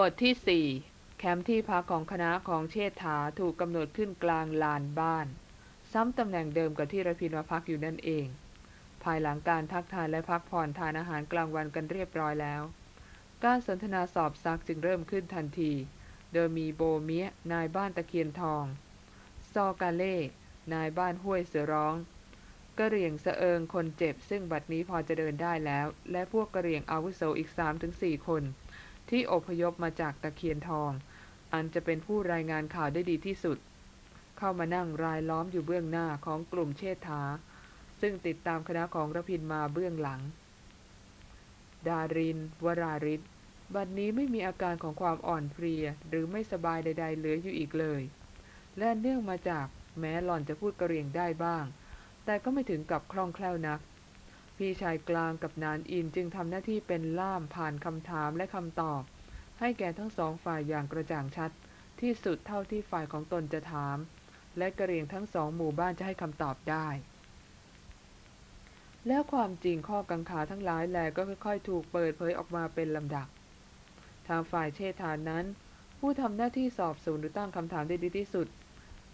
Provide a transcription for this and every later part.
บทที่4แคมป์ที่พักของคณะของเชษฐาถูกกำหนดขึ้นกลางลานบ้าน ซ้ำตำแหน่งเดิมกับที่ระพินมาพักอยู่นั่นเอง ภายหลังการทักทายและพักผ่อนทานอาหารกลางวันกันเรียบร้อยแล้ว การสนทนาสอบซักจึงเริ่มขึ้นทันที โดยมีโบเมียนายบ้านตะเคียนทอง ซอกาเล่ นายบ้านห้วยเสือร้องกระเรียงเสะเอิงคนเจ็บซึ่งบัดนี้พอจะเดินได้แล้ว และพวกกระเรียงอาวุโสอีก3-4คน ที่อพยพมาจากตะเคียนทอง อันจะเป็นผู้รายงานข่าวได้ดีที่สุด เข้ามานั่งรายล้อมอยู่เบื้องหน้าของกลุ่มเชษฐา ซึ่งติดตามคณะของระพินมาเบื้องหลัง ดาริน วราริศบัดนี้ไม่มีอาการของความอ่อนเพลียหรือไม่สบายใด ๆ เหลืออยู่อีกเลย และเนื่องมาจากแม้หล่อนจะพูดกระเรียงได้บ้าง แต่ก็ไม่ถึงกับคล่องแคล่วนัก พี่ชายกลางกับนานอินจึงทำหน้าที่เป็นล่ามผ่านคำถามและคำตอบ ให้แก่ทั้งสองฝ่ายอย่างกระจ่างชัด ที่สุดเท่าที่ฝ่ายของตนจะถาม และกระเรียงทั้งสองหมู่บ้านจะให้คำตอบได้ แล้วความจริงข้อกังขาทั้งหลายแลก็ค่อยๆ ถูกเปิดเผยออกมาเป็นลำดับ ทางฝ่ายเชษฐานนั้น ผู้ทำหน้าที่สอบสวนหรือตั้งคำถามได้ดีที่สุด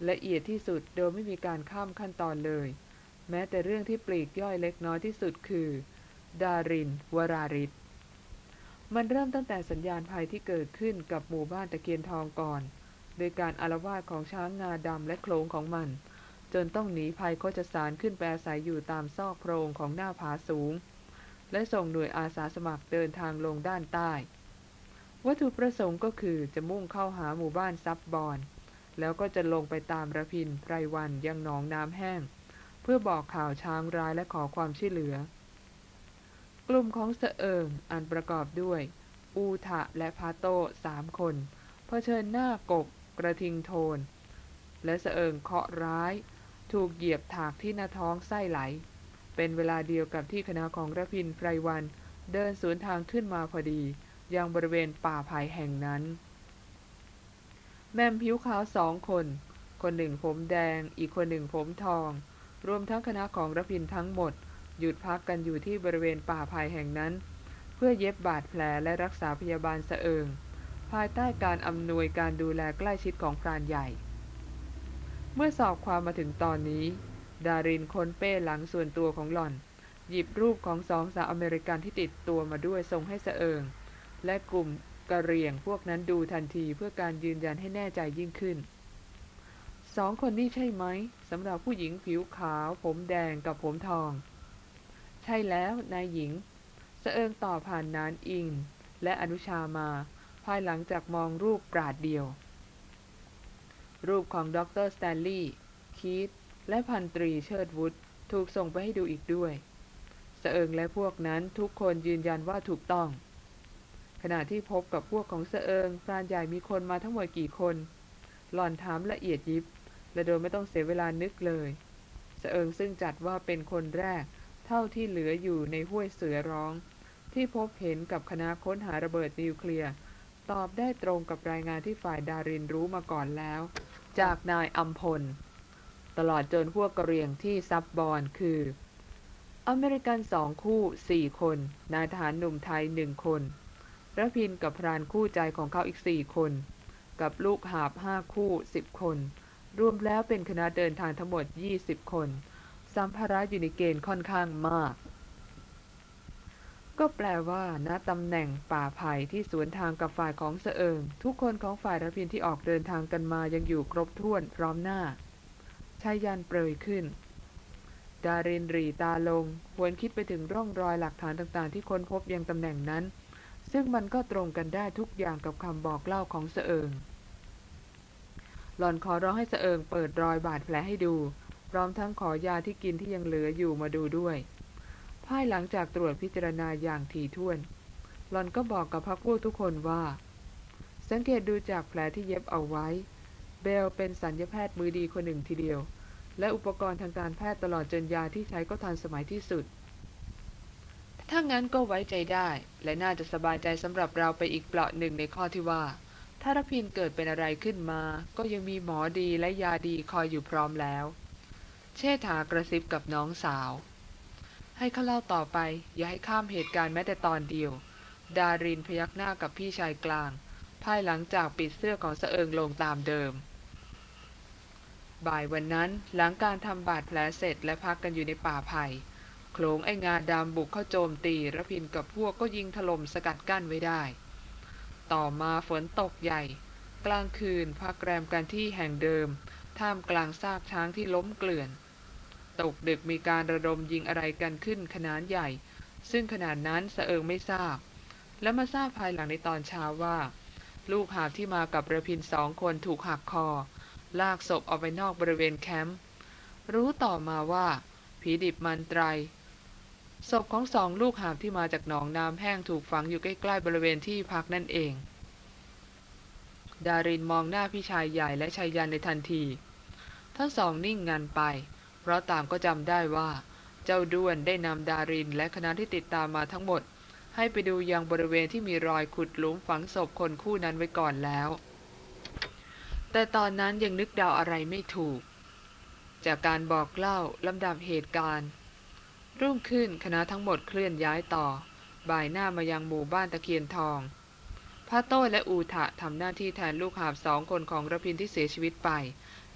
ละเอียดที่สุดโดยไม่มีการข้ามขั้นตอนเลย แม้แต่เรื่องที่ปลีกย่อยเล็กน้อยที่สุดคือ ดาริน วราริศมันเริ่มตั้งแต่สัญญาณภัยที่เกิดขึ้นกับหมู่บ้านตะเคียนทองก่อน โดยการอารวาสของช้างงาดำและโคลงของมัน จนต้องหนีภัยโคจสารขึ้นไปอาศัยอยู่ตามซอกโพรงของหน้าผาสูง และส่งหน่วยอาสาสมัครเดินทางลงด้านใต้ วัตถุประสงค์ก็คือจะมุ่งเข้าหาหมู่บ้านซับบอน แล้วก็จะลงไปตามระพินไพรวันยังหนองน้ำแห้ง เพื่อบอกข่าวช้างร้ายและขอความช่วยเหลือ กลุ่มของเสเอิงอันประกอบด้วย อูทะและพาโต้สามคนเผชิญหน้ากบกระทิงโทน และเสเอิงเคาะร้าย ถูกเหยียบถากที่หน้าท้องไส้ไหล เป็นเวลาเดียวกับที่คณะของระพินไพรวัน เดินสวนทางขึ้นมาพอดี ยังบริเวณป่าไผ่แห่งนั้น แม่มผิวขาวสองคน คนหนึ่งผมแดง อีกคนหนึ่งผมทอง รวมทั้งคณะของรพินทั้งหมด หยุดพักกันอยู่ที่บริเวณป่าไผ่แห่งนั้น เพื่อเย็บบาดแผลและรักษาพยาบาลเสเอิง ภายใต้การอำนวยการดูแลใกล้ชิดของพรานใหญ่ เมื่อสอบความมาถึงตอนนี้ ดารินค้นเป้หลังส่วนตัวของหล่อน หยิบรูปของสองสาวอเมริกันที่ติดตัวมาด้วยส่งให้เสเอิง และกลุ่มกระเรียงพวกนั้นดูทันทีเพื่อการยืนยันให้แน่ใจยิ่งขึ้น สองคนนี้ใช่ไหมสำหรับผู้หญิงผิวขาว ผมแดงกับผมทอง ใช่แล้วนายหญิงเสเอิงต่อผ่านนานอิง และอนุชามา ภายหลังจากมองรูปปราดเดียว รูปของดรสแตนลีย์คีตและพันตรีเชิดวุฒถูกส่งไปให้ดูอีกด้วยเสเอิงและพวกนั้นทุกคนยืนยันว่าถูกต้อง ขณะที่พบกับพวกของเสเอิงพรานใหญ่มีคนมาทั้งหมดกี่คน หล่อนถามละเอียดยิบ และโดยไม่ต้องเสียเวลานึกเลยเสเอิงซึ่งจัดว่าเป็นคนแรก เท่าที่เหลืออยู่ในห้วยเสือร้อง ที่พบเห็นกับคณะค้นหาระเบิดนิวเคลียร์ตอบได้ตรงกับรายงานที่ฝ่ายดารินรู้มาก่อนแล้ว จากนายอัมพล ตลอดจนพวกกระเรียงที่ซับบอนคือ อเมริกันสองคู่สี่คนนายทหารหนุ่มไทยหนึ่งคนระพินกับพรานคู่ใจของเขาอีกสี่คน กับลูกหาบห้าคู่สิบคน รวมแล้วเป็นคณะเดินทางทั้งหมดยี่สิบคน สัมภาระอยู่ในเกณฑ์ค่อนข้างมาก ก็แปลว่าณตำแหน่งป่าไผ่ที่สวนทางกับฝ่ายของเสเอิง ทุกคนของฝ่ายระพินที่ออกเดินทางกันมายังอยู่ครบถ้วนพร้อมหน้าชายันเปรยขึ้น ดารินรีตาลงหวนคิดไปถึงร่องรอยหลักฐานต่างๆ ที่ค้นพบยังตำแหน่งนั้น ซึ่งมันก็ตรงกันได้ทุกอย่างกับคำบอกเล่าของเสเอิง หล่อนขอร้องให้เสเอิงเปิดรอยบาดแผลให้ดู พร้อมทั้งขอยาที่กินที่ยังเหลืออยู่มาดูด้วย ภายหลังจากตรวจพิจารณาอย่างถี่ถ้วน หล่อนก็บอกกับพักพวกทุกคนว่า สังเกตดูจากแผลที่เย็บเอาไว้ เบลเป็นสัญญาแพทย์มือดีคนหนึ่งทีเดียว และอุปกรณ์ทางการแพทย์ตลอดจนยาที่ใช้ก็ทันสมัยที่สุด ถ้างั้นก็ไว้ใจได้ และน่าจะสบายใจสำหรับเราไปอีกเปราะหนึ่งในข้อที่ว่า ถ้ารพินเกิดเป็นอะไรขึ้นมา ก็ยังมีหมอดีและยาดีคอยอยู่พร้อมแล้ว เชษฐากระซิบกับน้องสาว ให้เขาเล่าต่อไป อย่าให้ข้ามเหตุการณ์แม้แต่ตอนเดียว ดารินพยักหน้ากับพี่ชายกลาง ภายหลังจากปิดเสื้อของเสเอิงลงตามเดิม บ่ายวันนั้นหลังการทำบาดแผลเสร็จและพักกันอยู่ในป่าไผ่โขลงไอ้งาดำบุกเข้าโจมตีระพินกับพวกก็ยิงถล่มสกัดกั้นไว้ได้ ต่อมาฝนตกใหญ่ กลางคืนพักแรมกันที่แห่งเดิม ท่ามกลางซากช้างที่ล้มเกลื่อน ตกดึกมีการระดมยิงอะไรกันขึ้นขนาดใหญ่ ซึ่งขนาดนั้นเสเอิงไม่ทราบ และมาทราบภายหลังในตอนเช้าว่า ลูกหาบที่มากับระพินสองคนถูกหักคอ ลากศพออกไปนอกบริเวณแคมป์รู้ต่อมาว่า ผีดิบมันไตร ศพของสองลูกหาบที่มาจากหนองน้ำแห้งถูกฝังอยู่ใกล้ๆบริเวณที่พักนั่นเอง ดารินมองหน้าพี่ชายใหญ่และชายยันในทันที ทั้งสองนิ่งงันไป เพราะต่างก็จำได้ว่า เจ้าด้วนได้นำดารินและคณะที่ติดตามมาทั้งหมด ให้ไปดูยังบริเวณที่มีรอยขุดหลุมฝังศพคนคู่นั้นไว้ก่อนแล้ว แต่ตอนนั้นยังนึกเดาอะไรไม่ถูก จากการบอกเล่าลำดับเหตุการณ์ รุ่งขึ้นคณะทั้งหมดเคลื่อนย้ายต่อ บ่ายหน้ามายังหมู่บ้านตะเคียนทองพระโต้และอูทะทำหน้าที่แทนลูกหาบสองคนของระพินที่เสียชีวิตไป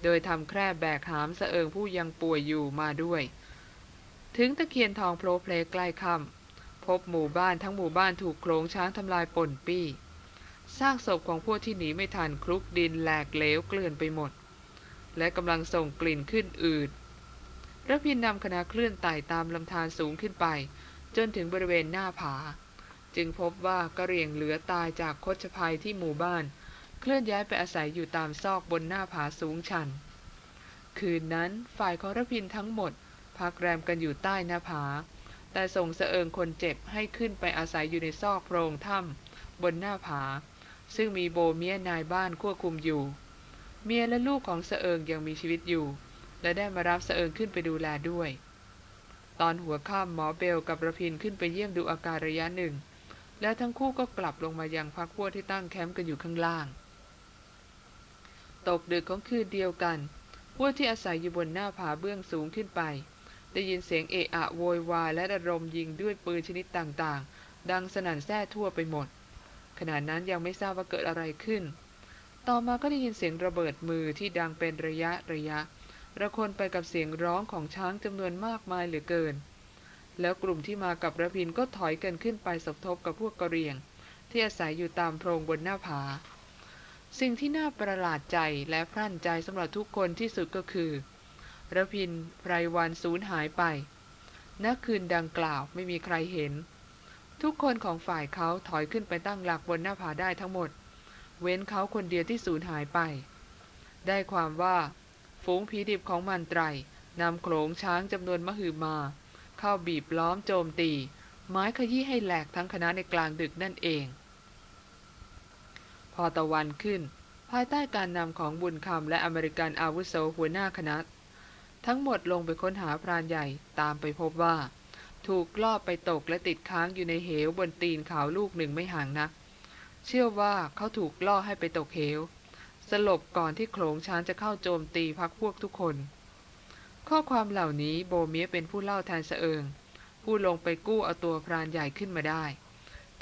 โดยทำแคร่แบกหามเสเอิงผู้ยังป่วยอยู่มาด้วย ถึงตะเคียนทองโผล่เพลใกล้ค่ำพบหมู่บ้านทั้งหมู่บ้านถูกโคลงช้างทำลายป่นปี้ซากศพของพวกที่หนีไม่ทันคลุกดินแหลกเหลวเกลื่อนไปหมด และกำลังส่งกลิ่นขึ้นอืด ระพินนำคณะเคลื่อนไต่ตามลำธารสูงขึ้นไป จนถึงบริเวณหน้าผา จึงพบว่ากระเรียงเหลือตายจากคชภัยที่หมู่บ้าน เคลื่อนย้ายไปอาศัยอยู่ตามซอกบนหน้าผาสูงชัน คืนนั้นฝ่ายของระพินทั้งหมด พักแรมกันอยู่ใต้หน้าผา แต่ส่งเสเอิงคนเจ็บให้ขึ้นไปอาศัยอยู่ในซอกโพรงถ้ำบนหน้าผา ซึ่งมีโบเมียนายบ้านควบคุมอยู่ เมียและลูกของเสเอิงยังมีชีวิตอยู่ และได้มารับเสเอิงขึ้นไปดูแลด้วย ตอนหัวค่ำหมอเบลกับระพินขึ้นไปเยี่ยมดูอาการระยะหนึ่ง แล้วทั้งคู่ก็กลับลงมายังพักพวกที่ตั้งแคมป์กันอยู่ข้างล่าง ตกดึกของคืนเดียวกันพวกที่อาศัยอยู่บนหน้าผาเบื้องสูงขึ้นไป ได้ยินเสียงเอะอะโวยวายและระดมยิงด้วยปืนชนิดต่างๆ ดังสนั่นแท้ทั่วไปหมด ขณะนั้นยังไม่ทราบว่าเกิดอะไรขึ้น ต่อมาก็ได้ยินเสียงระเบิดมือที่ดังเป็นระยะระยะ ระคนไปกับเสียงร้องของช้างจำนวนมากมายเหลือเกิน แล้วกลุ่มที่มากับระพินก็ถอยกันขึ้นไปสมทบกับพวกกระเรียง ที่อาศัยอยู่ตามโพรงบนหน้าผา สิ่งที่น่าประหลาดใจและพรั่นใจสำหรับทุกคนที่สุดก็คือระพินไพรวันสูญหายไปณคืนดังกล่าวไม่มีใครเห็น ทุกคนของฝ่ายเขาถอยขึ้นไปตั้งหลักบนหน้าผาได้ทั้งหมด เว้นเขาคนเดียวที่สูญหายไป ได้ความว่า ฝูงผีดิบของมันไตรนำโขลงช้างจำนวนมหึมา เข้าบีบล้อมโจมตี ไม้ขยี้ให้แหลกทั้งคณะในกลางดึกนั่นเอง พอตะวันขึ้น ภายใต้การนำของบุญคำและอเมริกันอาวุโสหัวหน้าคณะ ทั้งหมดลงไปค้นหาพรานใหญ่ตามไปพบว่า ถูกลอบไปตกและติดค้างอยู่ในเหวบนตีนเขาลูกหนึ่งไม่ห่างนัก เชื่อว่าเขาถูกล่อให้ไปตกเหว สลบก่อนที่โขลงช้างจะเข้าโจมตีพักพวกทุกคน ข้อความเหล่านี้โบเมียเป็นผู้เล่าแทนเสเอิง ผู้ลงไปกู้เอาตัวพรานใหญ่ขึ้นมาได้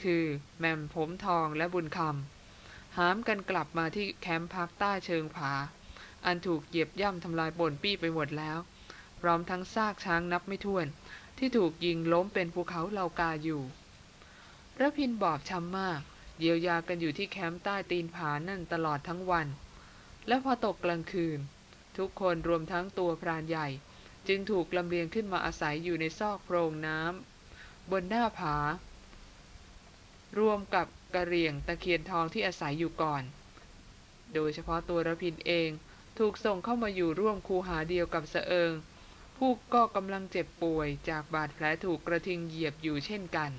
คือแมมผมทองและบุญคำหามกันกลับมาที่แคมป์พักใต้เชิงผา อันถูกเหยียบย่ำทำลายป่นปี้ไปหมดแล้ว พร้อมทั้งซากช้างนับไม่ถ้วน ที่ถูกยิงล้มเป็นภูเขาเหล่ากาอยู่ระพินบอบช้ำมาก เยียวยากันอยู่ที่แคมป์ใต้ตีนผานั่นตลอดทั้งวัน และพอตกกลางคืน ทุกคนรวมทั้งตัวพรานใหญ่ จึงถูกลำเลียงขึ้นมาอาศัยอยู่ในซอกโพรงน้ำบนหน้าผา รวมกับกระเรียงตะเคียนทองที่อาศัยอยู่ก่อน โดยเฉพาะตัวระพินเองถูกส่งเข้ามาอยู่ร่วมคูหาเดียวกับเสเอิงผู้ก็กำลังเจ็บป่วยจากบาดแผลถูกกระทิงเหยียบอยู่เช่นกัน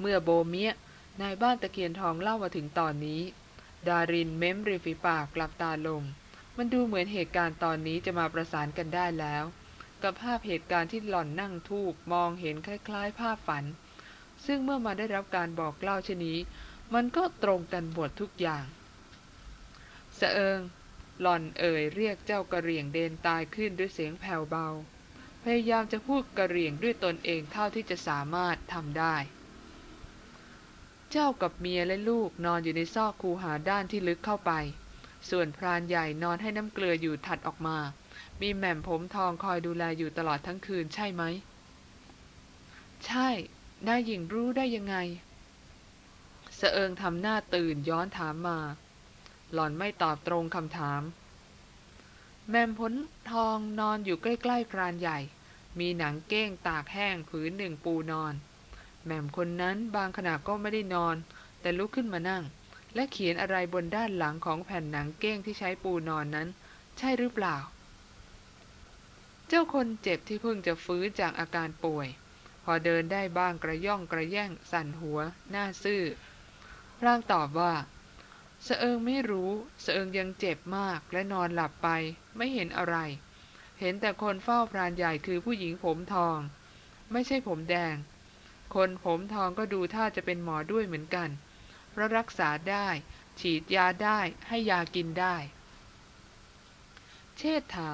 เมื่อโบเมียนายบ้านตะเคียนทองเล่ามาถึงตอนนี้ ดารินเม้มริฝีปากกลับตาลง มันดูเหมือนเหตุการณ์ตอนนี้จะมาประสานกันได้แล้ว กับภาพเหตุการณ์ที่หล่อนนั่งทูกมองเห็นคล้าย ๆ ภาพฝัน ซึ่งเมื่อมาได้รับการบอกเล่าเช่นนี้ มันก็ตรงกันหมดทุกอย่างเสเอิงหล่อนเอ่ยเรียกเจ้ากระเหรี่ยงเดนตายขึ้นด้วยเสียงแผ่วเบา พยายามจะพูดกระเหรี่ยงด้วยตนเองเท่าที่จะสามารถทำได้ เจ้ากับเมียและลูกนอนอยู่ในซอกคูหาด้านที่ลึกเข้าไป ส่วนพรานใหญ่นอนให้น้ำเกลืออยู่ถัดออกมา มีแหม่มผมทองคอยดูแลอยู่ตลอดทั้งคืนใช่ไหม ใช่นายหญิงรู้ได้ยังไงเสเอิงทำหน้าตื่นย้อนถามมา หล่อนไม่ตอบตรงคำถาม แม่มผลทองนอนอยู่ใกล้ๆพรานใหญ่ มีหนังเก้งตากแห้งผืนหนึ่งปูนอน แม่มคนนั้นบางขณะก็ไม่ได้นอน แต่ลุกขึ้นมานั่ง และเขียนอะไรบนด้านหลังของแผ่นหนังเก้งที่ใช้ปูนอนนั้น ใช่หรือเปล่า เจ้าคนเจ็บที่เพิ่งจะฟื้นจากอาการป่วย พอเดินได้บ้างกระย่องกระแย่งสั่นหัว หน้าซื่อร่างตอบว่าเสเอิงไม่รู้เสเอิงยังเจ็บมากและนอนหลับไปไม่เห็นอะไร เห็นแต่คนเฝ้าพรานใหญ่คือผู้หญิงผมทอง ไม่ใช่ผมแดง คนผมทองก็ดูท่าจะเป็นหมอด้วยเหมือนกัน เพราะรักษาได้ ฉีดยาได้ให้ยากินได้ เชษฐา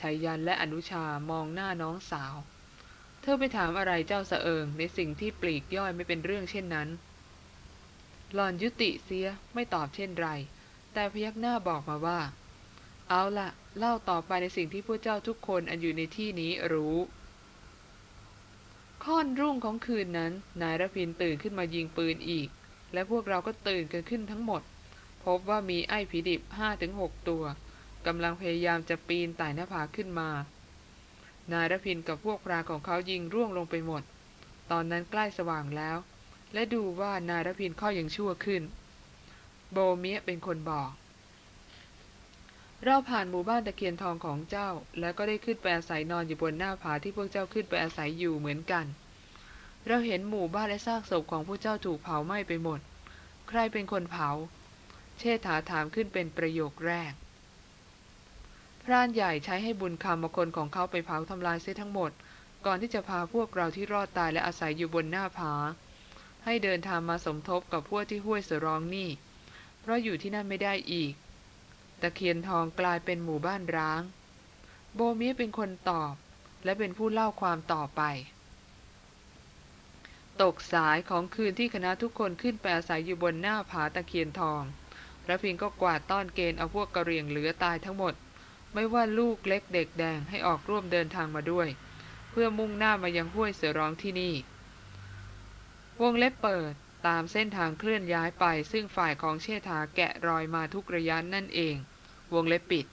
ชัยยันและอนุชามองหน้าน้องสาว เธอไปถามอะไรเจ้าเสเอิงในสิ่งที่ปลีกย่อยไม่เป็นเรื่องเช่นนั้น หลอนยุติเสียไม่ตอบเช่นไร แต่พยักหน้าบอกมาว่า เอาละเล่าต่อไปในสิ่งที่พวกเจ้าทุกคนอันอยู่ในที่นี้รู้ ค่อนรุ่งของคืนนั้น นายรพินตื่นขึ้นมายิงปืนอีก และพวกเราก็ตื่นกันขึ้นทั้งหมด พบว่ามีไอ้ผีดิบห้าถึงหกตัวกำลังพยายามจะปีนไต่หน้าผาขึ้นมา นายรพินกับพวกพราของเขายิงร่วงลงไปหมด ตอนนั้นใกล้สว่างแล้ว และดูว่านายรพินข้อยังชั่วขึ้น โบเมียเป็นคนบอก เราผ่านหมู่บ้านตะเคียนทองของเจ้า แล้วก็ได้ขึ้นไปอาศัยนอนอยู่บนหน้าผาที่พวกเจ้าขึ้นไปอาศัยอยู่เหมือนกัน เราเห็นหมู่บ้านและซากศพของพวกเจ้าถูกเผาไหม้ไปหมด ใครเป็นคนเผา เชษฐาถามขึ้นเป็นประโยคแรก พรานใหญ่ใช้ให้บุญคำมาคนของเขาไปเผาทำลายเสียทั้งหมด ก่อนที่จะพาพวกเราที่รอดตายและอาศัยอยู่บนหน้าผา ให้เดินทางมาสมทบกับพวกที่ห้วยเสือร้องนี่ เพราะอยู่ที่นั่นไม่ได้อีก ตะเคียนทองกลายเป็นหมู่บ้านร้าง โบเมียเป็นคนตอบ และเป็นผู้เล่าความต่อไป ตกสายของคืนที่คณะทุกคนขึ้นไปอาศัยอยู่บนหน้าผาตะเคียนทองพระพิงก็กวาดต้อนเกณฑ์เอาพวกกระเรียงเหลือตายทั้งหมด ไม่ว่าลูกเล็กเด็กแดงให้ออกร่วมเดินทางมาด้วย เพื่อมุ่งหน้ามายังห้วยเสือร้องที่นี่ วงเล็บเปิด ตามเส้นทางเคลื่อนย้ายไป ซึ่งฝ่ายของเชษฐาแกะรอยมาทุกระยะนั่นเอง วงเล็บปิด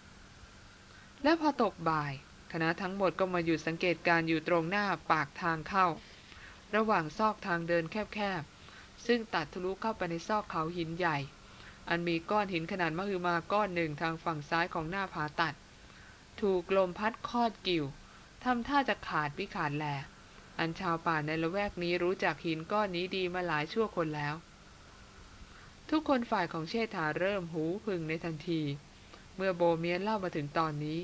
และพอตกบ่าย คณะทั้งหมดก็มาหยุดสังเกตการอยู่ตรงหน้าปากทางเข้า ระหว่างซอกทางเดินแคบๆ ซึ่งตัดทะลุเข้าไปในซอกเขาหินใหญ่ อันมีก้อนหินขนาดมหึมาก้อนหนึ่งทางฝั่งซ้ายของหน้าผาตัด ถูกลมพัดคอดกิ่วทำท่าจะขาดพิขาดแหล อันชาวป่าในละแวกนี้รู้จักหินก้อนนี้ดีมาหลายชั่วคนแล้ว ทุกคนฝ่ายของเชษฐาเริ่มหูพึงในทันที เมื่อโบเมียนเล่ามาถึงตอนนี้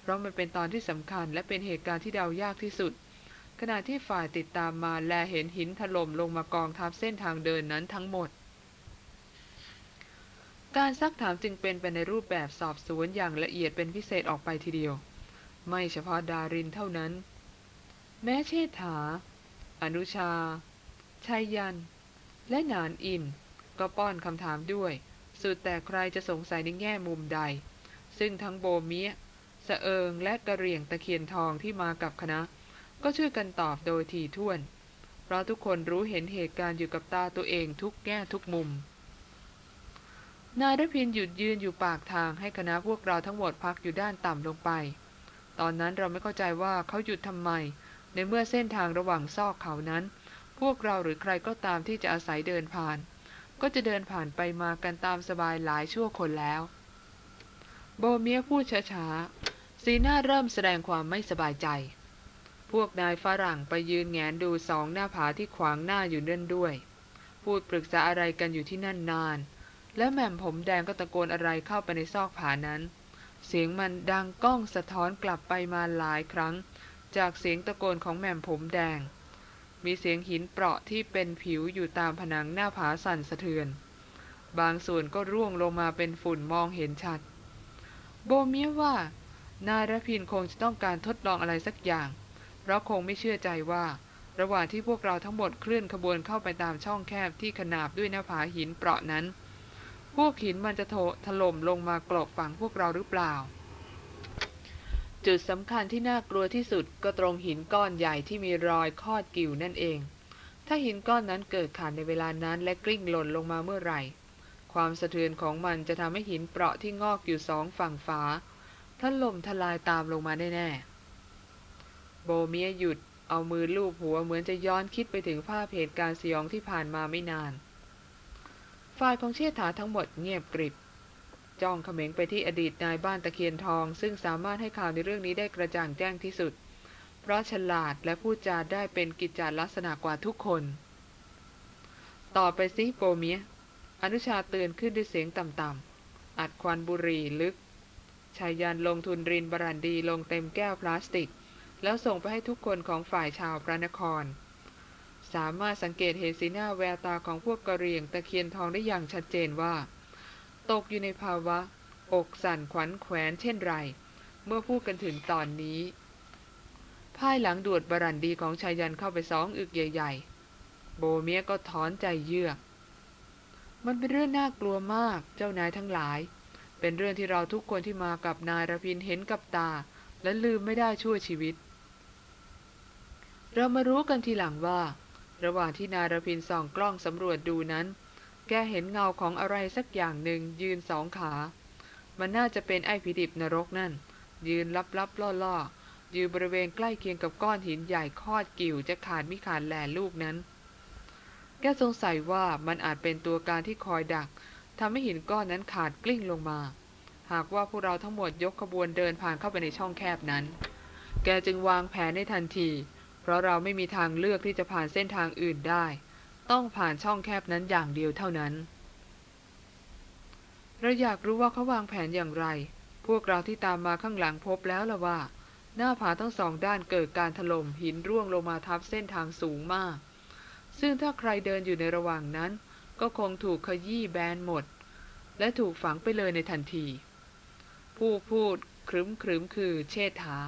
เพราะมันเป็นตอนที่สำคัญและเป็นเหตุการณ์ที่เดายากที่สุด ขณะที่ฝ่ายติดตามมาแลเห็นหินถล่มลงมากองทับเส้นทางเดินนั้นทั้งหมด การซักถามจึงเป็นไปในรูปแบบสอบสวนอย่างละเอียดเป็นพิเศษออกไปทีเดียว ไม่เฉพาะดารินเท่านั้น แม้เชษฐา อนุชา ชัยยัน และนานอิน ก็ป้อนคำถามด้วย สุดแต่ใครจะสงสัยในแง่มุมใด ซึ่งทั้งโบเมียสะเอิงและกระเรียงตะเคียนทองที่มากับคณะ ก็ช่วยกันตอบโดยทีท่วน เพราะทุกคนรู้เห็นเหตุการณ์อยู่กับตาตัวเองทุกแง่ทุกมุม นายรพินหยุดยืนอยู่ปากทางให้คณะพวกเราทั้งหมดพักอยู่ด้านต่ำลงไป ตอนนั้นเราไม่เข้าใจว่าเขาหยุดทำไม ในเมื่อเส้นทางระหว่างซอกเขานั้น พวกเราหรือใครก็ตามที่จะอาศัยเดินผ่าน ก็จะเดินผ่านไปมากันตามสบายหลายชั่วคนแล้ว โบเมียพูดช้าๆ สีหน้าเริ่มแสดงความไม่สบายใจ พวกนายฝรั่งไปยืนแงนดูสองหน้าผาที่ขวางหน้าอยู่นั่นด้วย พูดปรึกษาอะไรกันอยู่ที่นั่นนาน และแม่มผมแดงก็ตะโกนอะไรเข้าไปในซอกผานั้น เสียงมันดังก้องสะท้อนกลับไปมาหลายครั้ง จากเสียงตะโกนของแม่มผมแดง มีเสียงหินเปราะที่เป็นผิวอยู่ตามผนังหน้าผาสั่นสะเทือน บางส่วนก็ร่วงลงมาเป็นฝุ่นมองเห็นชัด โบเมียว่า นายรพินคงจะต้องการทดลองอะไรสักอย่าง เพราะคงไม่เชื่อใจว่า ระหว่างที่พวกเราทั้งหมดเคลื่อนขบวนเข้าไปตามช่องแคบที่ขนาบด้วยหน้าผาหินเปราะนั้น พวกหินมันจะโถถล่มลงมากลบฝังพวกเราหรือเปล่า จุดสำคัญที่น่ากลัวที่สุดก็ตรงหินก้อนใหญ่ที่มีรอยคอดกิ่วนั่นเอง ถ้าหินก้อนนั้นเกิดขาดในเวลานั้นและกลิ้งหล่นลงมาเมื่อไหร่ ความสะเทือนของมันจะทำให้หินเปราะที่งอกอยู่สองฝั่งฝาถล่มทลายตามลงมาแน่ๆโบเมียหยุดเอามือลูบหัวเหมือนจะย้อนคิดไปถึงภาพเหตุการณ์สยองที่ผ่านมาไม่นาน ฝ่ายของเชษฐาทั้งหมดเงียบกริบ จ้องเขม็งไปที่อดีตนายบ้านตะเคียนทอง ซึ่งสามารถให้ข่าวในเรื่องนี้ได้กระจ่างแจ้งที่สุด เพราะฉลาดและพูดจาได้เป็นกิจจาลักษณะกว่าทุกคน ต่อไปสิโปเมียอนุชาเตือนขึ้นด้วยเสียงต่ำๆ อัดควันบุหรี่ลึก ชายยันลงทุนรินบรันดีลงเต็มแก้วพลาสติก แล้วส่งไปให้ทุกคนของฝ่ายชาวพระนคร สามารถสังเกตเห็นสีหน้าแววตาของพวกกระเรียงตะเคียนทองได้อย่างชัดเจนว่า ตกอยู่ในภาวะ อกสั่นขวัญแขวนเช่นไร เมื่อพูดกันถึงตอนนี้ ภายหลังดวดบรันดีของชายยันเข้าไปสองอึกใหญ่ๆ โบเมียก็ถอนใจเยือกมันเป็นเรื่องน่ากลัวมากเจ้านายทั้งหลาย เป็นเรื่องที่เราทุกคนที่มากับนายรพินเห็นกับตา และลืมไม่ได้ชั่วชีวิต เรามารู้กันทีหลังว่า ระหว่างที่นายรพินส่องกล้องสำรวจดูนั้น แกเห็นเงาของอะไรสักอย่างหนึ่งยืนสองขา มันน่าจะเป็นไอ้ผีดิบนรกนั่น ยืนลับลับล่อล่อยืนบริเวณใกล้เคียงกับก้อนหินใหญ่คอดกิ่วจะขาดมิขาดแหลลูกนั้น แกสงสัยว่ามันอาจเป็นตัวการที่คอยดักทำให้หินก้อนนั้นขาดกลิ้งลงมา หากว่าพวกเราทั้งหมดยกขบวนเดินผ่านเข้าไปในช่องแคบนั้น แกจึงวางแผนในทันที เพราะเราไม่มีทางเลือกที่จะผ่านเส้นทางอื่นได้ ต้องผ่านช่องแคบนั้นอย่างเดียวเท่านั้น เราอยากรู้ว่าเขาวางแผนอย่างไร พวกเราที่ตามมาข้างหลังพบแล้วละว่า หน้าผาทั้งสองด้านเกิดการถล่มหินร่วงลงมาทับเส้นทางสูงมาก ซึ่งถ้าใครเดินอยู่ในระหว่างนั้น ก็คงถูกขยี้แบนหมด และถูกฝังไปเลยในทันที ผู้พูดครึ้มครึ้มคือเชษฐา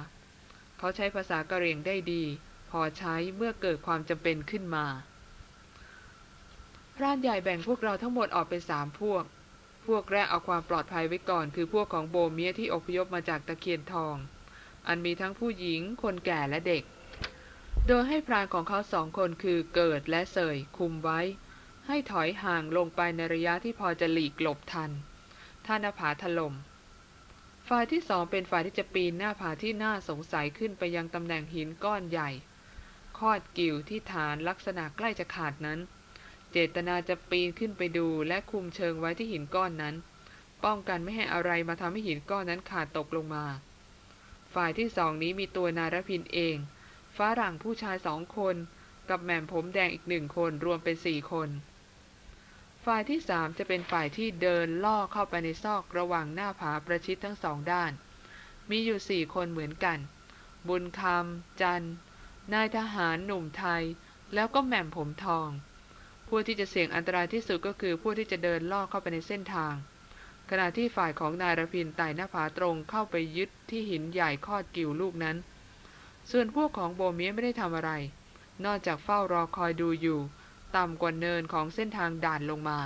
เขาใช้ภาษากะเหรี่ยงได้ดี พอใช้เมื่อเกิดความจำเป็นขึ้นมา พรานใหญ่แบ่งพวกเราทั้งหมดออกเป็นสามพวก พวกแรกเอาความปลอดภัยไว้ก่อน คือพวกของโบเมียที่อพยพมาจากตะเคียนทอง อันมีทั้งผู้หญิง คนแก่และเด็ก โดยให้พรานของเขาสองคนคือเกิดและเสยคุมไว้ ให้ถอยห่างลงไปในระยะที่พอจะหลีกหลบทัน ท่านผาถลม่มฝ่ายที่สองเป็นฝ่ายที่จะปีนหน้าผาที่น่าสงสัยขึ้นไปยังตำแหน่งหินก้อนใหญ่ คอดกิ่วที่ฐานลักษณะใกล้จะขาดนั้น เจตนาจะปีนขึ้นไปดูและคุมเชิงไว้ที่หินก้อนนั้น ป้องกันไม่ให้อะไรมาทำให้หินก้อนนั้นขาดตกลงมา ฝ่ายที่สองนี้มีตัวนายรพินเองฟ้าหลังผู้ชายสองคน กับแหม่มผมแดงอีกหนึ่งคนรวมเป็นสี่คน ฝ่ายที่สามจะเป็นฝ่ายที่เดินล่อเข้าไปในซอกระหว่างหน้าผาประชิดทั้งสองด้าน มีอยู่สี่คนเหมือนกัน บุญคำจันนายทหารหนุ่มไทย แล้วก็แหม่มผมทอง ผู้ที่จะเสี่ยงอันตรายที่สุดก็คือผู้ที่จะเดินล่อเข้าไปในเส้นทาง ขณะที่ฝ่ายของนายรพินไต่หน้าผาตรงเข้าไปยึดที่หินใหญ่คอดกิ่วลูกนั้น ส่วนพวกของโบเมียไม่ได้ทำอะไร นอกจากเฝ้ารอคอยดูอยู่ ต่ำกว่าเนินของเส้นทางด่านลงมา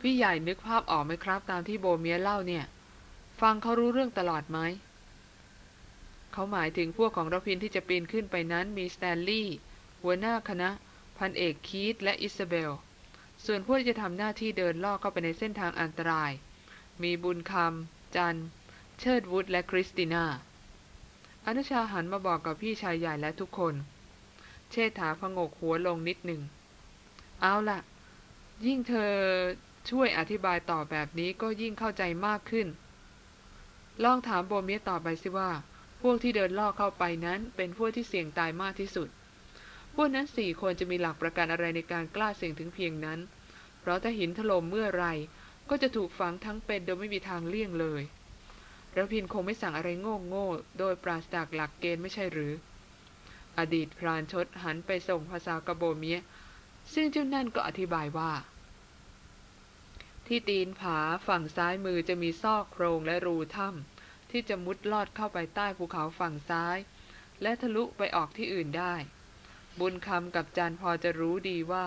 พี่ใหญ่นึกภาพออกไหมครับตามที่โบเมียเล่าเนี่ย ฟังเขารู้เรื่องตลอดไหมเขาหมายถึงพวกของรพินที่จะปีนขึ้นไปนั้นมีสแตนลีย์หัวหน้าคณะ พันเอกคีตและอิสเบล ส่วนพวกที่จะทำหน้าที่เดินล่อเข้าไปในเส้นทางอันตราย มีบุญคำจัน เชิดวุฒและคริสติน่า อนุชาหันมาบอกกับพี่ชายใหญ่และทุกคน เชษฐาผงกหัวลงนิดหนึ่ง เอาล่ะยิ่งเธอช่วยอธิบายต่อแบบนี้ก็ยิ่งเข้าใจมากขึ้น ลองถามโบเมียต่อไปสิว่า พวกที่เดินล่อเข้าไปนั้นเป็นพวกที่เสี่ยงตายมากที่สุด พวกนั้นสี่คนจะมีหลักประกันอะไรในการกล้าเสี่ยงถึงเพียงนั้น เพราะถ้าหินถล่มเมื่อไรก็จะถูกฝังทั้งเป็นโดยไม่มีทางเลี่ยงเลยระพินคงไม่สั่งอะไรโง่โง่โดยปราศจากหลักเกณฑ์ไม่ใช่หรือ อดีตพรานชดหันไปส่งภาษากระโบเมียซึ่งเจ้านั่นก็อธิบายว่า ที่ตีนผาฝั่งซ้ายมือจะมีซอกโพรงและรูถ้ำที่จะมุดลอดเข้าไปใต้ภูเขาฝั่งซ้าย และทะลุไปออกที่อื่นได้ บุญคำกับจันพอจะรู้ดีว่า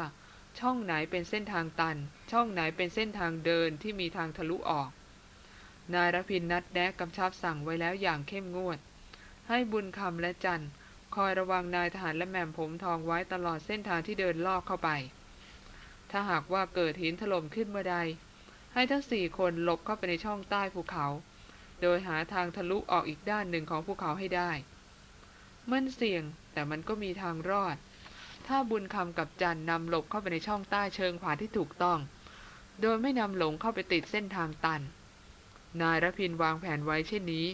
ช่องไหนเป็นเส้นทางตัน ช่องไหนเป็นเส้นทางเดินที่มีทางทะลุออก นายรพินนัดแนะกำชับสั่งไว้แล้วอย่างเข้มงวด ให้บุญคำและจันคอยระวังนายทหารและแม่มผมทองไว้ตลอดเส้นทางที่เดินลอกเข้าไป ถ้าหากว่าเกิดหินถล่มขึ้นเมื่อใด ให้ทั้งสี่คนหลบเข้าไปในช่องใต้ภูเขา โดยหาทางทะลุออกอีกด้านหนึ่งของภูเขาให้ได้ มันเสี่ยง แต่มันก็มีทางรอด ถ้าบุญคำกับจันนำหลบเข้าไปในช่องใต้เชิงผาที่ถูกต้อง โดยไม่นำหลงเข้าไปติดเส้นทางตัน นายรพินวางแผนไว้เช่นนี้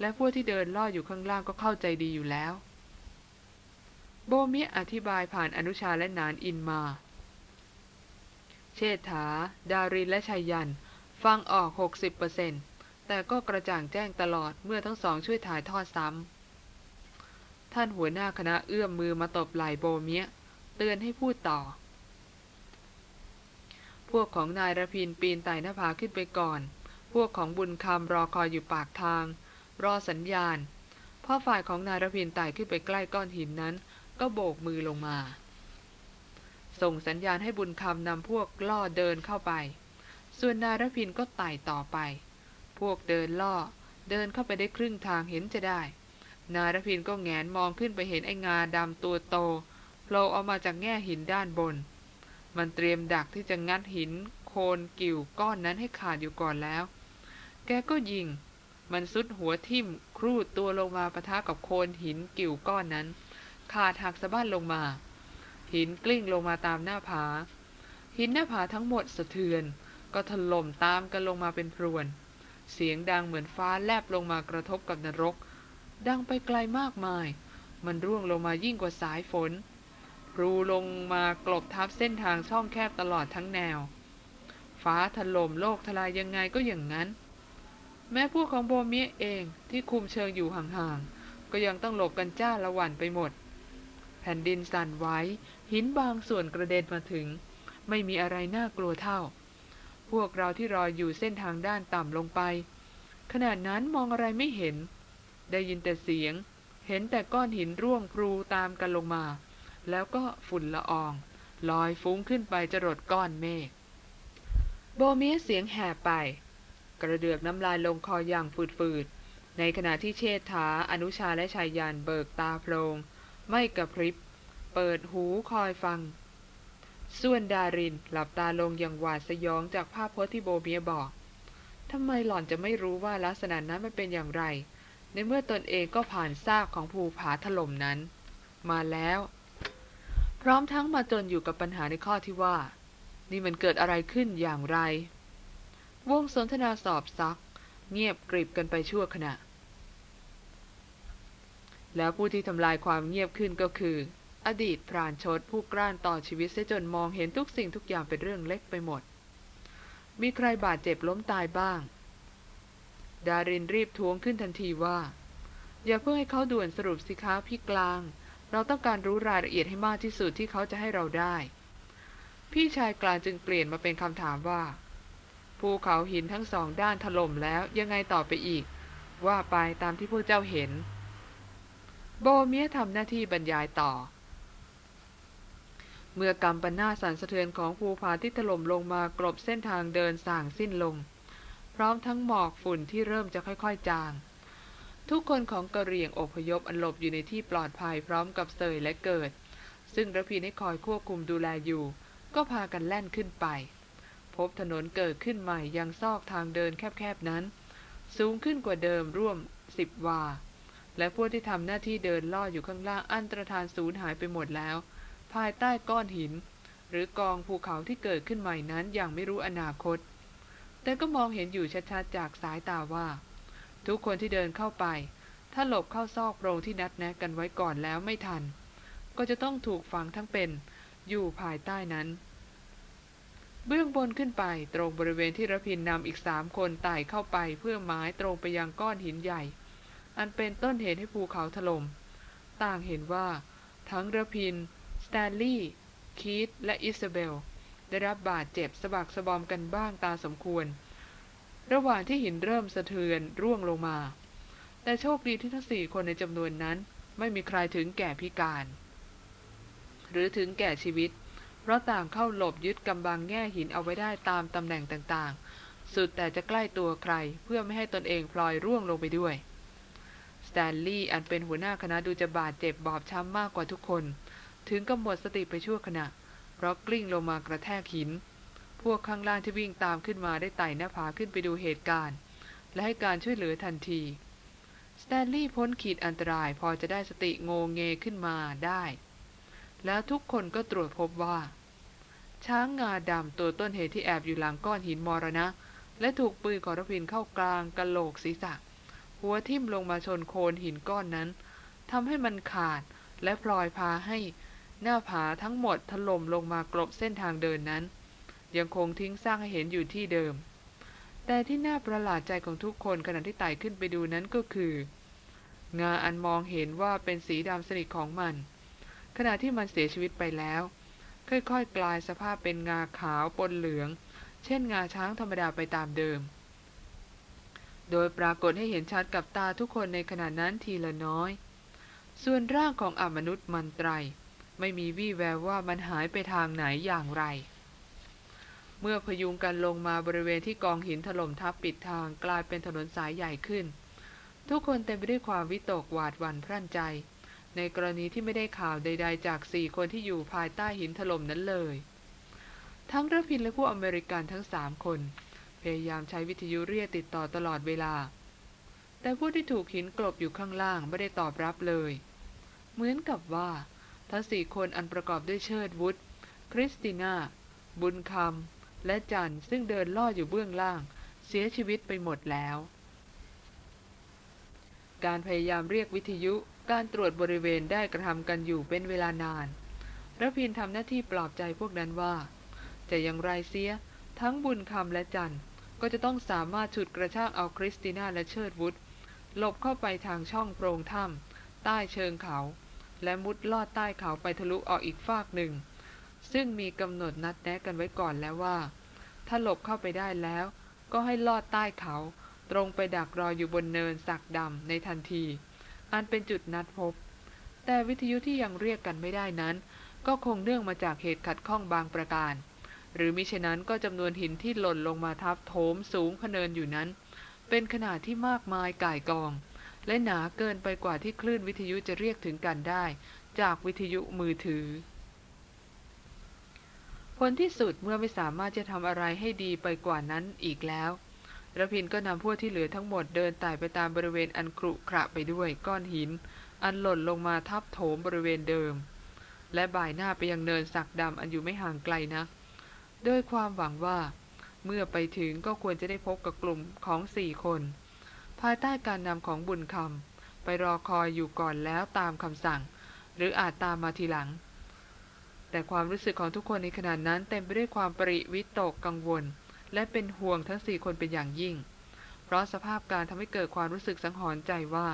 และพวกที่เดินล่ออยู่ข้างล่างก็เข้าใจดีอยู่แล้ว โบมิอธิบายผ่านอนุชาและนานอินมา เชษฐา ดารินและชัยยัน ฟังออก 60%แต่ก็กระจ่างแจ้งตลอดเมื่อทั้งสองช่วยถ่ายทอดซ้ำ ท่านหัวหน้าคณะเอื้อมมือมาตบไหล่โบเมียเตือนให้พูดต่อ พวกของนายระพินปีนไต่หน้าผาขึ้นไปก่อน พวกของบุญคำรอคอยอยู่ปากทาง รอสัญญาณพ่อฝ่ายของนายระพินไต่ขึ้นไปใกล้ก้อนหินนั้น ก็โบกมือลงมา ส่งสัญญาณให้บุญคำนำพวกล่อเดินเข้าไป ส่วนนายระพินก็ไต่ต่อไป พวกเดินล่อเดินเข้าไปได้ครึ่งทางเห็นจะได้ นายรพินก็แงนมองขึ้นไปเห็นไอ้งาดำตัวโตโผล่ออกมาจากแง่หินด้านบน มันเตรียมดักที่จะงัดหินโคนกิ่วก้อนนั้นให้ขาดอยู่ก่อนแล้ว แกก็ยิง มันซุดหัวทิ่มครูดตัวลงมาปะทะกับโคนหินกิ่วก้อนนั้น ขาดหักสะบั้นลงมา หินกลิ้งลงมาตามหน้าผา หินหน้าผาทั้งหมดสะเทือน ก็ถล่มตามกันลงมาเป็นพรวน เสียงดังเหมือนฟ้าแลบลงมากระทบกับนรก ดังไปไกลมากมาย มันร่วงลงมายิ่งกว่าสายฝนรูลงมากลบทับเส้นทางช่องแคบตลอดทั้งแนว ฟ้าถล่มโลกทลายยังไงก็อย่างนั้น แม้พวกของโบเมียเองที่คุมเชิงอยู่ห่างๆ ก็ยังต้องหลบกันจ้าละวันไปหมด แผ่นดินสั่นไหวหินบางส่วนกระเด็นมาถึง ไม่มีอะไรน่ากลัวเท่า พวกเราที่รออยู่เส้นทางด้านต่ำลงไป ขนาดนั้นมองอะไรไม่เห็น ได้ยินแต่เสียง เห็นแต่ก้อนหินร่วงพลูตามกันลงมา แล้วก็ฝุ่นละออง ลอยฟุ้งขึ้นไปจรดก้อนเมฆโบเมียเสียงแหบไป กระเดือกน้ำลายลงคออย่างฝืดๆ ในขณะที่เชษฐาอนุชาและชายยานเบิกตาโพลงไม่กระพริบ เปิดหูคอยฟัง ส่วนดารินหลับตาลงอย่างหวาดสยองจากภาพพจน์ที่โบเมียบอกทำไมหล่อนจะไม่รู้ว่าลักษณะนั้นมันเป็นอย่างไร ในเมื่อตนเองก็ผ่านซากของภูผาถล่มนั้น มาแล้ว พร้อมทั้งมาจนอยู่กับปัญหาในข้อที่ว่า นี่มันเกิดอะไรขึ้นอย่างไร วงสนทนาสอบซัก เงียบกริบกันไปชั่วขณะ แล้วผู้ที่ทำลายความเงียบขึ้นก็คือ อดีตพรานชดผู้กล้านต่อชีวิตเสียจนมองเห็นทุกสิ่งทุกอย่างเป็นเรื่องเล็กไปหมด มีใครบาดเจ็บล้มตายบ้าง ดารินรีบท้วงขึ้นทันทีว่า อย่าเพิ่งให้เขาด่วนสรุปสิคะพี่กลาง เราต้องการรู้รายละเอียดให้มากที่สุดที่เขาจะให้เราได้ พี่ชายกลางจึงเปลี่ยนมาเป็นคำถามว่า ภูเขาหินทั้งสองด้านถล่มแล้วยังไงต่อไปอีก ว่าไปตามที่พวกเจ้าเห็น โบเมียทำหน้าที่บรรยายต่อเมื่อกำปนาสันสะเทือนของภูผาที่ถล่มลงมากรบเส้นทางเดินส่างสิ้นลง ร้อมทั้งหมอกฝุ่นที่เริ่มจะค่อยๆจาง ทุกคนของกระเรียงอพยพอันหลบอยู่ในที่ปลอดภัยพร้อมกับเสยและเกิด ซึ่งระพีให้คอยควบคุมดูแลอยู่ ก็พากันแล่นขึ้นไป พบถนนเกิดขึ้นใหม่ยังซอกทางเดินแคบๆนั้น สูงขึ้นกว่าเดิมร่วมสิบวา และพวกที่ทำหน้าที่เดินล่ออยู่ข้างล่างอันตรธานสูญหายไปหมดแล้ว ภายใต้ก้อนหิน หรือกองภูเขาที่เกิดขึ้นใหม่นั้นอย่างไม่รู้อนาคต แต่ก็มองเห็นอยู่ชัดๆจากสายตาว่า ทุกคนที่เดินเข้าไป ถ้าหลบเข้าซอกโพรงที่นัดแนะกันไว้ก่อนแล้วไม่ทัน ก็จะต้องถูกฝังทั้งเป็นอยู่ภายใต้นั้น เบื้องบนขึ้นไปตรงบริเวณที่ระพินนำอีกสามคนไต่เข้าไปเพื่อหมายตรงไปยังก้อนหินใหญ่ อันเป็นต้นเหตุให้ภูเขาถลม่มต่างเห็นว่า ทั้งระพิน สแตนลีย์ คีตและอิซาเบล ได้รับบาดเจ็บสะบักสะบอมกันบ้างตาสมควร ระหว่างที่หินเริ่มสะเทือนร่วงลงมา แต่โชคดีที่ทั้งสี่คนในจำนวนนั้น ไม่มีใครถึงแก่พิการ หรือถึงแก่ชีวิต เพราะต่างเข้าหลบยึดกำบังแง่หินเอาไว้ได้ตามตำแหน่งต่างๆ สุดแต่จะใกล้ตัวใครเพื่อไม่ให้ตนเองพลอยร่วงลงไปด้วยสแตนลีย์อันเป็นหัวหน้าคณะดูจะบาดเจ็บบอบช้ำมากกว่าทุกคน ถึงกับหมดสติไปชั่วขณะ เพราะกลิ้งลงมากระแทกหิน พวกข้างล่างที่วิ่งตามขึ้นมาได้ไต่หน้าผาขึ้นไปดูเหตุการณ์ และให้การช่วยเหลือทันที สแตนลีย์พ้นขีดอันตรายพอจะได้สติโงเงขึ้นมาได้ แล้วทุกคนก็ตรวจพบว่า ช้างงาดำตัวต้นเหตุที่แอบอยู่หลังก้อนหินมรณะ และถูกปืนของรพินเข้ากลางกะโหลกศีรษะ หัวทิ่มลงมาชนโคนหินก้อนนั้นทำให้มันขาดและพลอยพาให้ หน้าผาทั้งหมดถล่มลงมากลบเส้นทางเดินนั้น ยังคงทิ้งสร้างให้เห็นอยู่ที่เดิม แต่ที่น่าประหลาดใจของทุกคนขณะที่ไต่ขึ้นไปดูนั้นก็คือ งาอันมองเห็นว่าเป็นสีดำสนิทของมัน ขณะที่มันเสียชีวิตไปแล้ว ค่อยๆกลายสภาพเป็นงาขาวปนเหลือง เช่นงาช้างธรรมดาไปตามเดิม โดยปรากฏให้เห็นชัดกับตาทุกคนในขณะนั้นทีละน้อย ส่วนร่างของอมนุษย์มันไตร ไม่มีวี่แววว่ามันหายไปทางไหนอย่างไร เมื่อพยุงกันลงมาบริเวณที่กองหินถล่มทับปิดทางกลายเป็นถนนสายใหญ่ขึ้น ทุกคนเต็มไปด้วยความวิตกหวาดหวั่นพรั่นใจ ในกรณีที่ไม่ได้ข่าวใด ๆ จากสี่คนที่อยู่ภายใต้หินถล่มนั้นเลย ทั้งระพินและผู้อเมริกันทั้งสามคน พยายามใช้วิทยุเรียกติดต่อตลอดเวลาแต่ผู้ที่ถูกหินกลบอยู่ข้างล่างไม่ได้ตอบรับเลย เหมือนกับว่า ทั้งสี่คนอันประกอบด้วยเชิดวุฒคริสติน่า บุญคำ และจันซึ่งเดินล่ออยู่เบื้องล่าง เสียชีวิตไปหมดแล้ว การพยายามเรียกวิทยุ การตรวจบริเวณได้กระทำกันอยู่เป็นเวลานานระพินทำหน้าที่ปลอบใจพวกนั้นว่า จะอย่างไรเสีย ทั้งบุญคำและจันก็จะต้องสามารถฉุดกระชากเอาคริสติน่าและเชิดวุฒหลบเข้าไปทางช่องโพรงถ้ำใต้เชิงเขา และมุดลอดใต้เขาไปทะลุออกอีกฟากหนึ่ง ซึ่งมีกำหนดนัดแนะกันไว้ก่อนแล้วว่า ถ้าหลบเข้าไปได้แล้ว ก็ให้ลอดใต้เขา ตรงไปดักรออยู่บนเนินสักดำในทันที อันเป็นจุดนัดพบ แต่วิทยุที่ยังเรียกกันไม่ได้นั้น ก็คงเนื่องมาจากเหตุขัดข้องบางประการ หรือมิฉะนั้นก็จำนวนหินที่หล่นลงมาทับโถมสูงพเนินอยู่นั้น เป็นขนาดที่มากมายก่ายกอง และหนาเกินไปกว่าที่คลื่นวิทยุจะเรียกถึงกันได้ จากวิทยุมือถือ ผลที่สุดเมื่อไม่สามารถจะทำอะไรให้ดีไปกว่านั้นอีกแล้วระพินก็นำพวกที่เหลือทั้งหมดเดินไต่ไปตามบริเวณอันครุขระไปด้วยก้อนหิน อันหล่นลงมาทับโถมบริเวณเดิม และบ่ายหน้าไปยังเนินสักดำอันอยู่ไม่ห่างไกลนะโดยความหวังว่า เมื่อไปถึงก็ควรจะได้พบกับกลุ่มของสี่คน ภายใต้การนำของบุญคำไปรอคอยอยู่ก่อนแล้วตามคำสั่ง หรืออาจตามมาทีหลัง แต่ความรู้สึกของทุกคนในขณะนั้นเต็มไปด้วยความปริวิตกกังวล และเป็นห่วงทั้งสี่คนเป็นอย่างยิ่ง เพราะสภาพการทำให้เกิดความรู้สึกสังหรณ์ใจว่า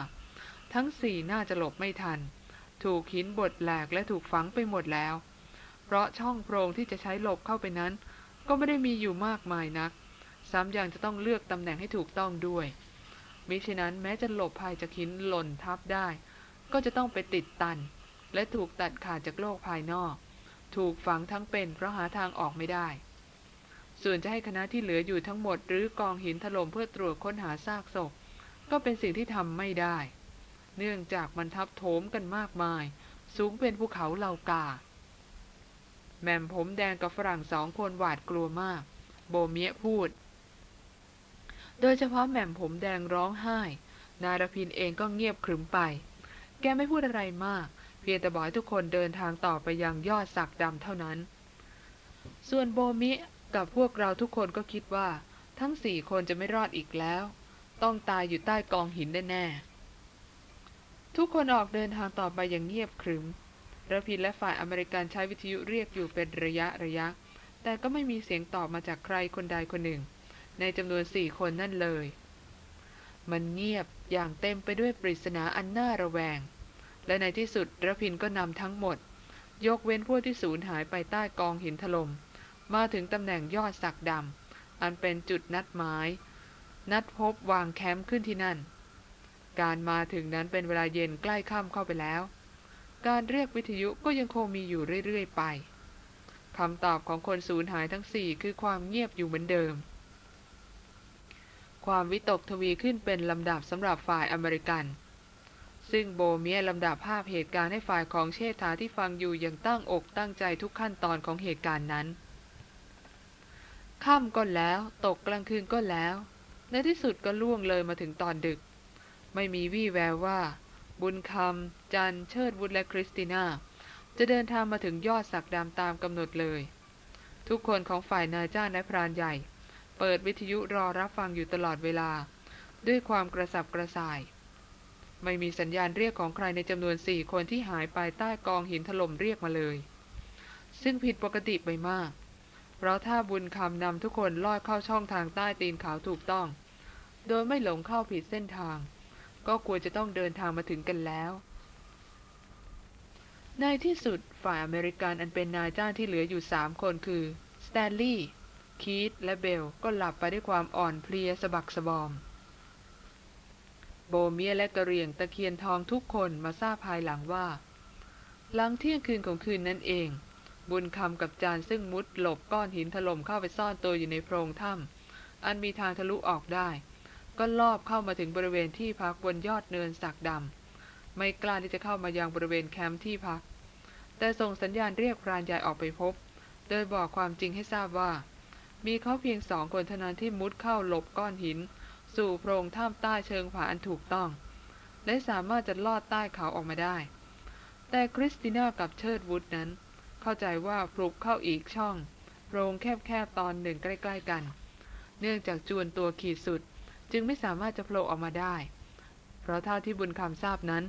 ทั้งสี่น่าจะหลบไม่ทัน ถูกหินบดแหลกและถูกฝังไปหมดแล้ว เพราะช่องโพรงที่จะใช้หลบเข้าไปนั้น ก็ไม่ได้มีอยู่มากมายนัก ซ้ำยังจะต้องเลือกตำแหน่งให้ถูกต้องด้วย มิฉะนั้นแม้จะหลบภัยจากหินหล่นทับได้ ก็จะต้องไปติดตัน และถูกตัดขาดจากโลกภายนอก ถูกฝังทั้งเป็นเพราะหาทางออกไม่ได้ ส่วนจะให้คณะที่เหลืออยู่ทั้งหมด หรือกองหินถล่มเพื่อตรวจค้นหาซากศพ ก็เป็นสิ่งที่ทำไม่ได้ เนื่องจากมันทับโถมกันมากมาย สูงเป็นภูเขาเหล่ากาแม่มผมแดงกับฝรั่งสองคนหวาดกลัวมาก โบเมียพูด โดยเฉพาะแหม่มผมแดงร้องไห้ นายรพินเองก็เงียบขรึมไป แกไม่พูดอะไรมาก เพียงแต่บอกให้ทุกคนเดินทางต่อไปยังยอดสักดำเท่านั้น ส่วนโบมิกับพวกเราทุกคนก็คิดว่า ทั้งสี่คนจะไม่รอดอีกแล้ว ต้องตายอยู่ใต้กองหินแน่ๆทุกคนออกเดินทางต่อไปอย่างเงียบขรึมระพินและฝ่ายอเมริกันใช้วิทยุเรียกอยู่เป็นระยะระยะ แต่ก็ไม่มีเสียงตอบมาจากใครคนใดคนหนึ่ง ในจำนวนสี่คนนั่นเลย มันเงียบอย่างเต็มไปด้วยปริศนาอันน่าระแวง และในที่สุดระพินก็นำทั้งหมด ยกเว้นพวกที่สูญหายไปใต้กองหินถลม่มมาถึงตำแหน่งยอดสักดำอันเป็นจุดนัดหมาย นัดพบวางแคมป์ขึ้นที่นั่น การมาถึงนั้นเป็นเวลาเย็นใกล้ค่ำเข้าไปแล้ว การเรียกวิทยุก็ยังคงมีอยู่เรื่อยๆไปคำตอบของคนสูญหายทั้งสี่คือความเงียบอยู่เหมือนเดิม ความวิตกทวีขึ้นเป็นลำดับสำหรับฝ่ายอเมริกัน ซึ่งโบเมียลำดับภาพเหตุการณ์ให้ฝ่ายของเชษฐาที่ฟังอยู่อย่างตั้งอกตั้งใจทุกขั้นตอนของเหตุการณ์นั้นค่ำก็แล้ว ตกกลางคืนก็แล้ว ในที่สุดก็ล่วงเลยมาถึงตอนดึก ไม่มีวี่แววว่า บุญคำจันเชิดวุฒและคริสติน่า จะเดินทางมาถึงยอดสักดำตามกำหนดเลย ทุกคนของฝ่ายนายจ้างและพรานใหญ่ เปิดวิทยุรอรับฟังอยู่ตลอดเวลา ด้วยความกระสับกระส่าย ไม่มีสัญญาณเรียกของใครในจำนวนสี่คนที่หายไปใต้กองหินถล่มเรียกมาเลย ซึ่งผิดปกติไปมาก เพราะถ้าบุญคำนำทุกคนลอดเข้าช่องทางใต้ตีนเขาถูกต้อง โดยไม่หลงเข้าผิดเส้นทาง ก็ควรจะต้องเดินทางมาถึงกันแล้วในที่สุดฝ่ายอเมริกันอันเป็นนายจ้างที่เหลืออยู่สามคนคือสแตนลีย์ คีตและเบลก็หลับไปด้วยความอ่อนเพลียสะบักสะบอม โบเมียและกระเรียงตะเคียนทองทุกคนมาทราบภายหลังว่า หลังเที่ยงคืนของคืนนั้นเอง บุญคำกับจันซึ่งมุดหลบก้อนหินถล่มเข้าไปซ่อนตัวอยู่ในโพรงถ้ำอันมีทางทะลุออกได้ ก็ลอบเข้ามาถึงบริเวณที่พักบนยอดเนินสักดำไม่กล้าที่จะเข้ามายังบริเวณแคมป์ที่พัก แต่ส่งสัญญาณเรียกพรานใหญ่ออกไปพบ โดยบอกความจริงให้ทราบว่า มีเขาเพียงสองคนเท่านั้นที่มุดเข้าหลบก้อนหิน สู่โพรงถ้ำใต้เชิงผาอันถูกต้อง และสามารถจะลอดใต้เขาออกมาได้ แต่คริสติน่ากับเชิดวุฒนั้น เข้าใจว่าปลุกเข้าอีกช่อง โพรงแคบๆตอนหนึ่งใกล้ ๆกัน เนื่องจากจวนตัวขีดสุดจึงไม่สามารถจะโผล่ออกมาได้ เพราะเท่าที่บุญคำทราบนั้น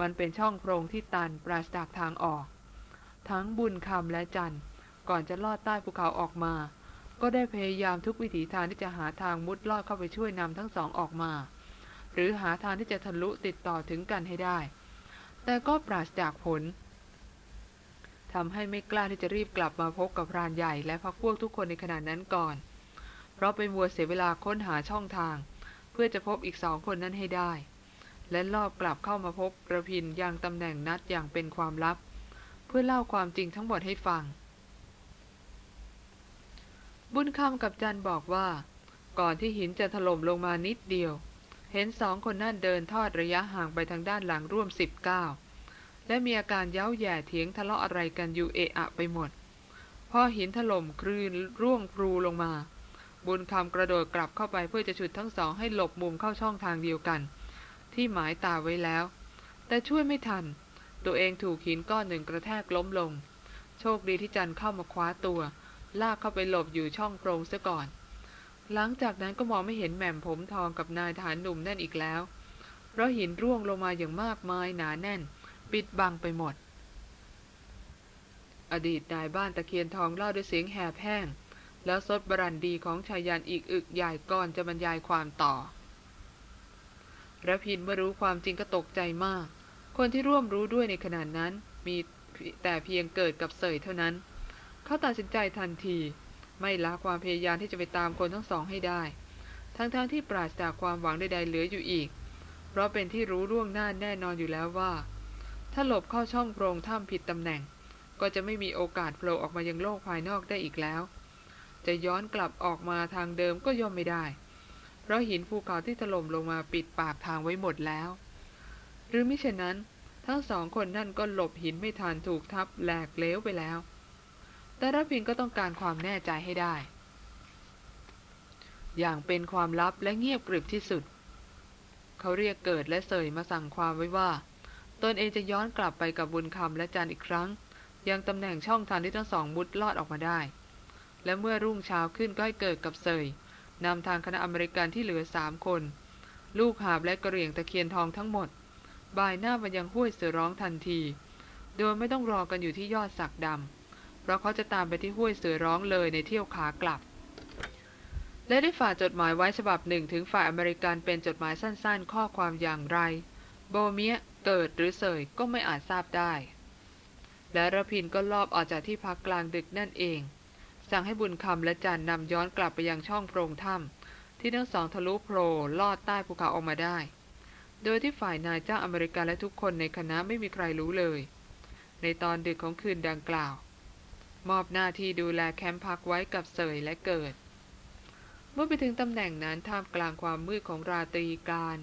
มันเป็นช่องโพรงที่ตันปราศจากทางออก ทั้งบุญคำและจันก่อนจะลอดใต้ภูเขาออกมา ก็ได้พยายามทุกวิถีทางที่จะหาทางมุดลอดเข้าไปช่วยนำทั้งสองออกมา หรือหาทางที่จะทะลุติดต่อถึงกันให้ได้ แต่ก็ปราศจากผลทำให้ไม่กล้าที่จะรีบกลับมาพบกับพรานใหญ่และพักพวกทุกคนในขณะนั้นก่อน เพราะไปมัวเสียเวลาค้นหาช่องทาง เพื่อจะพบอีกสองคนนั้นให้ได้ และลอบกลับเข้ามาพบระพินยังตำแหน่งนัดอย่างเป็นความลับ เพื่อเล่าความจริงทั้งหมดให้ฟัง บุญคำกับจันบอกว่า ก่อนที่หินจะถล่มลงมานิดเดียว เห็นสองคนนั่นเดินทอดระยะห่างไปทางด้านหลังร่วมสิบเก้าและมีอาการเย้าแย่เถียงทะเลาะอะไรกันอยู่เอะอะไปหมด พอหินถล่มคลื่นร่วงพลูลงมา บุญคำกระโดดกลับเข้าไปเพื่อจะฉุดทั้งสองให้หลบมุมเข้าช่องทางเดียวกัน ที่หมายตาไว้แล้ว แต่ช่วยไม่ทัน ตัวเองถูกหินก้อนหนึ่งกระแทกล้มลง โชคดีที่จันเข้ามาคว้าตัว ลากเข้าไปหลบอยู่ช่องโพรงซะก่อน หลังจากนั้นก็มองไม่เห็นแหม่มผมทองกับนายทหารหนุ่มนั่นอีกแล้ว เพราะหินร่วงลงมาอย่างมากมายหนาแน่น ปิดบังไปหมด อดีตนายบ้านตะเคียนทองเล่าด้วยเสียงแหบแห้ง แล้วซดบรันดีของชายยันอีกอึกใหญ่ก่อนจะบรรยายความต่อระพินเมื่อรู้ความจริงก็ตกใจมาก คนที่ร่วมรู้ด้วยในขณะนั้นมีแต่เพียงเกิดกับเสยเท่านั้น เขาตัดสินใจทันที ไม่ละความพยายามที่จะไปตามคนทั้งสองให้ได้ ทั้งๆทที่ปราศจากความหวังใดๆเหลืออยู่อีก เพราะเป็นที่รู้ร่วงหน้าแน่นอนอยู่แล้วว่า ถ้าหลบเข้าช่องโพรงถ้ำผิดตำแหน่ง ก็จะไม่มีโอกาสโผล่ออกมายังโลกภายนอกได้อีกแล้ว จะย้อนกลับออกมาทางเดิมก็ย่อมไม่ได้ เพราะหินภูเขาที่ถล่มลงมาปิดปากทางไว้หมดแล้ว หรือมิฉะนั้นทั้งสองคนนั่นก็หลบหินไม่ทันถูกทับแหลกเล้วไปแล้ว แต่รพินก็ต้องการความแน่ใจให้ได้ อย่างเป็นความลับและเงียบกริบที่สุด เขาเรียกเกิดและเสยมาสั่งความไว้ว่า ตนเองจะย้อนกลับไปกับบุญคำและจันอีกครั้ง ยังตำแหน่งช่องทางที่ทั้งสองมุดลอดออกมาได้ และเมื่อรุ่งเช้าขึ้นก็ให้เกิดกับเสยนำทางคณะอเมริกันที่เหลือสามคน ลูกหาบและกระเหรี่ยงตะเคียนทองทั้งหมดบ่ายหน้ามายังห้วยเสือร้องทันที โดยไม่ต้องรอกันอยู่ที่ยอดสักดำ เพราะเขาจะตามไปที่ห้วยเสือร้องเลยในเที่ยวขากลับ และได้ฝากจดหมายไว้ฉบับหนึ่งถึงฝ่ายอเมริกันเป็นจดหมายสั้นๆ ข้อความอย่างไร โบเมียเกิดหรือเสยก็ไม่อาจทราบได้ และระพินก็ลอบออกจากที่พักกลางดึกนั่นเอง สั่งให้บุญคำและจันนำย้อนกลับไปยังช่องโพรงถ้ำที่ทั้งสองทะลุโผล่ลอดใต้ภูเขาออกมาได้ โดยที่ฝ่ายนายจ้างอเมริกันและทุกคนในคณะไม่มีใครรู้เลย ในตอนดึกของคืนดังกล่าว มอบหน้าที่ดูแลแคมป์พักไว้กับเสยและเกิด เมื่อไปถึงตำแหน่งนั้นท่ามกลางความมืดของราตรีการ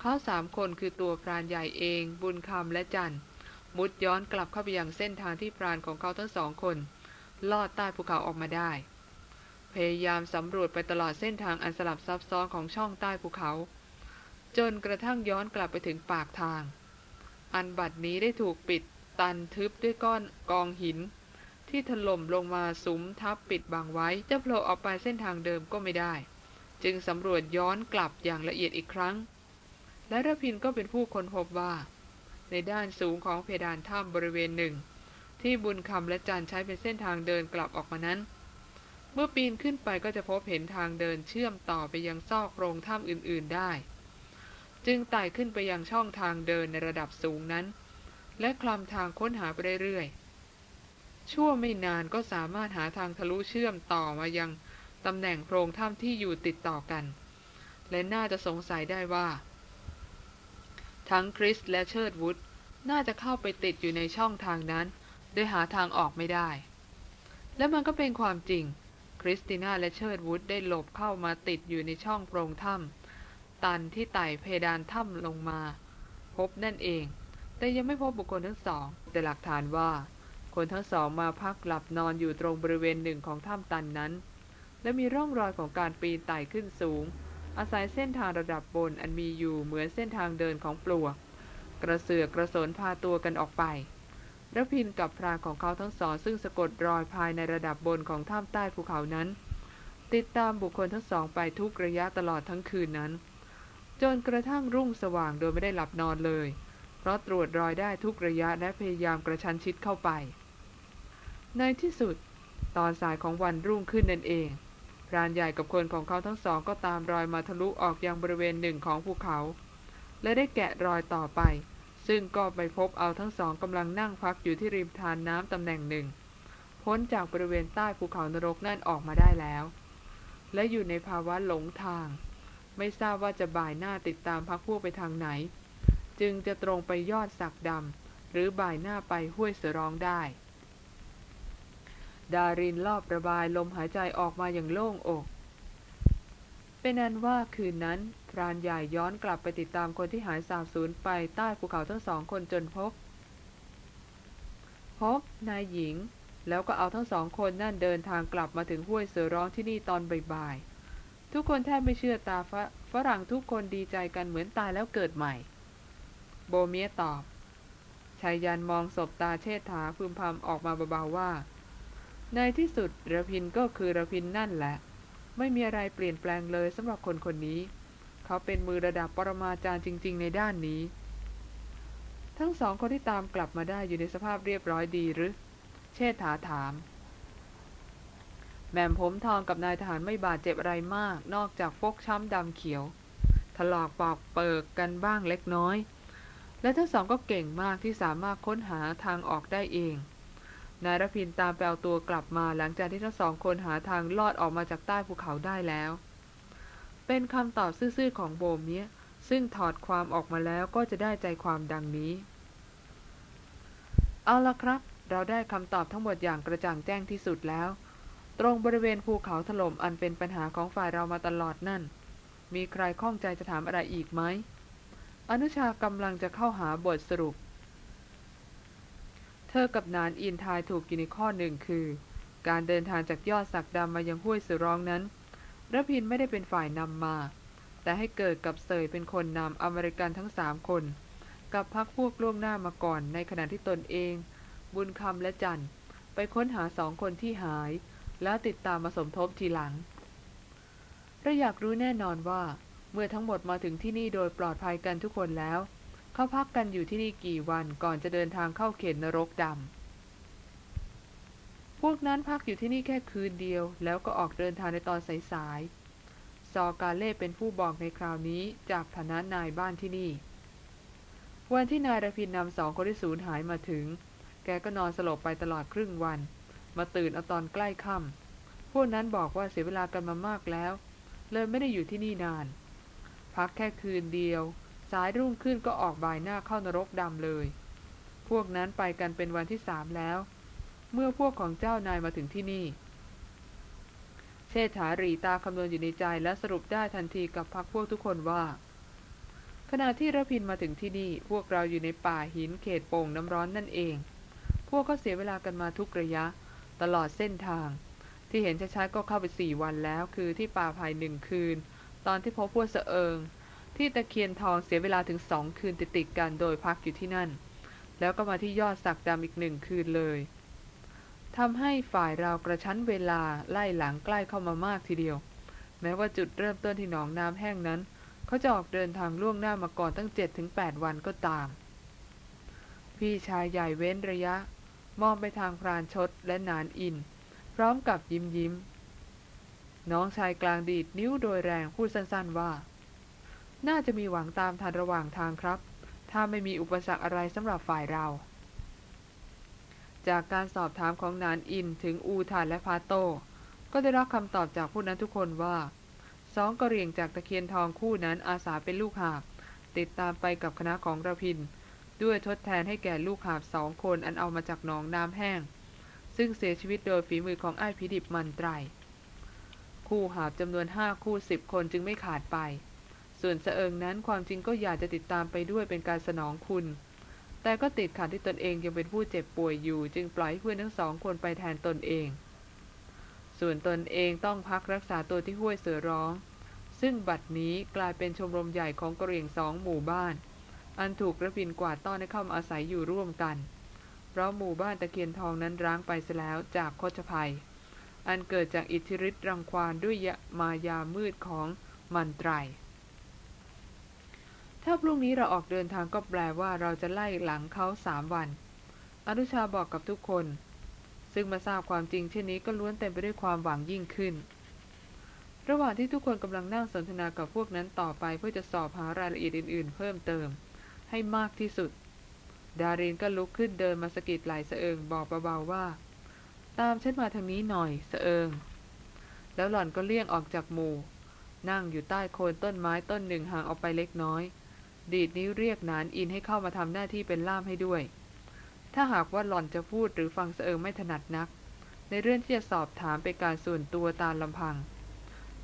เขาสามคนคือตัวพรานใหญ่เอง บุญคำและจันมุดย้อนกลับเข้าไปยังเส้นทางที่พรานของเขาทั้งสองคน ลอดใต้ภูเขาออกมาได้ พยายามสำรวจไปตลอดเส้นทางอันสลับซับซ้อนของช่องใต้ภูเขา จนกระทั่งย้อนกลับไปถึงปากทาง อันบัดนี้ได้ถูกปิดตันทึบด้วยก้อนกองหิน ที่ถล่มลงมาสุมทับปิดบังไว้ จะโผล่ออกไปเส้นทางเดิมก็ไม่ได้ จึงสำรวจย้อนกลับอย่างละเอียดอีกครั้ง และระพินก็เป็นผู้ค้นพบว่า ในด้านสูงของเพดานถ้ำบริเวณหนึ่ง ที่บุญคำและจันใช้เป็นเส้นทางเดินกลับออกมานั้น เมื่อปีนขึ้นไปก็จะพบเห็นทางเดินเชื่อมต่อไปยังซอกโพรงถ้ำอื่น ๆได้ จึงไต่ขึ้นไปยังช่องทางเดินในระดับสูงนั้น และคลำทางค้นหาไปเรื่อยๆ ชั่วไม่นานก็สามารถหาทางทะลุเชื่อมต่อมายังตำแหน่งโพรงถ้ำที่อยู่ติดต่อกัน และน่าจะสงสัยได้ว่า ทั้งคริสและเชิร์ดวุฒน่าจะเข้าไปติดอยู่ในช่องทางนั้นโดยหาทางออกไม่ได้ และมันก็เป็นความจริง คริสติน่าและเชิร์ดวุฒได้หลบเข้ามาติดอยู่ในช่องโพรงถ้ำตันที่ไต่เพดานถ้ำลงมา พบนั่นเอง แต่ยังไม่พบบุคคลทั้งสอง แต่หลักฐานว่า คนทั้งสองมาพักหลับนอนอยู่ตรงบริเวณหนึ่งของถ้ำตันนั้น และมีร่องรอยของการปีนไต่ขึ้นสูง อาศัยเส้นทางระดับบนอันมีอยู่เหมือนเส้นทางเดินของปลวก กระเสือกกระสนพาตัวกันออกไประพินกับพรานของเขาทั้งสอง ซึ่งสะกดรอยภายในระดับบนของถ้ำใต้ภูเขานั้น ติดตามบุคคลทั้งสองไปทุกระยะตลอดทั้งคืนนั้น จนกระทั่งรุ่งสว่างโดยไม่ได้หลับนอนเลย เพราะตรวจรอยได้ทุกระยะและพยายามกระชันชิดเข้าไป ในที่สุด ตอนสายของวันรุ่งขึ้นนั่นเอง พรานใหญ่กับคนของเขาทั้งสองก็ตามรอยมาทะลุออกยังบริเวณหนึ่งของภูเขา และได้แกะรอยต่อไป ซึ่งก็ไปพบเอาทั้งสองกำลังนั่งพักอยู่ที่ริมทานน้ำตำแหน่งหนึ่ง พ้นจากบริเวณใต้ภูเขานรกนั่นออกมาได้แล้ว และอยู่ในภาวะหลงทาง ไม่ทราบว่าจะบ่ายหน้าติดตามพักพวกไปทางไหน จึงจะตรงไปยอดสักดำหรือบ่ายหน้าไปห้วยเสือร้องได้ ดารินรอบระบายลมหายใจออกมาอย่างโล่งอก เป็นนั้นว่าคืนนั้นพรานใหญ่ย้อนกลับไปติดตามคนที่หายสาบสูญไปใต้ภูเขาทั้งสองคนจนพบ พบนายหญิง แล้วก็เอาทั้งสองคนนั่นเดินทางกลับมาถึงห้วยเสือร้องที่นี่ตอนบ่ายๆ ทุกคนแทบไม่เชื่อตาฝรั่งทุกคนดีใจกันเหมือนตายแล้วเกิดใหม่ โบเมียตอบชายยันมองศพตาเชษฐาพึมพำออกมาเบาๆว่า ในที่สุดระพินก็คือระพินนั่นแหละ ไม่มีอะไรเปลี่ยนแปลงเลยสำหรับคนคนนี้ เขาเป็นมือระดับปรมาจารย์จริง ๆ ในด้านนี้ ทั้งสองคนที่ตามกลับมาได้อยู่ในสภาพเรียบร้อยดีหรือ เชษฐาถามแม่มผมทองกับนายทหารไม่บาดเจ็บอะไรมาก นอกจากฟกช้ำดำเขียว ถลอกปอกเปิกกันบ้างเล็กน้อย และทั้งสองก็เก่งมากที่สามารถค้นหาทางออกได้เอง นายรพินตามไปเอาตัวกลับมาหลังจากที่ทั้งสองคนหาทางลอดออกมาจากใต้ภูเขาได้แล้ว เป็นคำตอบซื่อๆของโบมเนี้ย ซึ่งถอดความออกมาแล้วก็จะได้ใจความดังนี้ เอาละครับ เราได้คำตอบทั้งหมดอย่างกระจ่างแจ้งที่สุดแล้ว ตรงบริเวณภูเขาถล่มอันเป็นปัญหาของฝ่ายเรามาตลอดนั่น มีใครข้องใจจะถามอะไรอีกไหมอนุชากำลังจะเข้าหาบทสรุป ธอกับนานอินทายถูกอยู่ในข้อหนึ่งคือ การเดินทางจากยอดสักดำมายังห้วยสือร้องนั้นระพินไม่ได้เป็นฝ่ายนำมา แต่ให้เกิดกับเสยเป็นคนนำอเมริกันทั้งสามคน กับพักพวกล่วงหน้ามาก่อนในขณะที่ตนเอง บุญคำและจันไปค้นหาสองคนที่หาย แล้วติดตามมาสมทบทีหลังเราอยากรู้แน่นอนว่า เมื่อทั้งหมดมาถึงที่นี่โดยปลอดภัยกันทุกคนแล้ว เขาพักกันอยู่ที่นี่กี่วันก่อนจะเดินทางเข้าเขตนรกดำพวกนั้นพักอยู่ที่นี่แค่คืนเดียว แล้วก็ออกเดินทางในตอนสายๆซอกาเล่เป็นผู้บอกในคราวนี้จากฐานะนายบ้านที่นี่ วันที่นายระพินนำสองคนที่สูญหายมาถึง แกก็นอนสลบไปตลอดครึ่งวัน มาตื่นเอาตอนใกล้ค่ำพวกนั้นบอกว่าเสียเวลากันมามากแล้ว เลยไม่ได้อยู่ที่นี่นาน พักแค่คืนเดียว สายรุ่งขึ้นก็ออกบ่ายหน้าเข้านรกดำเลย พวกนั้นไปกันเป็นวันที่สามแล้ว เมื่อพวกของเจ้านายมาถึงที่นี่ เชษฐารีตาคำนวณอยู่ในใจและสรุปได้ทันทีกับพักพวกทุกคนว่า ขณะที่ระพินมาถึงที่นี่ พวกเราอยู่ในป่าหินเขตโป่งน้ำร้อนนั่นเอง พวกก็เสียเวลากันมาทุกระยะ ตลอดเส้นทาง ที่เห็นชัดๆก็เข้าไปสี่วันแล้ว คือที่ป่าไผ่หนึ่งคืน ตอนที่พบพวกเสเอิง ที่ตะเคียนทองเสียเวลาถึงสองคืนติดๆกันโดยพักอยู่ที่นั่น แล้วก็มาที่ยอดสักดำอีกหนึ่งคืนเลยทำให้ฝ่ายเรากระชั้นเวลาไล่หลังใกล้เข้ามามากทีเดียว แม้ว่าจุดเริ่มต้นที่หนองน้ำแห้งนั้น เขาจะออกเดินทางล่วงหน้ามาก่อนตั้งเจ็ดถึงแปดวันก็ตาม พี่ชายใหญ่เว้นระยะ มองไปทางพรานชดและนานอิน พร้อมกับยิ้มยิ้ม น้องชายกลางดีดนิ้วโดยแรงพูดสั้นๆว่า น่าจะมีหวังตามทันระหว่างทางครับ ถ้าไม่มีอุปสรรคอะไรสำหรับฝ่ายเรา จากการสอบถามของนานอินถึงอูทานและพาโต ก็ได้รับคำตอบจากผู้นั้นทุกคนว่าสองกระเรียงจากตะเคียนทองคู่นั้นอาสาเป็นลูกหาบ ติดตามไปกับคณะของระพิน ด้วยทดแทนให้แก่ลูกหาบสองคนอันเอามาจากหนองน้ำแห้ง ซึ่งเสียชีวิตโดยฝีมือของไอ้พิดิบมันไตร คู่หาบจำนวนห้าคู่สิบคนจึงไม่ขาดไป ส่วนเสเอิงนั้นความจริงก็อยากจะติดตามไปด้วยเป็นการสนองคุณ แต่ก็ติดขัดที่ตนเองยังเป็นผู้เจ็บป่วยอยู่ จึงปล่อยให้เพื่อนทั้งสองคนไปแทนตนเอง ส่วนตนเองต้องพักรักษาตัวที่ห้วยเสือร้อง ซึ่งบัดนี้กลายเป็นชมรมใหญ่ของกระเรียงสองหมู่บ้าน อันถูกระพินกวาดต้อนให้เข้ามาอาศัยอยู่ร่วมกัน เพราะหมู่บ้านตะเคียนทองนั้นร้างไปเสียแล้วจากโคชภัย อันเกิดจากอิทธิฤทธิ์รังควานด้วยมายามืดของมันไตร ถ้าพรุ่งนี้เราออกเดินทางก็แปลว่าเราจะไล่หลังเขาสามวัน อนุชาบอกกับทุกคน ซึ่งมาทราบความจริงเช่นนี้ก็ล้วนเต็มไปด้วยความหวังยิ่งขึ้น ระหว่างที่ทุกคนกำลังนั่งสนทนากับพวกนั้นต่อไปเพื่อจะสอบหารายละเอียดอื่น ๆ เพิ่มเติม ให้มากที่สุด ดารินก็ลุกขึ้นเดินมาสกิดไหล่เสเอิงบอกเบาๆว่า ตามฉันมาทางนี้หน่อยเสเอิง แล้วหล่อนก็เลี่ยงออกจากหมู่นั่งอยู่ใต้โคนต้นไม้ต้นหนึ่งห่างออกไปเล็กน้อย ดีดนิ้วเรียกนานอินให้เข้ามาทำหน้าที่เป็นล่ามให้ด้วย ถ้าหากว่าหล่อนจะพูดหรือฟังเสเอิงไม่ถนัดนัก ในเรื่องที่จะสอบถามเป็นการส่วนตัวตามลำพัง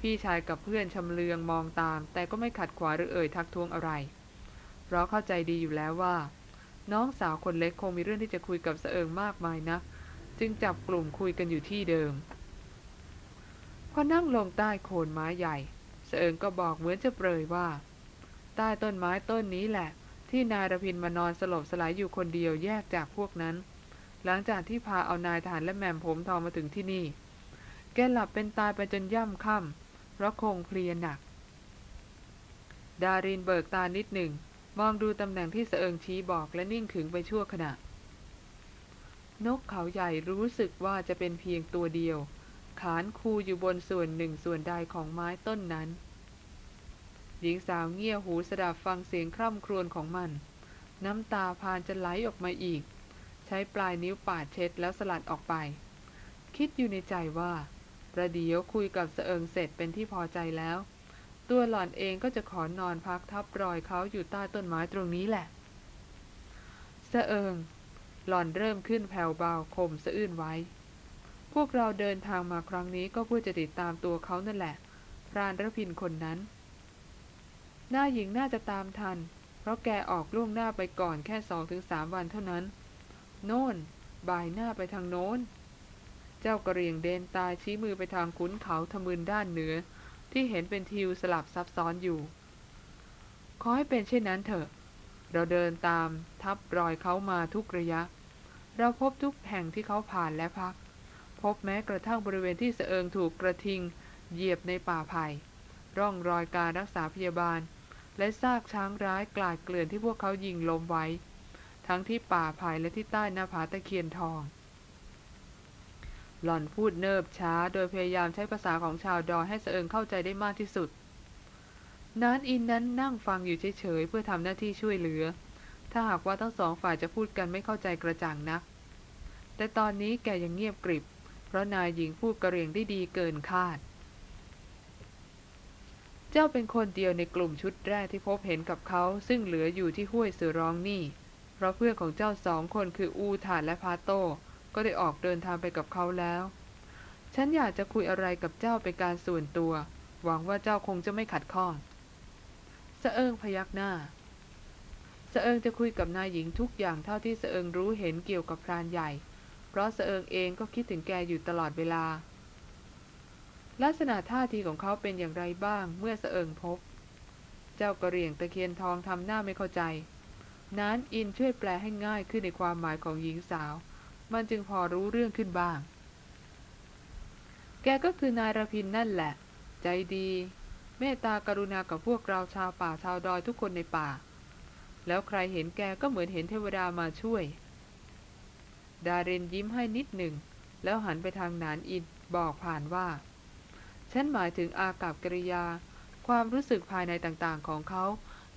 พี่ชายกับเพื่อนชำเลืองมองตาม แต่ก็ไม่ขัดขวางหรือเอ่ยทักท้วงอะไร เพราะเข้าใจดีอยู่แล้วว่า น้องสาวคนเล็กคงมีเรื่องที่จะคุยกับเสเอิงมากมายนัก จึงจับกลุ่มคุยกันอยู่ที่เดิมพอนั่งลงใต้โคนไม้ใหญ่เสเอิงก็บอกเหมือนจะเปรยว่า ใต้ต้นไม้ต้นนี้แหละ ที่นายรพินมานอนสลบสลายอยู่คนเดียวแยกจากพวกนั้น หลังจากที่พาเอานายทหารและแม่มผมทองมาถึงที่นี่ แกหลับเป็นตายไปจนย่ำค่ำเพราะคงเพลียหนัก ดารินเบิกตานิดหนึ่ง มองดูตำแหน่งที่เสเอิงชี้บอกและนิ่งขึงไปชั่วขณะนกเขาใหญ่รู้สึกว่าจะเป็นเพียงตัวเดียว ขานคูอยู่บนส่วนหนึ่งส่วนใดของไม้ต้นนั้น หญิงสาวเงี่ยหูสดับฟังเสียงคร่ำครวญของมัน น้ำตาพานจะไหลออกมาอีก ใช้ปลายนิ้วปาดเช็ดแล้วสลัดออกไป คิดอยู่ในใจว่า ประเดี๋ยวคุยกับเสเอิงเสร็จเป็นที่พอใจแล้ว ตัวหล่อนเองก็จะขอนอนพักทับรอยเขาอยู่ใต้ต้นไม้ตรงนี้แหละเสเอิงหล่อนเริ่มขึ้นแผ่วเบาคมสะอื้นไว้ พวกเราเดินทางมาครั้งนี้ก็เพื่อจะติดตามตัวเขานั่นแหละ พรานระพินคนนั้น หน้าหญิงน่าจะตามทัน เพราะแกออกล่วงหน้าไปก่อนแค่สองถึงสามวันเท่านั้น โน่น บ่ายหน้าไปทางโน้น เจ้ากระเรียงเดนตายชี้มือไปทางขุนเขาทะมึนด้านเหนือ ที่เห็นเป็นทิวสลับซับซ้อนอยู่ ขอให้เป็นเช่นนั้นเถอะ เราเดินตามทับรอยเขามาทุกระยะ เราพบทุกแห่งที่เขาผ่านและพัก พบแม้กระทั่งบริเวณที่เสเอิงถูกกระทิงเหยียบในป่าไผ่ร่องรอยการรักษาพยาบาล และซากช้างร้ายกลาดเกลื่อนที่พวกเขายิงล้มไว้ ทั้งที่ป่าไผ่และที่ใต้หน้าผาตะเคียนทอง หล่อนพูดเนิบช้า โดยพยายามใช้ภาษาของชาวดอยให้เสอิงเข้าใจได้มากที่สุด นานอินนั้นนั่งฟังอยู่เฉยๆเพื่อทำหน้าที่ช่วยเหลือ ถ้าหากว่าทั้งสองฝ่ายจะพูดกันไม่เข้าใจกระจ่างนัก แต่ตอนนี้แกยังเงียบกริบ เพราะนายหญิงพูดกระเรียงได้ดีเกินคาด เจ้าเป็นคนเดียวในกลุ่มชุดแรกที่พบเห็นกับเขาซึ่งเหลืออยู่ที่ห้วยเสือร้องนี่ เพราะเพื่อนของเจ้าสองคนคืออูถานและพาโต้ก็ได้ออกเดินทางไปกับเขาแล้ว ฉันอยากจะคุยอะไรกับเจ้าเป็นการส่วนตัว หวังว่าเจ้าคงจะไม่ขัดข้องสะเอิงพยักหน้าสะเอิงจะคุยกับนายหญิงทุกอย่างเท่าที่สะเอิงรู้เห็นเกี่ยวกับพรานใหญ่ เพราะสะเอิงเองก็คิดถึงแกอยู่ตลอดเวลา ลักษณะท่าทีของเขาเป็นอย่างไรบ้างเมื่อสะเอิงพบ เจ้ากระเหรี่ยงตะเคียนทองทำหน้าไม่เข้าใจ นั้นอินช่วยแปลให้ง่ายขึ้นในความหมายของหญิงสาว มันจึงพอรู้เรื่องขึ้นบ้าง แกก็คือนายรพินนั่นแหละ ใจดี เมตตากรุณากับพวกเราชาวป่าชาวดอยทุกคนในป่า แล้วใครเห็นแกก็เหมือนเห็นเทวดามาช่วย ดาเรนยิ้มให้นิดหนึ่ง แล้วหันไปทางนานอินบอกผ่านว่า ฉันหมายถึงอากับกริยา ความรู้สึกภายในต่างๆของเขา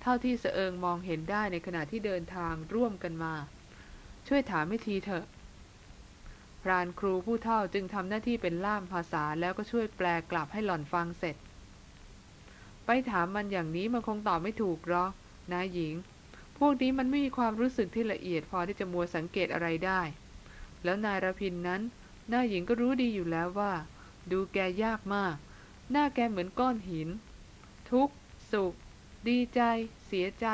เท่าที่เสเอิงมองเห็นได้ในขณะที่เดินทางร่วมกันมา ช่วยถามไม่ทีเถอะพรานครูผู้เท่าจึงทำหน้าที่เป็นล่ามภาษาแล้วก็ช่วยแปลกลับให้หล่อนฟังเสร็จ ไปถามมันอย่างนี้มันคงตอบไม่ถูกหรอกนายหญิง พวกนี้มันไม่มีความรู้สึกที่ละเอียดพอที่จะมัวสังเกตอะไรได้ แล้วนายรพินนั้นน้าหญิงก็รู้ดีอยู่แล้วว่า ดูแกยากมาก หน้าแกเหมือนก้อนหิน ทุกข์ สุข ดีใจ เสียใจ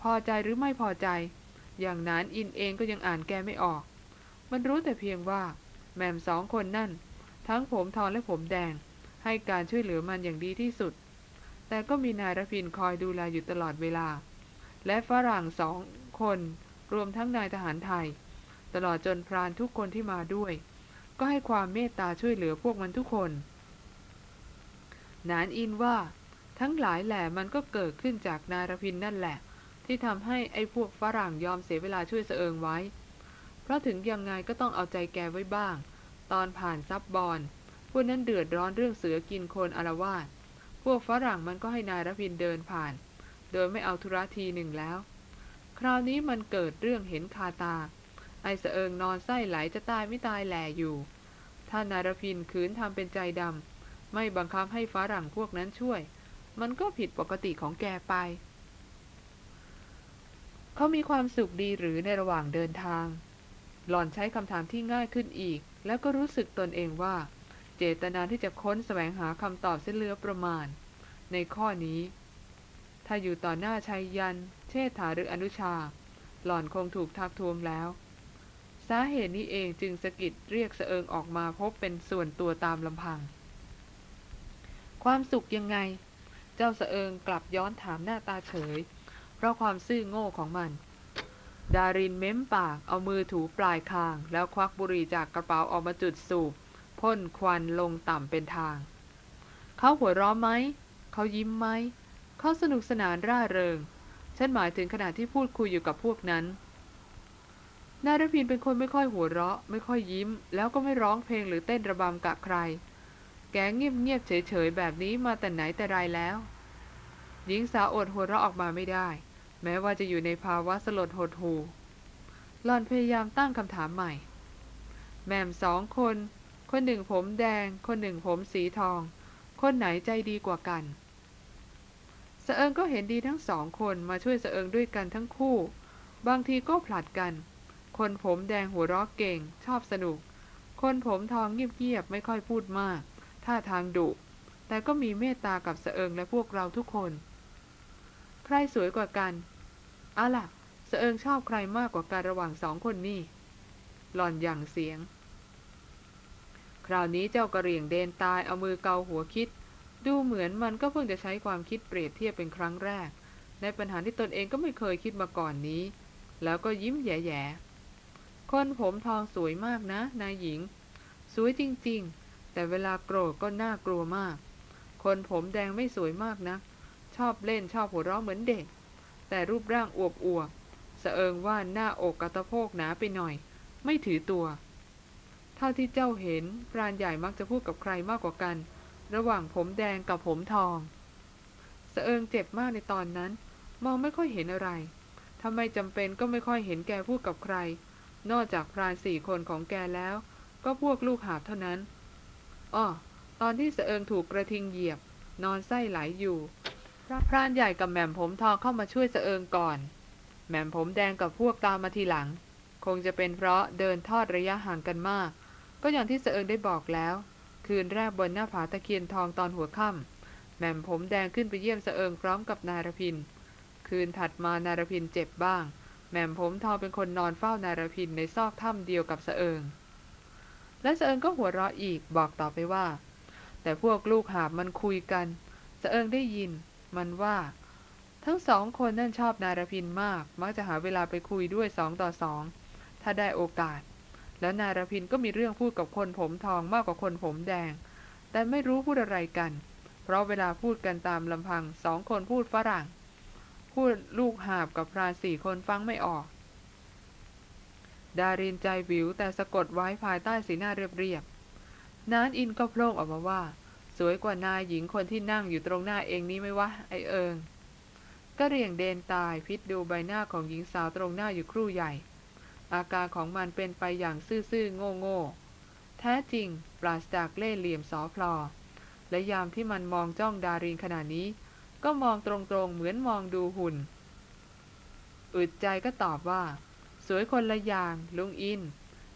พอใจหรือไม่พอใจ อย่างนั้นอินเองก็ยังอ่านแกไม่ออก มันรู้แต่เพียงว่า แม่มสองคนนั่น ทั้งผมทองและผมแดง ให้การช่วยเหลือมันอย่างดีที่สุด แต่ก็มีนายรพินคอยดูแลอยู่ตลอดเวลา และฝรั่งสองคนรวมทั้งนายทหารไทย ตลอดจนพรานทุกคนที่มาด้วย ก็ให้ความเมตตาช่วยเหลือพวกมันทุกคน นานอินว่าทั้งหลายแหล่มันก็เกิดขึ้นจากนายรพินนั่นแหละ ที่ทำให้ไอ้พวกฝรั่งยอมเสียเวลาช่วยเสเอิงไว้ เพราะถึงยังไงก็ต้องเอาใจแกไว้บ้าง ตอนผ่านซับบอลพวกนั้นเดือดร้อนเรื่องเสือกินคนอารวาสพวกฝรั่งมันก็ให้นายรพินเดินผ่าน โดยไม่เอาธุระทีหนึ่งแล้ว คราวนี้มันเกิดเรื่องเห็นคาตา ไอเสเอิงนอนไส้ไหลจะตายไม่ตายแหล่อยู่ ถ้านายรพินขืนทำเป็นใจดำ ไม่บังคับให้ฟ้าหลังพวกนั้นช่วย มันก็ผิดปกติของแกไป เขามีความสุขดีหรือในระหว่างเดินทาง หล่อนใช้คำถามที่ง่ายขึ้นอีก แล้วก็รู้สึกตนเองว่า เจตนาที่จะค้นแสวงหาคำตอบเส้นเลือประมาณ ในข้อนี้ ถ้าอยู่ต่อหน้าชัยยัน เชษฐาหรืออนุชา หล่อนคงถูกทักทวงแล้วสาเหตุนี้เองจึงสกิดเรียกเสเอิงออกมาพบเป็นส่วนตัวตามลำพัง ความสุขยังไง เจ้าเสเอิงกลับย้อนถามหน้าตาเฉย เพราะความซื่อโง่ของมัน ดารินเม้มปากเอามือถูปลายคาง แล้วควักบุหรี่จากกระเป๋าออกมาจุดสูบพ่นควันลงต่ำเป็นทาง เขาหัวเราะไหม เขายิ้มไหม เขาสนุกสนานร่าเริง ฉันหมายถึงขณะที่พูดคุยอยู่กับพวกนั้นนายรพินเป็นคนไม่ค่อยหัวเราะ ไม่ค่อยยิ้ม แล้วก็ไม่ร้องเพลงหรือเต้นระบำกับใคร แกเงียบเงียบเฉยเฉยแบบนี้มาแต่ไหนแต่ไรแล้ว หญิงสาวอดหัวเราะออกมาไม่ได้ แม้ว่าจะอยู่ในภาวะสลดหดหูหล่อนพยายามตั้งคำถามใหม่ แม่มสองคน คนหนึ่งผมแดง คนหนึ่งผมสีทอง คนไหนใจดีกว่ากันสเอิงก็เห็นดีทั้งสองคนมาช่วยสเอิงด้วยกันทั้งคู่ บางทีก็ผลัดกัน คนผมแดงหัวเราะเก่ง ชอบสนุก คนผมทองเงียบๆไม่ค่อยพูดมาก ท่าทางดุ แต่ก็มีเมตตากับสเอิงและพวกเราทุกคน ใครสวยกว่ากันอะล่ะสเอิงชอบใครมากกว่ากันระหว่างสองคนนี่ หล่อนอย่างเสียง คราวนี้เจ้ากระเหรี่ยงเดนตายเอามือเกาหัวคิด ดูเหมือนมันก็เพิ่งจะใช้ความคิดเปรียบเทียบเป็นครั้งแรก ในปัญหาที่ตนเองก็ไม่เคยคิดมาก่อนนี้ แล้วก็ยิ้มแย่ๆคนผมทองสวยมากนะ นายหญิง สวยจริง ๆ แต่เวลาโกรธก็น่ากลัวมาก คนผมแดงไม่สวยมากนะ ชอบเล่นชอบหัวเราะเหมือนเด็ก แต่รูปร่างอวบอวบเสเอิงว่าหน้าอกกระตะโพกหนาไปหน่อย ไม่ถือตัว เท่าที่เจ้าเห็นพรานใหญ่มักจะพูดกับใครมากกว่ากัน ระหว่างผมแดงกับผมทองสเอิงเจ็บมากในตอนนั้น มองไม่ค่อยเห็นอะไรทำไมจำเป็นก็ไม่ค่อยเห็นแกพูดกับใคร นอกจากพรานสี่คนของแกแล้ว ก็พวกลูกหาบเท่านั้น อ้อตอนที่เสเอิงถูกกระทิงเหยียบ นอนไส้ไหลอยู่ พรานใหญ่กับแหม่มผมทองเข้ามาช่วยเสอิงก่อน แหม่มผมแดงกับพวกตามมาทีหลัง คงจะเป็นเพราะเดินทอดระยะห่างกันมาก ก็อย่างที่เสอิงได้บอกแล้ว คืนแรกบนหน้าผาตะเคียนทองตอนหัวค่ำแหม่มผมแดงขึ้นไปเยี่ยมเสอิงพร้อมกับนายรพิน คืนถัดมานายรพินเจ็บบ้าง แหม่มผมทองเป็นคนนอนเฝ้านายรพินในซอกถ้ำเดียวกับเสเอิง และเสอิงก็หัวเราะอีกบอกต่อไปว่า แต่พวกลูกหาบมันคุยกันเสอิงได้ยิน มันว่า ทั้งสองคนนั่นชอบนารพินมาก มักจะหาเวลาไปคุยด้วยสองต่อสองถ้าได้โอกาส แล้วนารพินก็มีเรื่องพูดกับคนผมทองมากกว่าคนผมแดง แต่ไม่รู้พูดอะไรกัน เพราะเวลาพูดกันตามลำพังสองคนพูดฝรั่ง พูดลูกหาบกับพรานสี่คนฟังไม่ออก ดารินใจวิวแต่สะกดไว้ภายใต้สีหน้าเรียบๆนานอินก็โพล่งออกมาว่า สวยกว่านายหญิงคนที่นั่งอยู่ตรงหน้าเองนี้ไหมวะ ไอเอิงก็เรียงเดนตายพิษดูใบหน้าของหญิงสาวตรงหน้าอยู่ครู่ใหญ่ อาการของมันเป็นไปอย่างซื่อๆโง่ๆแท้จริง ปราศจากเล่ห์เหลี่ยมสอพลอ และยามที่มันมองจ้องดารินขนาดนี้ ก็มองตรงๆเหมือนมองดูหุ่นอึดใจก็ตอบว่า สวยคนละอย่างลุงอิน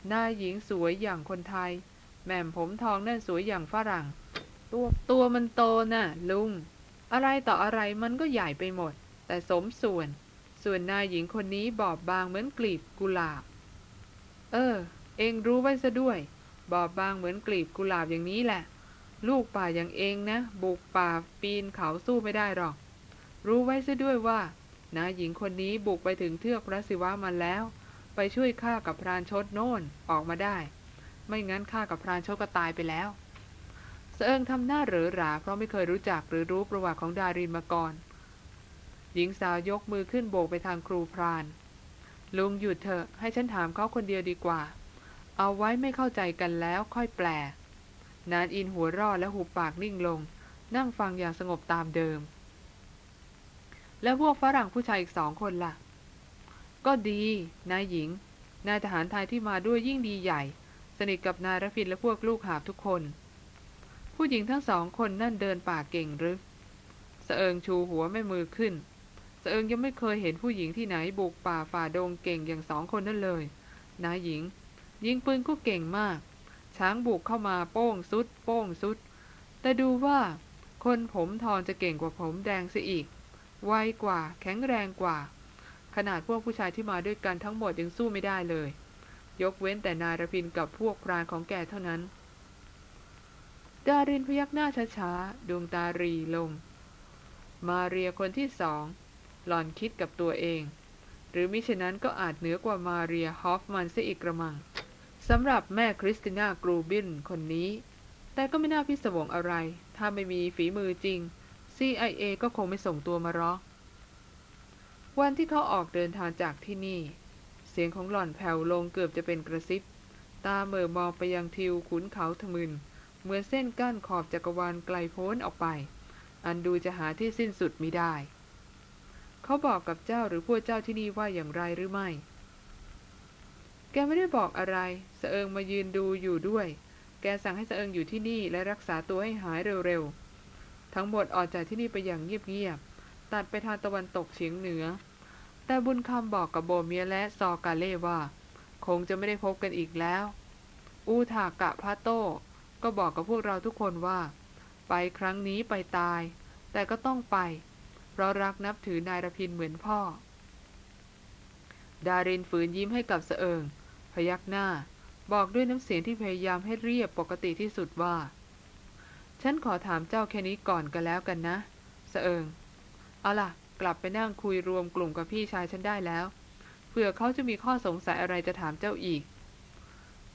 หน้าหญิงสวยอย่างคนไทยแหม่มผมทองนั่นสวยอย่างฝรั่ง ตัวตัวมันโตน่ะ ลุง อะไรต่ออะไรมันก็ใหญ่ไปหมด แต่สมส่วน ส่วนนายหญิงคนนี้บอบบางเหมือนกลีบกุหลาบ เออ เองรู้ไว้ซะด้วย บอบบางเหมือนกลีบกุหลาบอย่างนี้แหละ ลูกป่าอย่างเองนะ บุกป่าปีนเขาสู้ไม่ได้หรอก รู้ไว้ซะด้วยว่านายหญิงคนนี้บุกไปถึงเทือกพระศิวะมาแล้ว ไปช่วยข้ากับพรานชดโน่นออกมาได้ ไม่งั้นข้ากับพรานชดก็ตายไปแล้วเสอิงทำหน้าเหรอหรา เพราะไม่เคยรู้จักหรือรู้ประวัติของดารินมาก่อน หญิงสาวยกมือขึ้นโบกไปทางครูพราน ลุงหยุดเถอะให้ฉันถามเขาคนเดียวดีกว่า เอาไว้ไม่เข้าใจกันแล้วค่อยแปล นานอินหัวรอดและหูปากนิ่งลง นั่งฟังอย่างสงบตามเดิม แล้วพวกฝรั่งผู้ชายอีกสองคนล่ะ ก็ดี นายหญิง นายทหารไทยที่มาด้วยยิ่งดีใหญ่ สนิทกับนายรฟินและพวกลูกหาบทุกคน ผู้หญิงทั้งสองคนนั่นเดินป่าเก่งหรือเสอิงชูหัวแม่มือขึ้นเสอิงยังไม่เคยเห็นผู้หญิงที่ไหนบุกป่าฝ่าดงเก่งอย่างสองคนนั่นเลย นายหญิง ยิงปืนก็เก่งมาก ช้างบุกเข้ามาโป้งสุด โป้งสุด แต่ดูว่าคนผมทองจะเก่งกว่าผมแดงเสียอีก ไวกว่า แข็งแรงกว่า ขนาดพวกผู้ชายที่มาด้วยกันทั้งหมดยังสู้ไม่ได้เลย ยกเว้นแต่นายรพินกับพวกพรานของแกเท่านั้น ดารินพยักหน้าช้าๆ ดวงตารีลง มาเรียคนที่สอง หล่อนคิดกับตัวเอง หรือมิฉะนั้นก็อาจเหนือกว่ามาเรียฮอฟมันเสียอีกกระมังสำหรับแม่คริสติน่ากรูบินคนนี้ แต่ก็ไม่น่าพิศวงอะไร ถ้าไม่มีฝีมือจริง CIA ก็คงไม่ส่งตัวมาหรอก วันที่เขาออกเดินทางจากที่นี่ เสียงของหล่อนแผ่วลงเกือบจะเป็นกระซิบ ตาเมื่อมองไปยังทิวขุนเขาทะมึน เหมือนเส้นกั้นขอบจักรวาลไกลโพ้นออกไป อันดูจะหาที่สิ้นสุดมิได้ เขาบอกกับเจ้าหรือพวกเจ้าที่นี่ว่าอย่างไรหรือไม่ แกไม่ได้บอกอะไรเสเอิงมายืนดูอยู่ด้วย แกสั่งให้เสเอิงอยู่ที่นี่และรักษาตัวให้หายเร็วๆ ทั้งหมดออกจากที่นี่ไปอย่างเงียบๆ ตัดไปทางตะวันตกเฉียงเหนือ แต่บุญคำบอกกับโบเมียและซอกาเล่ว่า คงจะไม่ได้พบกันอีกแล้ว อูถากะพาโต้ก็บอกกับพวกเราทุกคนว่า ไปครั้งนี้ไปตาย แต่ก็ต้องไป เพราะรักนับถือนายรพินเหมือนพ่อ ดารินฝืนยิ้มให้กับเสเอิง พยักหน้า บอกด้วยน้ำเสียงที่พยายามให้เรียบปกติที่สุดว่า ฉันขอถามเจ้าแค่นี้ก่อนกันแล้วกันนะ เสเอิง เอาล่ะ กลับไปนั่งคุยรวมกลุ่มกับพี่ชายฉันได้แล้ว เผื่อเขาจะมีข้อสงสัยอะไรจะถามเจ้าอีก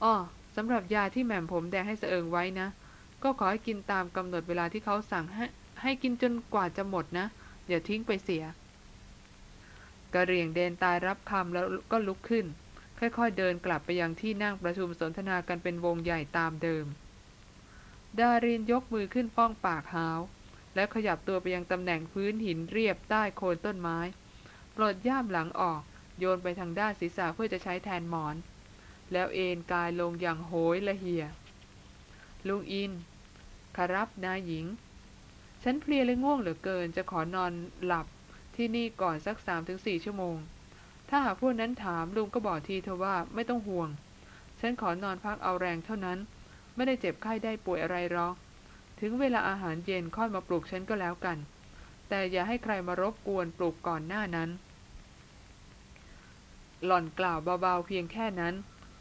อ้อสำหรับยาที่แหม่มผมแดงให้เสเอิงไว้นะ ก็ขอให้กินตามกำหนดเวลาที่เขาสั่งให้ให้กินจนกว่าจะหมดนะ อย่าทิ้งไปเสียกระเรียงเดนตายรับคำแล้วก็ลุกขึ้น ค่อยๆเดินกลับไปยังที่นั่งประชุมสนทนากันเป็นวงใหญ่ตามเดิม ดารินยกมือขึ้นป้องปากหาว และขยับตัวไปยังตำแหน่งพื้นหินเรียบใต้โคนต้นไม้ปลดย่ามหลังออก โยนไปทางด้านศีรษะเพื่อจะใช้แทนหมอน แล้วเอนกายลงอย่างโหยละเหีย ลุงอินคารับนายหญิงฉฉันเพลียและง่วงเหลือเกิน จะขอนอนหลับที่นี่ก่อนสักสามถึงสี่ชั่วโมง ถ้าหากพวกนั้นถามลุงก็บอกทีเธอว่าไม่ต้องห่วง ฉันขอนอนพักเอาแรงเท่านั้น ไม่ได้เจ็บไข้ได้ป่วยอะไรหรอก ถึงเวลาอาหารเย็นค่อยมาปลุกฉันก็แล้วกัน แต่อย่าให้ใครมารบกวนปลุกก่อนหน้านั้น หล่อนกล่าวเบาๆเพียงแค่นั้น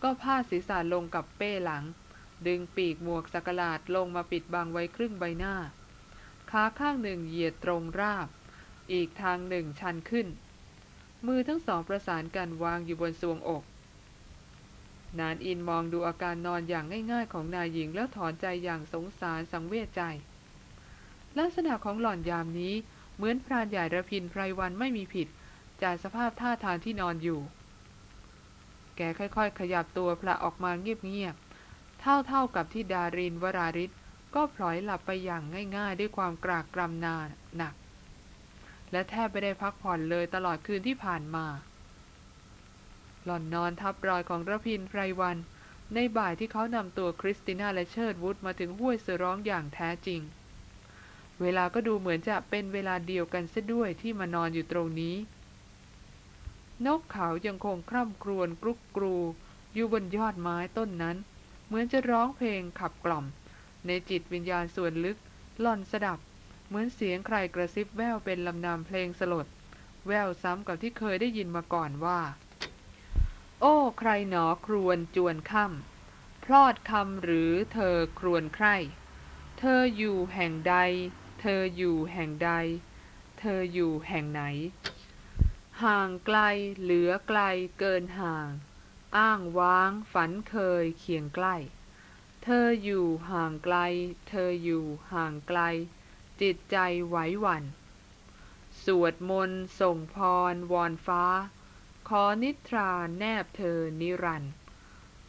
ก็พาดศีรษะลงกับเป้หลัง ดึงปีกหมวกสักหลาดลงมาปิดบังไว้ครึ่งใบหน้า ขาข้างหนึ่งเหยียดตรงราบ อีกทางหนึ่งชันขึ้น มือทั้งสองประสานกันวางอยู่บนทรวงอก นานอินมองดูอาการนอนอย่างง่ายๆ ของนายหญิงแล้วถอนใจอย่างสงสารสังเวชใจ ลักษณะของหล่อนยามนี้เหมือนพรานใหญ่ระพินไพรวันไม่มีผิด จากสภาพท่าทางที่นอนอยู่ แกค่อยๆ ขยับตัวพละออกมาเงียบๆ เท่าๆกับที่ดารินวราริศก็พลอยหลับไปอย่างง่ายๆ ด้วยความกรากกรำนาหนัก และแทบไม่ได้พักผ่อนเลยตลอดคืนที่ผ่านมา หล่อนนอนทับรอยของระพินไพรวัน ในบ่ายที่เขานำตัวคริสติน่าและเชิดวุฒมาถึงห้วยเสือร้องอย่างแท้จริง เวลาก็ดูเหมือนจะเป็นเวลาเดียวกันซะด้วยที่มานอนอยู่ตรงนี้ นกเขายังคงคร่ำครวญกรุกกรู อยู่บนยอดไม้ต้นนั้น เหมือนจะร้องเพลงขับกล่อม ในจิตวิญญาณส่วนลึกหล่อนสดับ เหมือนเสียงใครกระซิบแววเป็นลำนำเพลงสลด แววซ้ำกับที่เคยได้ยินมาก่อนว่า โอ้ ใครหนอครวนจวนค่ำพลอดคำหรือเธอครวนใคร เธออยู่แห่งใด เธออยู่แห่งใด เธออยู่แห่งไหน ห่างไกลเหลือไกลเกินห่าง อ้างว้างฝันเคยเคียงใกล้ เธออยู่ห่างไกล เธออยู่ห่างไกล จิตใจไหวหวัน่น สวดมนต์ส่งพรวอนฟ้า ขอนิทราแนบเธอนิรันดร์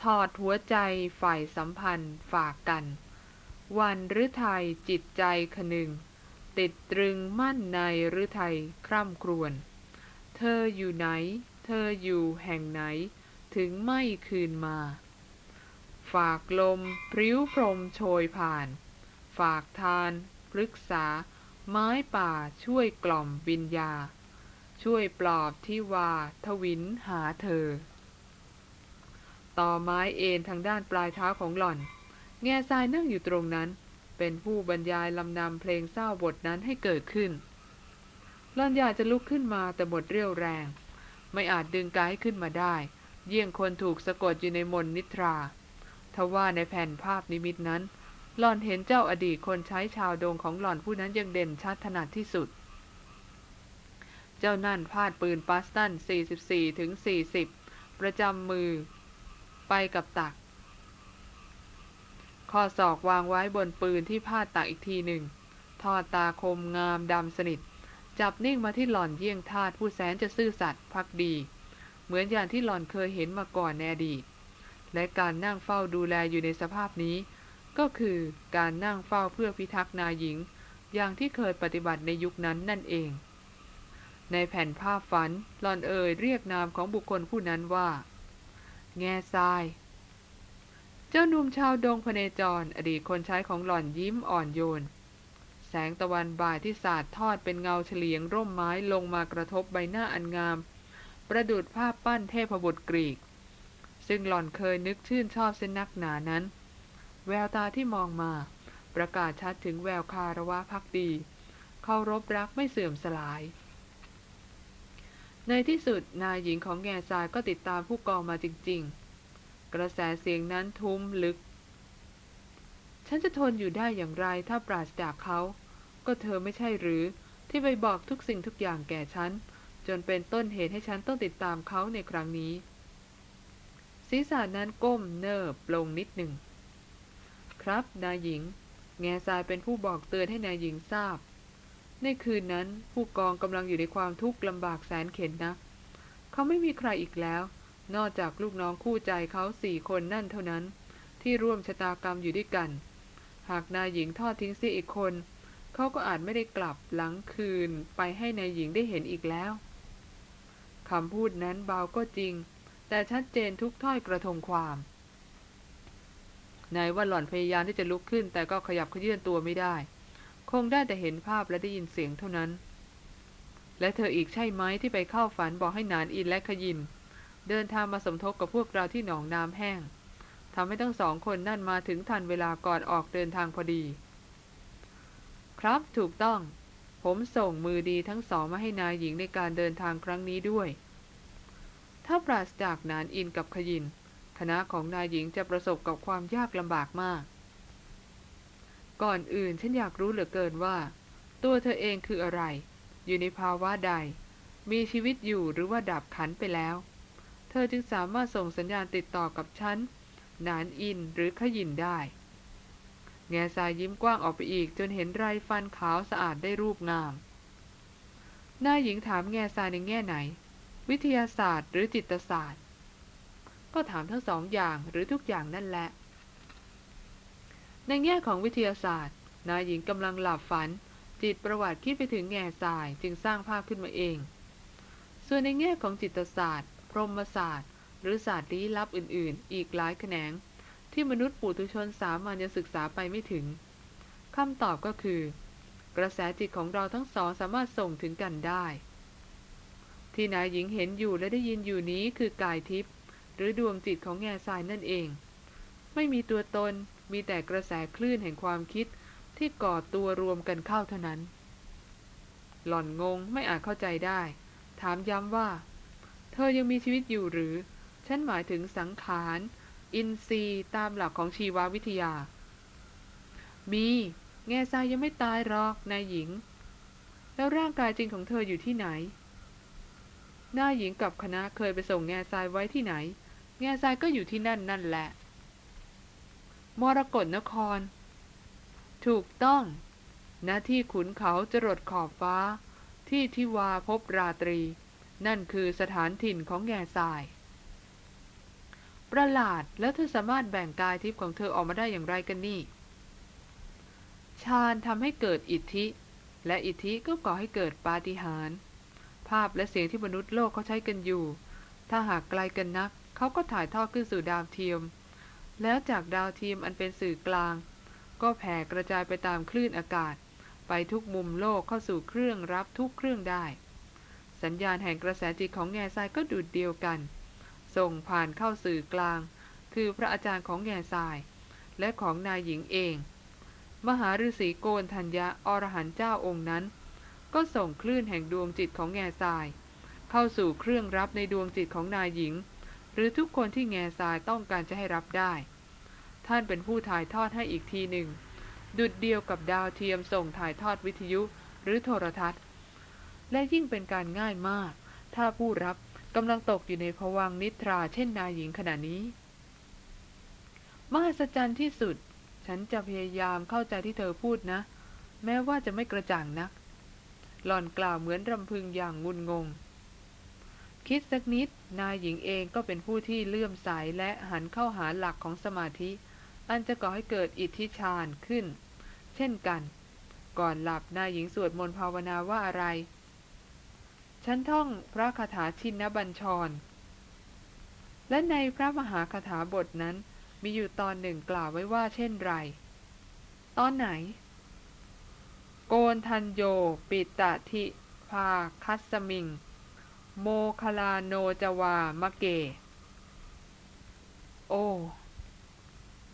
ทอดหัวใจฝ่ายสัมพันธ์ฝากกัน วันหรือไทยจิตใจคนึง ติดตรึงมั่นในหรือไทยคร่ำครวญ เธออยู่ไหน เธออยู่แห่งไหน ถึงไม่คืนมา ฝากลมพริ้วพรมโชยผ่าน ฝากทาน ปรึกษา ไม้ป่าช่วยกล่อมวิญญา ช่วยปลอบที่วาทวินหาเธอ ต่อไม้เอ็นทางด้านปลายเท้าของหล่อน แง่ทรายนั่งอยู่ตรงนั้น เป็นผู้บรรยายลำนำเพลงเศร้าบทนั้นให้เกิดขึ้นหล่อนอยากจะลุกขึ้นมาแต่หมดเรี่ยวแรง ไม่อาจดึงกายขึ้นมาได้ เยี่ยงคนถูกสะกดอยู่ในมนนิทราทว่าในแผ่นภาพนิมิตนั้น หล่อนเห็นเจ้าอดีตคนใช้ชาวโดงของหล่อนผู้นั้นยังเด่นชัดถนัดที่สุด เจ้านั่นพาดปืนปัสตัน 44ถึง40 ประจำมือ ไปกับตัก ข้อศอกวางไว้บนปืนที่พาดตักอีกทีหนึ่ง ทอดตาคมงามดำสนิท จับนิ่งมาที่หล่อนเยี่ยงทาตผู้แสนจะซื่อสัตย์พักดี เหมือนอย่างที่หล่อนเคยเห็นมาก่อนในอดีต และการนั่งเฝ้าดูแลอยู่ในสภาพนี้ ก็คือการนั่งเฝ้าเพื่อพิทักษ์นายหญิง อย่างที่เคยปฏิบัติในยุคนั้นนั่นเอง ในแผ่นภาพฝันหลอนเอ่ยเรียกนามของบุคคลผู้นั้นว่า แง่ทราย เจ้าหนุ่มชาวดงพเนจร อดีตคนใช้ของหล่อนยิ้มอ่อนโยน แสงตะวันบ่ายที่สาดทอดเป็นเงาเฉลียงร่มไม้ลงมากระทบใบหน้าอันงาม ประดุดภาพปั้นเทพบุตรกรีก ซึ่งหล่อนเคยนึกชื่นชอบเส้นนักหนานั้น แววตาที่มองมา ประกาศชัดถึงแววคารวะพักดี เคารพรักไม่เสื่อมสลาย ในที่สุดนายหญิงของแง่ทรายก็ติดตามผู้กองมาจริง ๆ กระแสเสียงนั้นทุ้มลึก ฉันจะทนอยู่ได้อย่างไรถ้าปราศจากเขา ก็เธอไม่ใช่หรือที่ไปบอกทุกสิ่งทุกอย่างแก่ฉัน จนเป็นต้นเหตุให้ฉันต้องติดตามเขาในครั้งนี้ ศีรษะนั้นก้มเนิบลงนิดหนึ่ง ครับนายหญิง แง่ทรายเป็นผู้บอกเตือนให้นายหญิงทราบ ในคืนนั้นผู้กองกำลังอยู่ในความทุกข์ลำบากแสนเข็ญนะเขาไม่มีใครอีกแล้ว นอกจากลูกน้องคู่ใจเขาสี่คนนั่นเท่านั้น ที่ร่วมชะตากรรมอยู่ด้วยกัน หากนายหญิงทอดทิ้งเสียอีกคน เขาก็อาจไม่ได้กลับหลังคืนไปให้นายหญิงได้เห็นอีกแล้วคำพูดนั้นเบาก็จริง แต่ชัดเจนทุกถ้อยกระทงความนายว่าหล่อนพยายามที่จะลุกขึ้น แต่ก็ขยับขยื่นตัวไม่ได้ คงได้แต่เห็นภาพและได้ยินเสียงเท่านั้น และเธออีกใช่ไหมที่ไปเข้าฝันบอกให้นานอินและขยิน เดินทางมาสมทบกับพวกเราที่หนองน้ำแห้งทำให้ทั้งสองคนนั่นมาถึงทันเวลาก่อนออกเดินทางพอดี ครับถูกต้อง ผมส่งมือดีทั้งสองมาให้นายหญิงในการเดินทางครั้งนี้ด้วย ถ้าปราศจากนานอินกับขยิน คณะของนายหญิงจะประสบกับความยากลำบากมาก ก่อนอื่นฉันอยากรู้เหลือเกินว่า ตัวเธอเองคืออะไร อยู่ในภาวะใด มีชีวิตอยู่หรือว่าดับขันไปแล้ว เธอจึงสามารถส่งสัญญาณติดต่อกับฉัน นานอินหรือขยินได้ แง่ทรายยิ้มกว้างออกไปอีก จนเห็นไรฟันขาวสะอาดได้รูปงาม หน้าหญิงถามแง่ทรายในแง่ไหน วิทยาศาสตร์หรือจิตศาสตร์ ก็ถามทั้งสองอย่างหรือทุกอย่างนั่นแหละ ในแง่ของวิทยาศาสตร์ นายหญิงกำลังหลับฝัน จิตประวัติคิดไปถึงแง่ทรายจึงสร้างภาพขึ้นมาเอง ส่วนในแง่ของจิตศาสตร์ พรหมศาสตร์ หรือศาสตร์ลี้ลับอื่น ๆ อีกหลายแขนง ที่มนุษย์ปุถุชนสามัญยังศึกษาไปไม่ถึงคำตอบก็คือ กระแสจิตของเราทั้งสองสามารถส่งถึงกันได้ ที่นายหญิงเห็นอยู่และได้ยินอยู่นี้คือกายทิพย์หรือดวงจิตของแง่ทรายนั่นเอง ไม่มีตัวตน มีแต่กระแสคลื่นแห่งความคิดที่ก่อตัวรวมกันเข้าเท่านั้น หล่อนงงไม่อาจเข้าใจได้ ถามย้ำว่า เธอยังมีชีวิตอยู่หรือ ฉันหมายถึงสังขาร อินทรีย์ตามหลักของชีววิทยา มี แง่ทรายยังไม่ตายหรอกนายหญิง แล้วร่างกายจริงของเธออยู่ที่ไหนนายหญิงกับคณะเคยไปส่งแง่ทรายไว้ที่ไหน แง่ทรายก็อยู่ที่นั่นนั่นแหละ มรกรนคร ถูกต้องณที่ขุนเขาจรดขอบฟ้า ที่ทิวาพบราตรี นั่นคือสถานถิ่นของแง่ทราย ประหลาดแล้วเธอสามารถแบ่งกายทิพย์ของเธอออกมาได้อย่างไรกันนี่ฌานทำให้เกิดอิทธิ และอิทธิก็ก่อให้เกิดปาฏิหาริย์ภาพและเสียงที่มนุษย์โลกเขาใช้กันอยู่ ถ้าหากไกลกันนัก เขาก็ถ่ายทอดขึ้นสู่ดาวเทียม แล้วจากดาวเทียมอันเป็นสื่อกลาง ก็แผ่กระจายไปตามคลื่นอากาศ ไปทุกมุมโลกเข้าสู่เครื่องรับทุกเครื่องได้ สัญญาณแห่งกระแสจิตของแง่ทรายก็ดูดเดียวกัน ส่งผ่านเข้าสื่อกลาง คือพระอาจารย์ของแง่ทราย และของนายหญิงเอง มหาฤาษีโกนธัญญาอรหันเจ้าองค์นั้น ก็ส่งคลื่นแห่งดวงจิตของแง่ทราย เข้าสู่เครื่องรับในดวงจิตของนายหญิง หรือทุกคนที่แง่ทรายต้องการจะให้รับได้ ท่านเป็นผู้ถ่ายทอดให้อีกทีหนึ่ง ดุดเดียวกับดาวเทียมส่งถ่ายทอดวิทยุหรือโทรทัศน์ และยิ่งเป็นการง่ายมาก ถ้าผู้รับกำลังตกอยู่ในภวังนิทราเช่นนายหญิงขณะนี้ มหัศจรรย์ที่สุด ฉันจะพยายามเข้าใจที่เธอพูดนะ แม้ว่าจะไม่กระจ่างนัก หล่อนกล่าวเหมือนรำพึงอย่างงุนงง คิดสักนิด นายหญิงเองก็เป็นผู้ที่เลื่อมใสและหันเข้าหาหลักของสมาธิ อันจะก่อให้เกิดอิทธิชาญขึ้น เช่นกัน ก่อนหลับนายหญิงสวดมนต์ภาวนาว่าอะไร ฉันท่องพระคาถาชินบัญชร และในพระมหาคาถาบทนั้น มีอยู่ตอนหนึ่งกล่าวไว้ว่าเช่นไร ตอนไหน โกนทันโย ปิตะทิภาคัสมิง โมคลาโนจวามะเก โอ้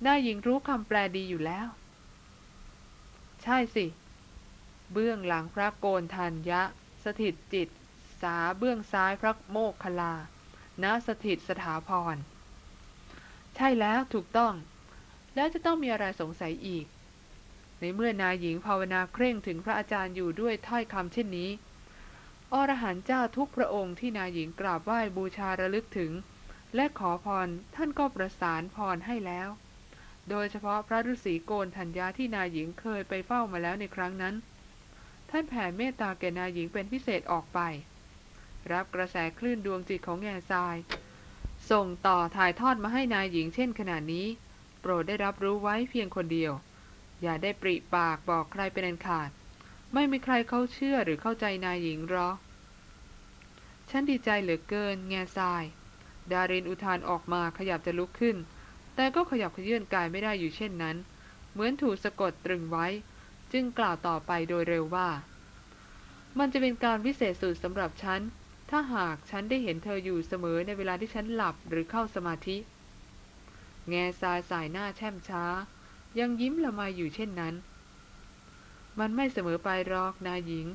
น้าหญิงรู้คำแปลดีอยู่แล้ว ใช่สิ เบื้องหลังพระโกนทันยะสถิตจิตษาเบื้องซ้ายพระโมกขลาณสถิตสถาพร ใช่แล้วถูกต้อง แล้วจะต้องมีอะไรสงสัยอีก ในเมื่อนายหญิงภาวนาเคร่งถึงพระอาจารย์อยู่ด้วยถ้อยคำเช่นนี้ อรหันต์เจ้าทุกพระองค์ที่นายหญิงกราบไหว้บูชาระลึกถึง และขอพรท่านก็ประสานพรให้แล้ว โดยเฉพาะพระฤาษีโกนธัญญาที่นายหญิงเคยไปเฝ้ามาแล้วในครั้งนั้น ท่านแผ่เมตตาแก่นายหญิงเป็นพิเศษออกไป รับกระแสคลื่นดวงจิตของแง่ทราย ส่งต่อถ่ายทอดมาให้นายหญิงเช่นขนาดนี้ โปรดได้รับรู้ไว้เพียงคนเดียว อย่าได้ปริปากบอกใครเป็นอันขาด ไม่มีใครเขาเชื่อหรือเข้าใจนายหญิงหรอกฉันดีใจเหลือเกิน แง่ทราย ดารินอุทานออกมาขยับจะลุกขึ้น แต่ก็ขยับขยื่นกายไม่ได้อยู่เช่นนั้น เหมือนถูกสะกดตรึงไว้ จึงกล่าวต่อไปโดยเร็วว่า มันจะเป็นการวิเศษสุดสำหรับฉัน ถ้าหากฉันได้เห็นเธออยู่เสมอในเวลาที่ฉันหลับหรือเข้าสมาธิ แง่ทรายสายหน้าแช่มช้า ยังยิ้มละไมอยู่เช่นนั้น มันไม่เสมอไปหรอกนายหญิง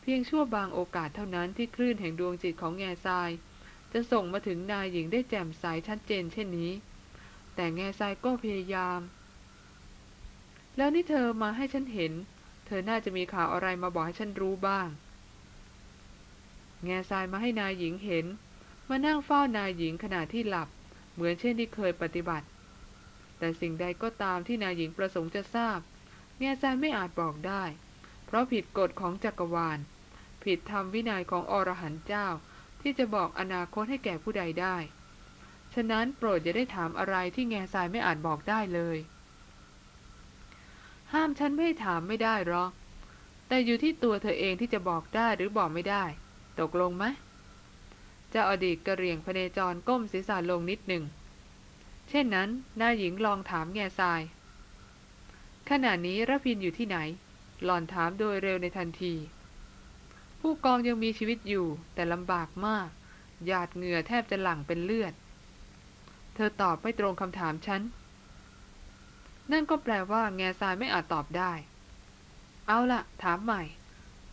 เพียงชั่วบางโอกาสเท่านั้นที่คลื่นแห่งดวงจิตของแง่ทราย จะส่งมาถึงนายหญิงได้แจ่มใสชัดเจนเช่นนี้ แต่แง่ทรายก็พยายาม แล้วนี่เธอมาให้ฉันเห็น เธอน่าจะมีข่าวอะไรมาบอกให้ฉันรู้บ้าง แง่ทรายมาให้นายหญิงเห็น มานั่งเฝ้านายหญิงขณะที่หลับ เหมือนเช่นที่เคยปฏิบัติ แต่สิ่งใดก็ตามที่นายหญิงประสงค์จะทราบ แง่ทรายไม่อาจบอกได้ เพราะผิดกฎของจักรวาล ผิดธรรมวินัยของอรหันต์เจ้า ที่จะบอกอนาคตให้แก่ผู้ใดได้ ฉะนั้นโปรดอย่าได้ถามอะไรที่แง่ทรายไม่อาจบอกได้เลย ห้ามฉันไม่ให้ถามไม่ได้หรอก แต่อยู่ที่ตัวเธอเองที่จะบอกได้หรือบอกไม่ได้ ตกลงไหมเจ้าอดีตกระเรียงพเนจรก้มศีรษะลงนิดหนึ่ง เช่นนั้นนายหญิงลองถามแง่ทราย ขณะนี้ระพินอยู่ที่ไหน หล่อนถามโดยเร็วในทันที ผู้กองยังมีชีวิตอยู่แต่ลำบากมาก หยาดเหงื่อแทบจะหลั่งเป็นเลือด เธอตอบไม่ตรงคำถามฉัน นั่นก็แปลว่าแง่ทรายไม่อาจตอบได้ เอาละถามใหม่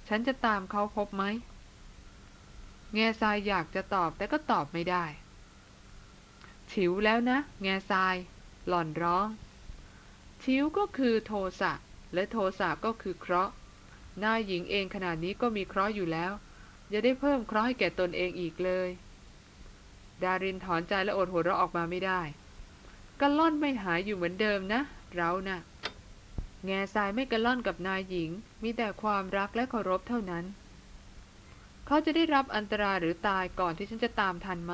ฉันจะตามเขาพบไหม แง่ทรายอยากจะตอบแต่ก็ตอบไม่ได้ ฉิวแล้วนะ แง่ทราย หล่อนร้อง ชิวก็คือโทสะและโทสะก็คือเคราะห์นายหญิงเองขนาดนี้ก็มีเคราะห์อยู่แล้ว อย่าได้เพิ่มเคราะห์ให้แก่ตนเองอีกเลย ดารินถอนใจและอดหัวเราะออกมาไม่ได้กระล่อนไม่หายอยู่เหมือนเดิมนะ เรานะ่ะ แง่ทรายไม่กระล่อนกับนายหญิง มีแต่ความรักและเคารพเท่านั้น เขาจะได้รับอันตรายหรือตายก่อนที่ฉันจะตามทันไหม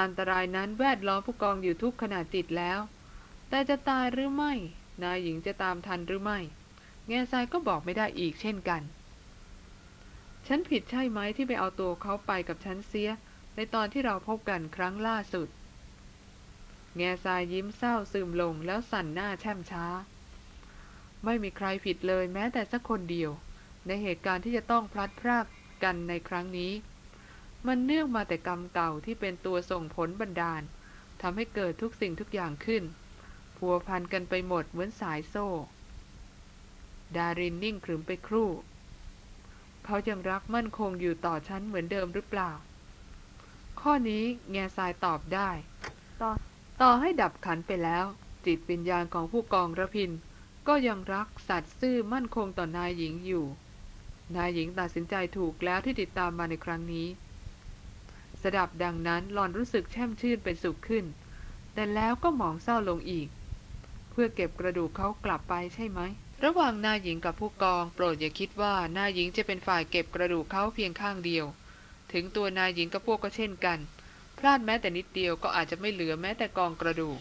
อันตรายนั้นแวดล้อมผู้กองอยู่ทุกขณะจิตแล้ว แต่จะตายหรือไม่ นายหญิงจะตามทันหรือไม่ แง่ทรายก็บอกไม่ได้อีกเช่นกัน ฉันผิดใช่ไหมที่ไปเอาตัวเขาไปกับฉันเสีย ในตอนที่เราพบกันครั้งล่าสุด แง่ทรายยิ้มเศร้าซึมลงแล้วสั่นหน้าแช่มช้า ไม่มีใครผิดเลยแม้แต่สักคนเดียว ในเหตุการณ์ที่จะต้องพลัดพรากกันในครั้งนี้ มันเนื่องมาแต่กรรมเก่าที่เป็นตัวส่งผลบันดาลทำให้เกิดทุกสิ่งทุกอย่างขึ้น พัวพันกันไปหมดเหมือนสายโซ่ ดารินนิ่งขรึมไปครู่ เขายังรักมั่นคงอยู่ต่อฉันเหมือนเดิมหรือเปล่า ข้อนี้แง่ทรายตอบได้ ต่อต่อให้ดับขันไปแล้ว จิตวิญญาณของผู้กองระพิน ก็ยังรักสัตว์ซื่อมั่นคงต่อนายหญิงอยู่ นายหญิงตัดสินใจถูกแล้วที่ติดตามมาในครั้งนี้สดับดังนั้นหลอนรู้สึกแช่มชื่นเป็นสุขขึ้น แต่แล้วก็หมองเศร้าลงอีกเพื่อเก็บกระดูกเขากลับไปใช่ไหม ระหว่างนายหญิงกับผู้กอง โปรดอย่าคิดว่านายหญิงจะเป็นฝ่ายเก็บกระดูกเขาเพียงข้างเดียว ถึงตัวนายหญิงกับพวกก็เช่นกัน พลาดแม้แต่นิดเดียวก็อาจจะไม่เหลือแม้แต่กองกระดูก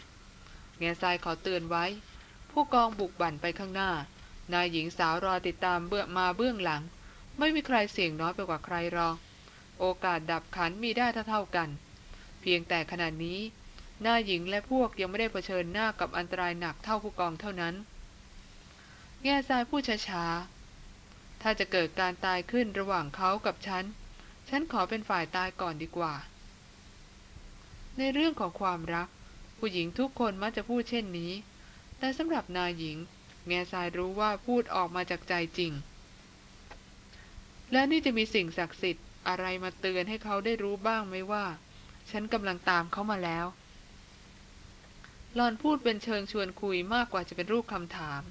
แง่ทรายขอเตือนไว้ ผู้กองบุกบั่นไปข้างหน้า นายหญิงสาวรอติดตามเบื้องมาเบื้องหลัง ไม่มีใครเสี่ยงน้อยไปกว่าใครรองโอกาสดับขันมีได้เท่าๆกัน เพียงแต่ขณะนี้ นายหญิงและพวกยังไม่ได้เผชิญหน้ากับอันตรายหนักเท่าผู้กองเท่านั้น แง่ทรายพูดช้าๆ ถ้าจะเกิดการตายขึ้นระหว่างเขากับฉัน ฉันขอเป็นฝ่ายตายก่อนดีกว่า ในเรื่องของความรัก ผู้หญิงทุกคนมักจะพูดเช่นนี้ แต่สำหรับนายหญิง แง่ทรายรู้ว่าพูดออกมาจากใจจริง และนี่จะมีสิ่งศักดิ์สิทธิ์อะไรมาเตือนให้เขาได้รู้บ้างไหมว่า ฉันกำลังตามเขามาแล้ว ลอนพูดเป็นเชิงชวนคุยมากกว่าจะเป็นรูปคำถาม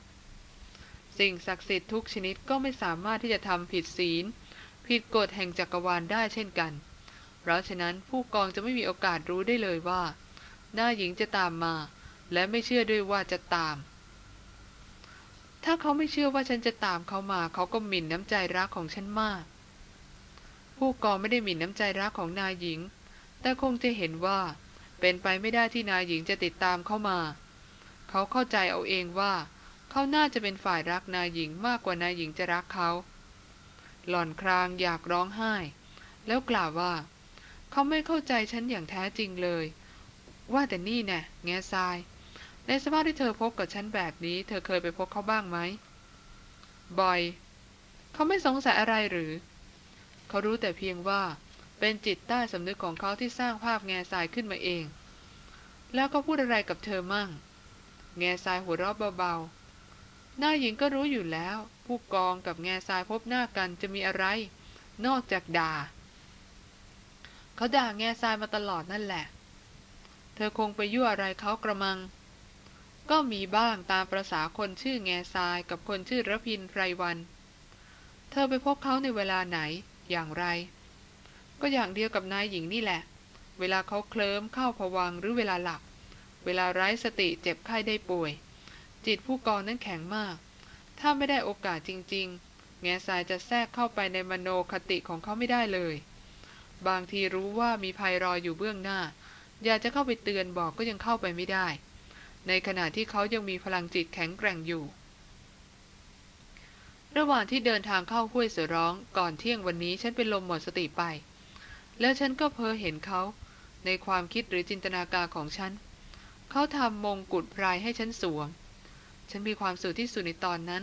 สิ่งศักดิ์สิทธิ์ทุกชนิดก็ไม่สามารถที่จะทำผิดศีล ผิดกฎแห่งจักรวาลได้เช่นกัน เพราะฉะนั้นผู้กองจะไม่มีโอกาสรู้ได้เลยว่า หน้าหญิงจะตามมา และไม่เชื่อด้วยว่าจะตาม ถ้าเขาไม่เชื่อว่าฉันจะตามเขามาเขาก็หมิ่นน้ำใจรักของฉันมาก ผู้กองไม่ได้หมิ่นน้ำใจรักของนายหญิง แต่คงจะเห็นว่า เป็นไปไม่ได้ที่นายหญิงจะติดตามเข้ามา เขาเข้าใจเอาเองว่า เขาน่าจะเป็นฝ่ายรักนายหญิงมากกว่านายหญิงจะรักเขา หล่อนครางอยากร้องไห้ แล้วกล่าวว่า เขาไม่เข้าใจฉันอย่างแท้จริงเลย ว่าแต่นี่แน่แง่ทราย ในสภาพที่เธอพบกับฉันแบบนี้ เธอเคยไปพบเขาบ้างไหมบอย เขาไม่สงสัยอะไรหรือ เขารู้แต่เพียงว่า เป็นจิตใต้สำนึกของเขาที่สร้างภาพแง่ทรายขึ้นมาเอง แล้วก็พูดอะไรกับเธอมั่ง แง่ทรายหัวเราะเบาๆ หน้าหญิงก็รู้อยู่แล้ว ผู้กองกับแง่ทรายพบหน้ากันจะมีอะไร นอกจากด่า เขาด่าแง่ทรายมาตลอดนั่นแหละ เธอคงไปยั่วอะไรเขากระมัง ก็มีบ้างตามประษาคนชื่อแง่ทรายกับคนชื่อระพินไพรวัน เธอไปพบเขาในเวลาไหนอย่างไร ก็อย่างเดียวกับนายหญิงนี่แหละ เวลาเขาเคลิ้มเข้าผวังหรือเวลาหลับ เวลาไร้สติเจ็บไข้ได้ป่วย จิตผู้กองนั้นแข็งมาก ถ้าไม่ได้โอกาสจริง ๆ แง่ทรายจะแทรกเข้าไปในมโนคติของเขาไม่ได้เลย บางทีรู้ว่ามีภัยรออยู่เบื้องหน้า อยากจะเข้าไปเตือนบอกก็ยังเข้าไปไม่ได้ ในขณะที่เขายังมีพลังจิตแข็งแกร่งอยู่ระหว่างที่เดินทางเข้าห้วยเสือร้องก่อนเที่ยงวันนี้ฉันเป็นลมหมดสติไป แล้วฉันก็เพ้อเห็นเขาในความคิดหรือจินตนาการของฉัน เขาทำมงกุฎพรายให้ฉันสวม ฉันมีความสุขที่สุดในตอนนั้น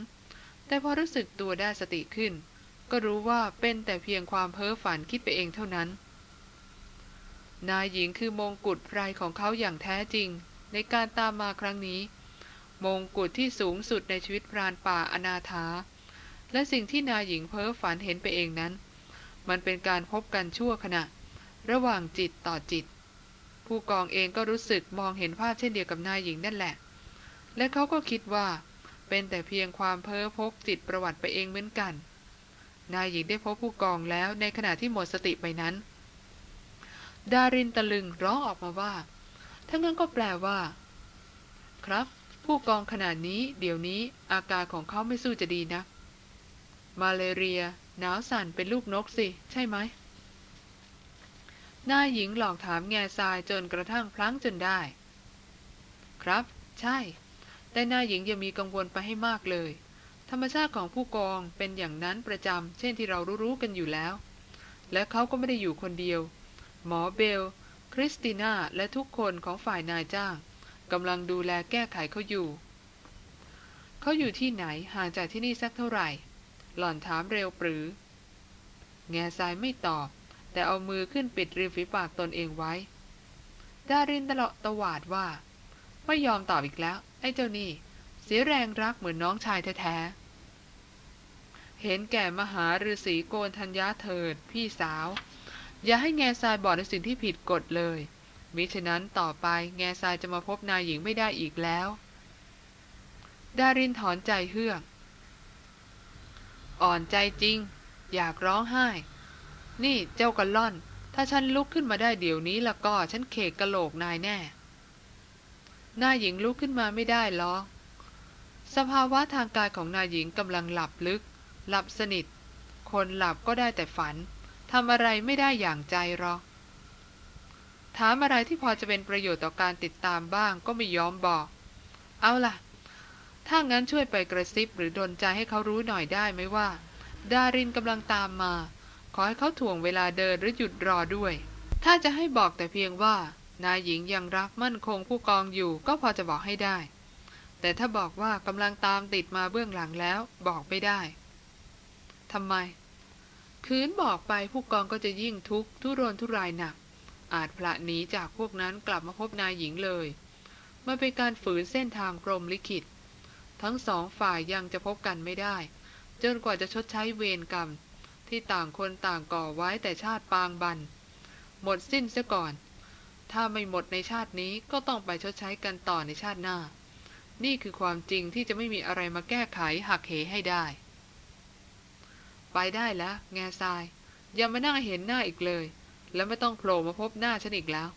แต่พอรู้สึกตัวได้สติขึ้น ก็รู้ว่าเป็นแต่เพียงความเพ้อฝันคิดไปเองเท่านั้น นายหญิงคือมงกุฎไพรของเขาอย่างแท้จริง ในการตามมาครั้งนี้ มงกุฎที่สูงสุดในชีวิตพรานป่าอนาถา และสิ่งที่นายหญิงเพ้อฝันเห็นไปเองนั้น มันเป็นการพบกันชั่วขณะ ระหว่างจิตต่อจิต ผู้กองเองก็รู้สึกมองเห็นภาพเช่นเดียวกับนายหญิงนั่นแหละ และเขาก็คิดว่า เป็นแต่เพียงความเพ้อพกจิตประวัติไปเองเหมือนกัน นายหญิงได้พบผู้กองแล้วในขณะที่หมดสติไปนั้น ดารินตะลึงร้องออกมาว่าทั้งนั้นก็แปลว่า ครับ ผู้กองขนาดนี้ เดี๋ยวนี้อาการของเขาไม่สู้จะดีนะ มาเลเรีย หนาวสั่นเป็นลูกนกสิ ใช่ไหมนายหญิงหลอกถามแง่ทรายจนกระทั่งพลั้งจนได้ ครับ ใช่ แต่นายหญิงยังมีกังวลไปให้มากเลย ธรรมชาติของผู้กองเป็นอย่างนั้นประจำเช่นที่เรารู้ๆกันอยู่แล้ว และเขาก็ไม่ได้อยู่คนเดียว หมอเบล คริสติน่า และทุกคนของฝ่ายนายจ้างกำลังดูแลแก้ไขเขาอยู่ เขาอยู่ที่ไหนห่างจากที่นี่สักเท่าไหร่ หล่อนถามเร็วปรือ แง่ทรายไม่ตอบ แต่เอามือขึ้นปิดริมฝีปากตนเองไว้ ดารินตะเลาะตวาดว่า ไม่ยอมตอบอีกแล้ว ไอ้เจ้านี่ เสียแรงรักเหมือนน้องชายแท้ๆ เห็นแก่มหาฤาษีโกนธัญญาเถิดพี่สาว อย่าให้แง่ทรายบอกในสิ่งที่ผิดกฎเลย มิฉะนั้นต่อไปแง่ทรายจะมาพบนายหญิงไม่ได้อีกแล้ว ดารินถอนใจเฮือก อ่อนใจจริง อยากร้องไห้ นี่เจ้ากระล่อน ถ้าฉันลุกขึ้นมาได้เดี๋ยวนี้ล้วก็ฉันเขกกะโหลกนายแน่นายหญิงลุกขึ้นมาไม่ได้หรอกสภาวะทางกายของนายหญิงกำลังหลับลึก หลับสนิท คนหลับก็ได้แต่ฝันทำอะไรไม่ได้อย่างใจหรอกถามอะไรที่พอจะเป็นประโยชน์ต่อการติดตามบ้างก็ไม่ยอมบอก เอาล่ะ ถ้างั้นช่วยไปกระซิบหรือดนใจให้เขารู้หน่อยได้ไหมว่า ดารินกำลังตามมา ขอให้เขาถ่วงเวลาเดินหรือหยุดรอด้วย ถ้าจะให้บอกแต่เพียงว่า นายหญิงยังรักมั่นคงผู้กองอยู่ก็พอจะบอกให้ได้ แต่ถ้าบอกว่ากำลังตามติดมาเบื้องหลังแล้วบอกไม่ได้ทำไม คืนบอกไปผู้กองก็จะยิ่งทุกข์ทุรนทุรายหนัก อาจพละหนีจากพวกนั้นกลับมาพบนายหญิงเลย มันเป็นการฝืนเส้นทางพรมลิขิต ทั้งสองฝ่ายยังจะพบกันไม่ได้ จนกว่าจะชดใช้เวรกรรม ที่ต่างคนต่างก่อไว้แต่ชาติปางบัน หมดสิ้นเสียก่อน ถ้าไม่หมดในชาตินี้ก็ต้องไปชดใช้กันต่อในชาติหน้า นี่คือความจริงที่จะไม่มีอะไรมาแก้ไขหักเหให้ได้ ไปได้แล้วแง่ทราย อย่ามานั่งเห็นหน้าอีกเลย แล้วไม่ต้องโผล่มาพบหน้าฉันอีกแล้ว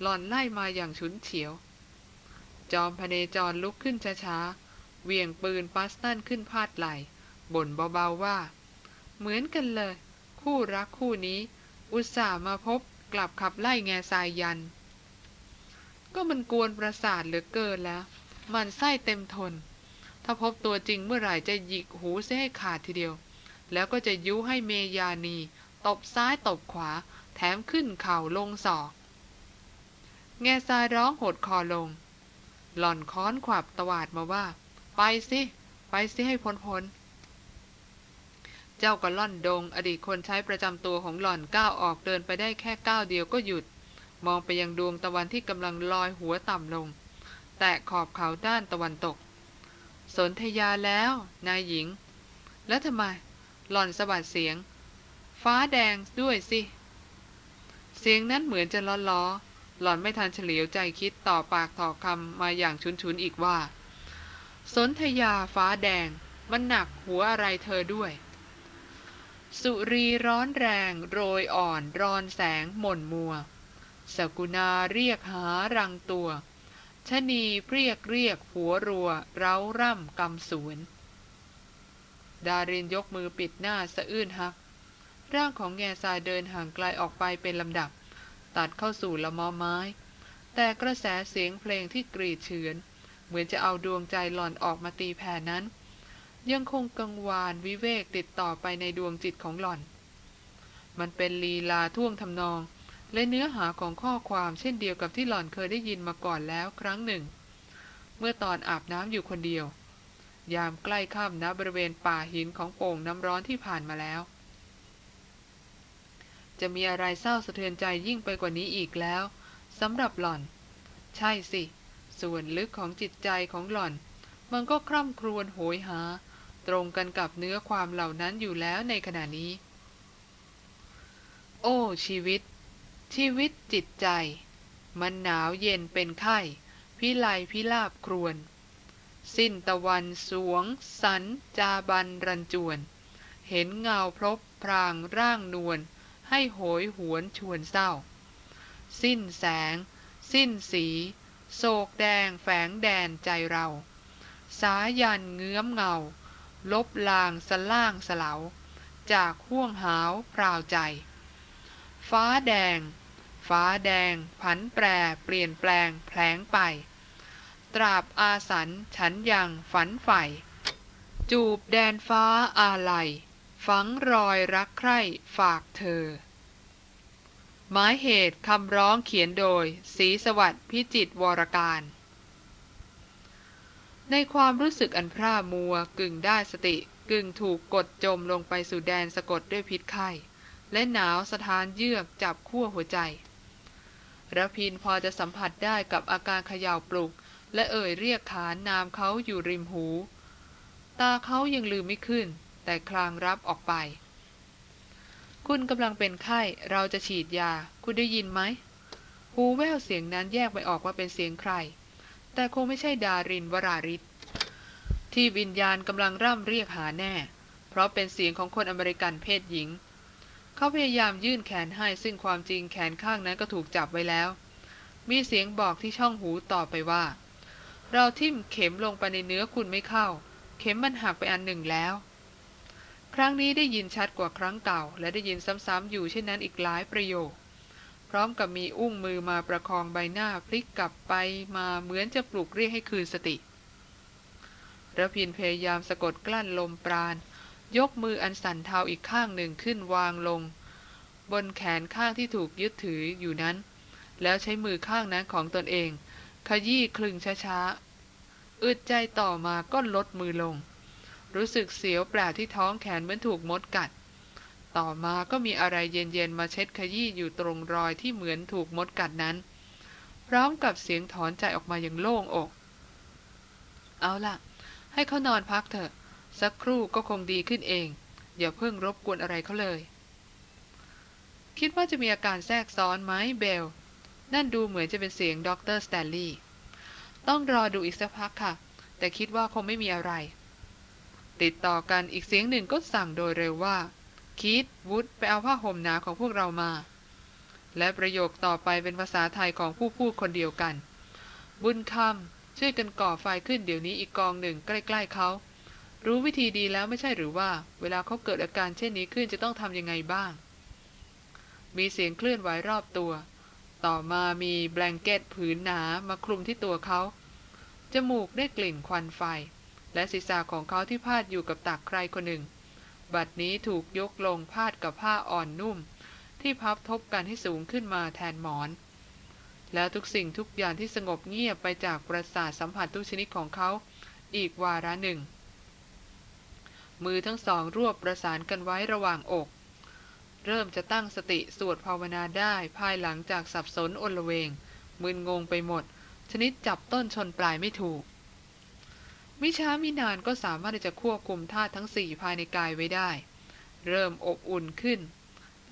หล่อนไล่มาอย่างฉุนเฉียว จอมพเนจรลุกขึ้นช้าๆ เวียงปืนปัสตันขึ้นพาดไหลบ่นเบาๆว่า เหมือนกันเลย คู่รักคู่นี้ อุตส่าห์มาพบกลับขับไล่แง่ทรายยัน ก็มันกวนประสาทเหลือเกินแล้ว มันไส้เต็มทน ถ้าพบตัวจริงเมื่อไหร่จะหยิกหูเสียให้ขาดทีเดียว แล้วก็จะยุให้เมยานีตบซ้ายตบขวา แถมขึ้นเข่าลงศอก แง่ทรายร้องหดคอลง หล่อนค้อนขวับตวาดมาว่า ไปสิ ไปสิให้พ้นพ้นเจ้าก็ล่อนดง อดีตคนใช้ประจำตัวของหล่อนก้าวออกเดินไปได้แค่ก้าวเดียวก็หยุด มองไปยังดวงตะวันที่กำลังลอยหัวต่ำลง แตะขอบเขาด้านตะวันตก สนธยาแล้ว นายหญิง แล้วทำไม หล่อนสะบัดเสียง ฟ้าแดงด้วยสิ เสียงนั้นเหมือนจะล้อล้อหล่อนไม่ทันเฉลียวใจคิดต่อปากต่อคำมาอย่างชุนๆอีกว่า สนธยาฟ้าแดง มันหนักหัวอะไรเธอด้วย สุรีร้อนแรง โรยอ่อนรอนแสงหม่นมัว สกุณาเรียกหารังตัวชะนีเรียกเรียกหัวรัว เร้าร่ำกำสวน ดารินยกมือปิดหน้าสะอื้นฮัก ร่างของแง่ทรายเดินห่างไกลออกไปเป็นลำดับ ตัดเข้าสู่ละมอไม้ แต่กระแสเสียงเพลงที่กรีดเฉือน เหมือนจะเอาดวงใจหล่อนออกมาตีแผ่นั้น ยังคงกังวานวิเวกติดต่อไปในดวงจิตของหล่อน มันเป็นลีลาท่วงทำนอง และเนื้อหาของข้อความเช่นเดียวกับที่หล่อนเคยได้ยินมาก่อนแล้วครั้งหนึ่ง เมื่อตอนอาบน้ำอยู่คนเดียว ยามใกล้ค่ำณบริเวณป่าหินของโป่งน้ำร้อนที่ผ่านมาแล้ว จะมีอะไรเศร้าสะเทือนใจยิ่งไปกว่านี้อีกแล้วสำหรับหล่อน ใช่สิ ส่วนลึกของจิตใจของหล่อน มันก็คร่ำครวญโหยหา ตรงกันกับเนื้อความเหล่านั้นอยู่แล้วในขณะนี้ โอ้ ชีวิต ชีวิตจิตใจ มันหนาวเย็นเป็นไข้ พิไลพิลาบครวน สิ้นตะวันสวง สัน จาบันรันจวน เห็นเงาพรบพรางร่างนวลให้โหยหวนชวนเศร้า สิ้นแสง สิ้นสี โศกแดงแฝงแดนใจเรา สายันเงื้อมเงา ลบลางสล่างสลาจากห่วงหาวพราวใจ ฟ้าแดง ฟ้าแดง ผันแปรเปลี่ยนแปลงแผลงไป ตราบอาสันฉันยังฝันใฝ่จูบแดนฟ้าอาลัย ฝังรอยรักใคร่ฝากเธอ หมายเหตุคำร้องเขียนโดยศรีสวัสดิ์พิจิตรวรการ ในความรู้สึกอันพร่ามัวกึ่งได้สติกึ่งถูกกดจมลงไปสู่แดนสะกดด้วยพิษไข้ และหนาวสถานเยือกจับขั้วหัวใจระพินพอจะสัมผัสได้กับอาการเขย่าปลุก และเอ่ยเรียกขานนามเขาอยู่ริมหู ตาเขายังลืมไม่ขึ้น แต่คลางรับออกไป คุณกำลังเป็นไข้ เราจะฉีดยา คุณได้ยินไหม หูแววเสียงนั้นแยกไม่ออกว่าเป็นเสียงใคร แต่คงไม่ใช่ดารินวราริศที่วิญญาณกำลังร่ำเรียกหาแน่ เพราะเป็นเสียงของคนอเมริกันเพศหญิง เขาพยายามยื่นแขนให้ซึ่งความจริงแขนข้างนั้นก็ถูกจับไว้แล้ว มีเสียงบอกที่ช่องหูต่อไปว่า เราทิ่มเข็มลงไปในเนื้อคุณไม่เข้า เข็มมันหักไปอันหนึ่งแล้ว ครั้งนี้ได้ยินชัดกว่าครั้งเก่า และได้ยินซ้ำๆอยู่เช่นนั้นอีกหลายประโยค พร้อมกับมีอุ้งมือมาประคองใบหน้าพลิกกลับไปมาเหมือนจะปลุกเรียกให้คืนสติระพินพยายามสะกดกลั้นลมปราณ ยกมืออันสั่นเทาอีกข้างหนึ่งขึ้นวางลง บนแขนข้างที่ถูกยึดถืออยู่นั้น แล้วใช้มือข้างนั้นของตนเอง ขยี้คลึงช้าๆอึดใจต่อมาก็ลดมือลง รู้สึกเสียวแปลที่ท้องแขนเหมือนถูกมดกัด ต่อมาก็มีอะไรเย็นๆมาเช็ดขยี้อยู่ตรงรอยที่เหมือนถูกมดกัดนั้น พร้อมกับเสียงถอนใจออกมาอย่างโล่งอก เอาล่ะ ให้เขานอนพักเถอะ สักครู่ก็คงดีขึ้นเอง อย่าเพิ่งรบกวนอะไรเขาเลย คิดว่าจะมีอาการแทรกซ้อนไหมเบล นั่นดูเหมือนจะเป็นเสียงด็อกเตอร์สแตนลีย์ต้องรอดูอีกสักพักค่ะ แต่คิดว่าคงไม่มีอะไร ติดต่อกันอีกเสียงหนึ่งก็สั่งโดยเร็วว่า คิดวุฒไปเอาผ้าห่มหนาของพวกเรามา และประโยคต่อไปเป็นภาษาไทยของผู้พูดคนเดียวกัน บุญคำช่วยกันก่อไฟขึ้นเดี๋ยวนี้อีกกองหนึ่งใกล้ ๆเขารู้วิธีดีแล้วไม่ใช่หรือว่า เวลาเขาเกิดอาการเช่นนี้ขึ้นจะต้องทำยังไงบ้าง มีเสียงเคลื่อนไหวรอบตัว ต่อมามีแบงเก็ตผืนหนามาคลุมที่ตัวเขา จมูกได้กลิ่นควันไฟ และศีรษะของเขาที่พาดอยู่กับตักใครคนหนึ่ง บัดนี้ถูกยกลงพาดกับผ้าอ่อนนุ่ม ที่พับทบกันให้สูงขึ้นมาแทนหมอน แล้วทุกสิ่งทุกอย่างที่สงบเงียบไปจากประสาทสัมผัสทุกชนิดของเขา อีกวาระหนึ่ง มือทั้งสองรวบประสานกันไว้ระหว่างอก เริ่มจะตั้งสติสวดภาวนาได้ภายหลังจากสับสนอนละเวงมึนงงไปหมด ชนิดจับต้นชนปลายไม่ถูก มิช้ามินานก็สามารถจะควบคุมธาตุทั้งสี่ภายในกายไว้ได้ เริ่มอบอุ่นขึ้น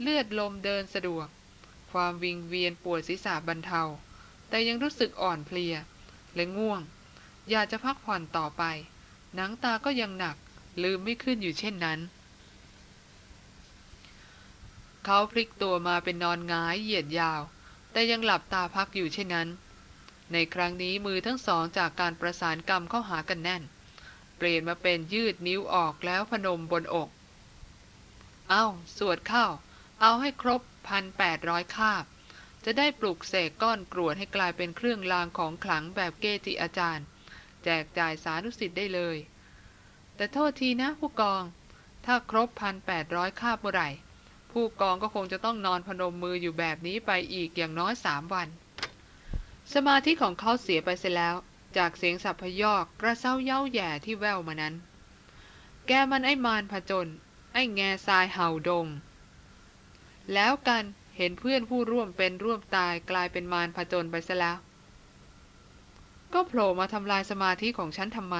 เลือดลมเดินสะดวก ความวิงเวียนปวดศีรษะบรรเทา แต่ยังรู้สึกอ่อนเพลีย และง่วง อยากจะพักผ่อนต่อไป หนังตาก็ยังหนัก ลืมไม่ขึ้นอยู่เช่นนั้น เขาพลิกตัวมาเป็นนอนงายเหยียดยาว แต่ยังหลับตาพักอยู่เช่นนั้น ในครั้งนี้มือทั้งสองจากการประสานกรรมเข้าหากันแน่น เปลี่ยนมาเป็นยืดนิ้วออกแล้วพนมบนอก เอาสวดเข้า เอาให้ครบพันแปดร้อยคาบ จะได้ปลุกเสกก้อนกรวดให้กลายเป็นเครื่องรางของขลังแบบเกจิอาจารย์ แจกจ่ายสาธุสิทธิ์ได้เลย แต่โทษทีนะผู้กอง ถ้าครบพันแปดร้อยคาบเมื่อไหร่ ผู้กองก็คงจะต้องนอนพนมมืออยู่แบบนี้ไปอีกอย่างน้อยสามวัน สมาธิของเขาเสียไปเสียแล้ว จากเสียงสับพยอกกระเซ้าเย้าแย่ที่แววมานั้น แกมันไอ้มารผจญไอ้แง่ทรายเห่าดง แล้วกันเห็นเพื่อนผู้ร่วมเป็นร่วมตายกลายเป็นมารผจญไปซะแล้ว ก็โผล่มาทำลายสมาธิของฉันทำไม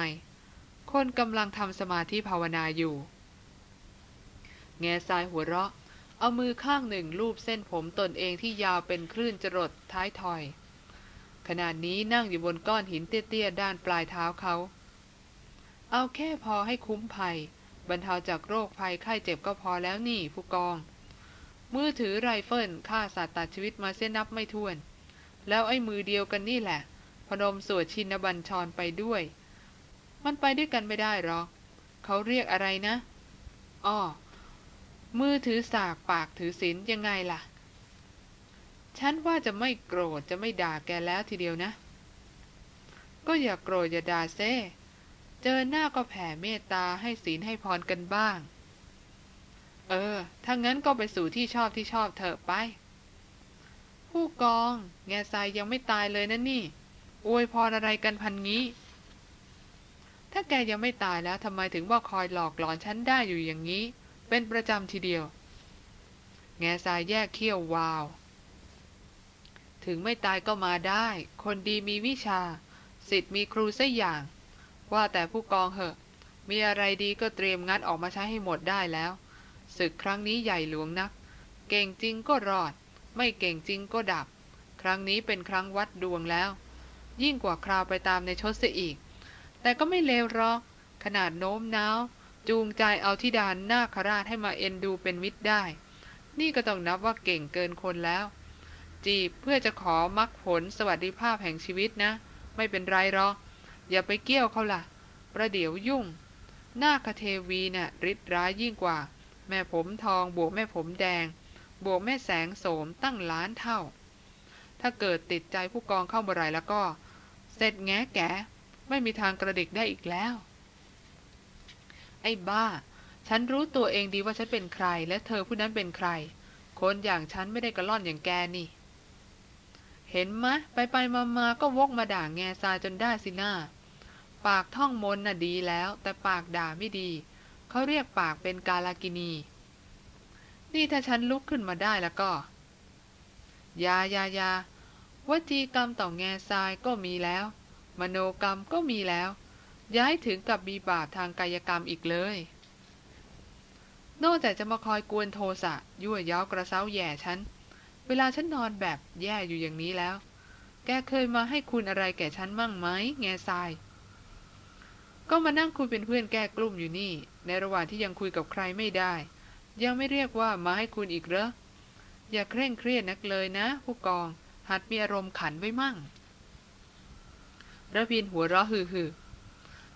คนกำลังทำสมาธิภาวนาอยู่ แง่ทรายหัวเราะ เอามือข้างหนึ่งลูบเส้นผมตนเองที่ยาวเป็นคลื่นจรดท้ายถอย ขณะนี้นั่งอยู่บนก้อนหินเตี้ยๆด้านปลายเท้าเขา เอาแค่พอให้คุ้มภัย บรรเทาจากโรคภัยไข้เจ็บก็พอแล้วนี่ผู้กอง มือถือไรเฟิลฆ่าสัตว์ตัดชีวิตมาเส้นนับไม่ถ้วน แล้วไอ้มือเดียวกันนี่แหละ พนมสวดชินบัญชรไปด้วย มันไปด้วยกันไม่ได้หรอกเขาเรียกอะไรนะอ้อมือถือสากปากถือศีลยังไงล่ะ ฉันว่าจะไม่โกรธจะไม่ด่าแกแล้วทีเดียวนะ ก็อย่าโกรธอย่าด่าเซ่เจอหน้าก็แผ่เมตตาให้ศีลให้พรกันบ้าง เออ ถ้างั้นก็ไปสู่ที่ชอบที่ชอบเถอะไป ผู้กอง แง่ทรายยังไม่ตายเลยนะนี่ อวยพรอะไรกันพันงี้ ถ้าแกยังไม่ตายแล้วทำไมถึงว่าคอยหลอกหลอนฉันได้อยู่อย่างนี้ เป็นประจำทีเดียว แง่ทรายแยกเขี้ยววาว ถึงไม่ตายก็มาได้ คนดีมีวิชา สิทธิ์มีครูสักอย่าง ว่าแต่ผู้กองเหอะ มีอะไรดีก็เตรียมงัดออกมาใช้ให้หมดได้แล้ว ศึกครั้งนี้ใหญ่หลวงนัก เก่งจริงก็รอด ไม่เก่งจริงก็ดับ ครั้งนี้เป็นครั้งวัดดวงแล้ว ยิ่งกว่าคราวไปตามในชดเสียอีก แต่ก็ไม่เลวหรอก ขนาดโน้มน้าว จูงใจเอาที่ดานหน้าคราชให้มาเอ็นดูเป็นมิตรได้ นี่ก็ต้องนับว่าเก่งเกินคนแล้ว จีบเพื่อจะขอมรรคผลสวัสดิภาพแห่งชีวิตนะ ไม่เป็นไรหรอก อย่าไปเกี้ยวเขาล่ะ ประเดี๋ยวยุ่ง หน้าคเทวีนะ่ะริดร้ายยิ่งกว่า แม่ผมทองบวกแม่ผมแดง บวกแม่แสงโสมตั้งล้านเท่า ถ้าเกิดติดใจผู้กองเข้าเมื่อไรแล้วก็ เสร็จแงแกไม่มีทางกระดิกได้อีกแล้ว ไอ้บ้า ฉันรู้ตัวเองดีว่าฉันเป็นใคร และเธอผู้นั้นเป็นใคร คนอย่างฉันไม่ได้กระล่อนอย่างแกนี่ เห็นมะ ไปไปมามาก็วกมาด่าแง่ทรายจนได้สิน้าปากท่องมนน่ะดีแล้ว แต่ปากด่าไม่ดี เขาเรียกปากเป็นกาลากินี นี่ถ้าฉันลุกขึ้นมาได้แล้วก็ยายายาวจีกรรมต่อแง่ทรายก็มีแล้ว มโนกรรมก็มีแล้ว ย้ายถึงกับมีบาปทางกายกรรมอีกเลย นอกจากจะมาคอยกวนโทสะยั่วย้ากระเซ้าแย่ฉัน เวลาฉันนอนแบบแย่อยู่อย่างนี้แล้ว แกเคยมาให้คุณอะไรแก่ฉันมั่งไหมแง่ทราย ก็มานั่งคุยเป็นเพื่อนแก้กลุ่มอยู่นี่ ในระหว่างที่ยังคุยกับใครไม่ได้ ยังไม่เรียกว่ามาให้คุณอีกเหรอ อย่าเคร่งเครียดนักเลยนะ ผู้กอง หัดมีอารมณ์ขันไว้มั่งระพินหัวเราะฮือฮือ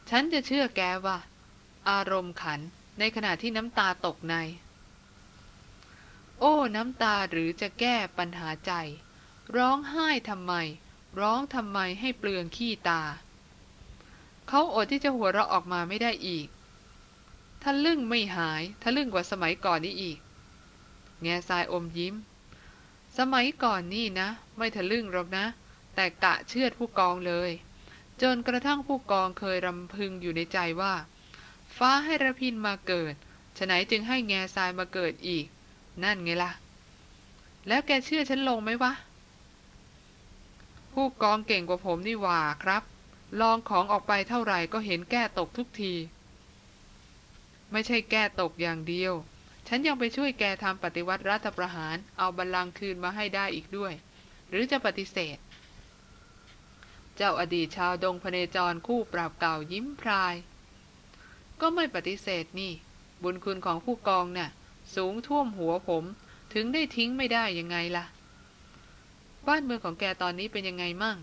ฉันจะเชื่อแกว่า อารมณ์ขันในขณะที่น้ำตาตกใน โอ้น้ำตาหรือจะแก้ปัญหาใจ ร้องไห้ทำไม ร้องทำไมให้เปลืองขี้ตา เขาอดที่จะหัวเราะออกมาไม่ได้อีกถ้าลึ่งไม่หายถ้าลึ่งกว่าสมัยก่อนนี้อีก แง่ทรายอมยิ้ม สมัยก่อนนี่นะ ไม่ทะลึ่งหรอกนะ แต่กะเชือดผู้กองเลย จนกระทั่งผู้กองเคยรำพึงอยู่ในใจว่า ฟ้าให้ระพินมาเกิดฉะไหนจึงให้แง่ทรายมาเกิดอีก นั่นไงล่ะ แล้วแกเชื่อฉันลงไหมวะ ผู้กองเก่งกว่าผมนี่ว่าครับ ลองของออกไปเท่าไหร่ก็เห็นแก้ตกทุกที ไม่ใช่แก้ตกอย่างเดียว ฉันยังไปช่วยแกทำปฏิวัติรัฐประหาร เอาบัลลังก์คืนมาให้ได้อีกด้วย หรือจะปฏิเสธ เจ้าอดีตชาวดงพเนจรคู่ปราบเก่ายิ้มพราย ก็ไม่ปฏิเสธนี่ บุญคุณของผู้กองน่ะ สูงท่วมหัวผม ถึงได้ทิ้งไม่ได้ยังไงล่ะ บ้านเมืองของแกตอนนี้เป็นยังไงมั่ง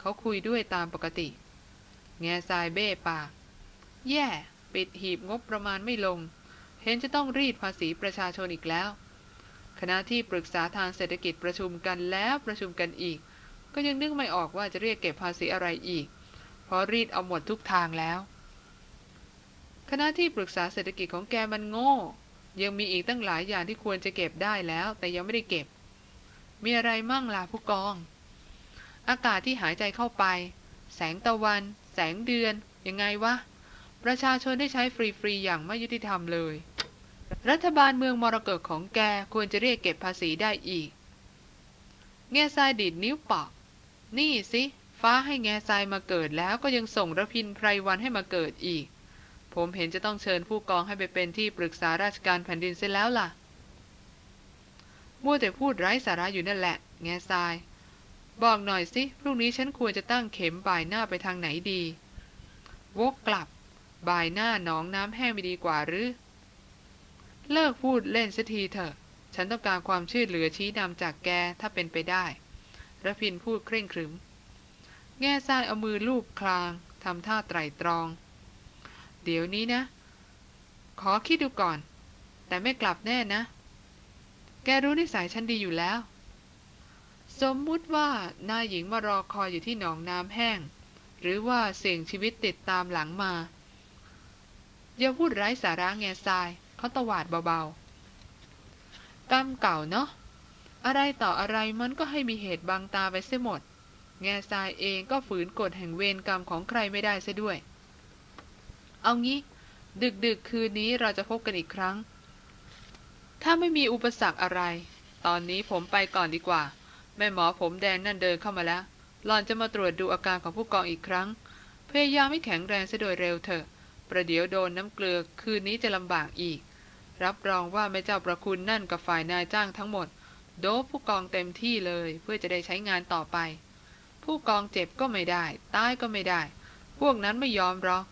เขาคุยด้วยตามปกติ แง่ทรายเบ้ปาก แย่ปิดหีบงบประมาณไม่ลง เห็นจะต้องรีดภาษีประชาชนอีกแล้ว คณะที่ปรึกษาทางเศรษฐกิจประชุมกันแล้วประชุมกันอีก ก็ยังนึกไม่ออกว่าจะเรียกเก็บภาษีอะไรอีก เพราะรีดเอาหมดทุกทางแล้วคณะที่ปรึกษาเศรษฐกิจของแกมันโง่ ยังมีอีกตั้งหลายอย่างที่ควรจะเก็บได้แล้ว แต่ยังไม่ได้เก็บ มีอะไรมั่งล่ะผู้กอง อากาศที่หายใจเข้าไป แสงตะวัน แสงเดือน ยังไงวะ ประชาชนได้ใช้ฟรีๆอย่างไม่ยุติธรรมเลย รัฐบาลเมืองมรกตของแกควรจะเรียกเก็บภาษีได้อีก แง่ทรายดีดนิ้วปอก นี่สิ ฟ้าให้แง่ทรายมาเกิดแล้วก็ยังส่งระพินไพรวันให้มาเกิดอีก ผมเห็นจะต้องเชิญผู้กองให้ไปเป็นที่ปรึกษาราชการแผ่นดินเสียแล้วล่ะมัวแต่พูดไร้สาระอยู่นั่นแหละ แง่ทราย บอกหน่อยสิพรุ่งนี้ฉันควรจะตั้งเข็มบ่ายหน้าไปทางไหนดี วกกลับ บ่ายหน้าหนองน้ำแห้งไม่ดีกว่าหรือ เลิกพูดเล่นสักทีเถอะ ฉันต้องการความช่วยเหลือชี้นำจากแกถ้าเป็นไปได้ระพินพูดเคร่งครึม แง่ทรายเอามือลูบคลางทำท่าไตรตรอง เดี๋ยวนี้นะ ขอคิดดูก่อน แต่ไม่กลับแน่นะ แกรู้นิสัยฉันดีอยู่แล้ว สมมุติว่านายหญิงมารอคอยอยู่ที่หนองน้ำแห้ง หรือว่าเสี่ยงชีวิตติดตามหลังมา อย่าพูดไร้สาระแง่ทรายเขาตวาดเบาๆกรรมเก่าเนาะอะไรต่ออะไรมันก็ให้มีเหตุบังตาไปเสียหมด แง่ทรายเองก็ฝืนกฎแห่งเวรกรรมของใครไม่ได้เสียด้วย เอางี้ ดึกดึกคืนนี้เราจะพบกันอีกครั้ง ถ้าไม่มีอุปสรรคอะไร ตอนนี้ผมไปก่อนดีกว่า แม่หมอผมแดงนั่นเดินเข้ามาแล้วหลอนจะมาตรวจดูอาการของผู้กองอีกครั้ง พยายามไม่แข็งแรงซะโดยเร็วเถอะ ประเดี๋ยวโดนน้ำเกลือคืนนี้จะลำบากอีก รับรองว่าแม่เจ้าประคุณนั่นกับฝ่ายนายจ้างทั้งหมด โดบผู้กองเต็มที่เลยเพื่อจะได้ใช้งานต่อไป ผู้กองเจ็บก็ไม่ได้ ตายก็ไม่ได้ พวกนั้นไม่ยอมหรอก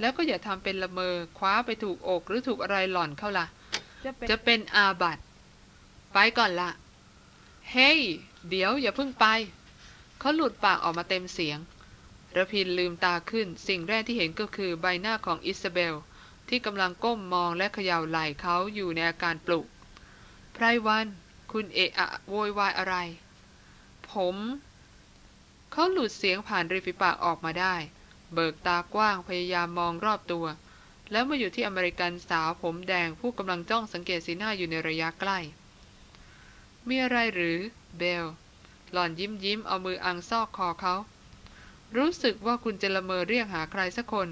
แล้วก็อย่าทำเป็นละเมอคว้าไปถูกอกหรือถูกอะไรหล่อนเข้าละจะเป็นอาบัตไปก่อนละเฮ้ยเดี๋ยวอย่าเพิ่งไปเขาหลุดปากออกมาเต็มเสียงระพินลืมตาขึ้น สิ่งแรกที่เห็นก็คือใบหน้าของอิซาเบล ที่กำลังก้มมองและเขย่าไหล่เขาอยู่ในอาการปลุกไพรวัน คุณเอะอะโวยวายอะไร ผม เขาหลุดเสียงผ่านริมฝีปากออกมาได้ เบิกตากว้างพยายามมองรอบตัว แล้วมาอยู่ที่อเมริกันสาวผมแดงผู้กำลังจ้องสังเกตสีหน้าอยู่ในระยะใกล้ มีอะไรหรือเบล หล่อนยิ้มยิ้มเอามืออังซอกคอเขา รู้สึกว่าคุณจะละเมอเรียกหาใครสักคน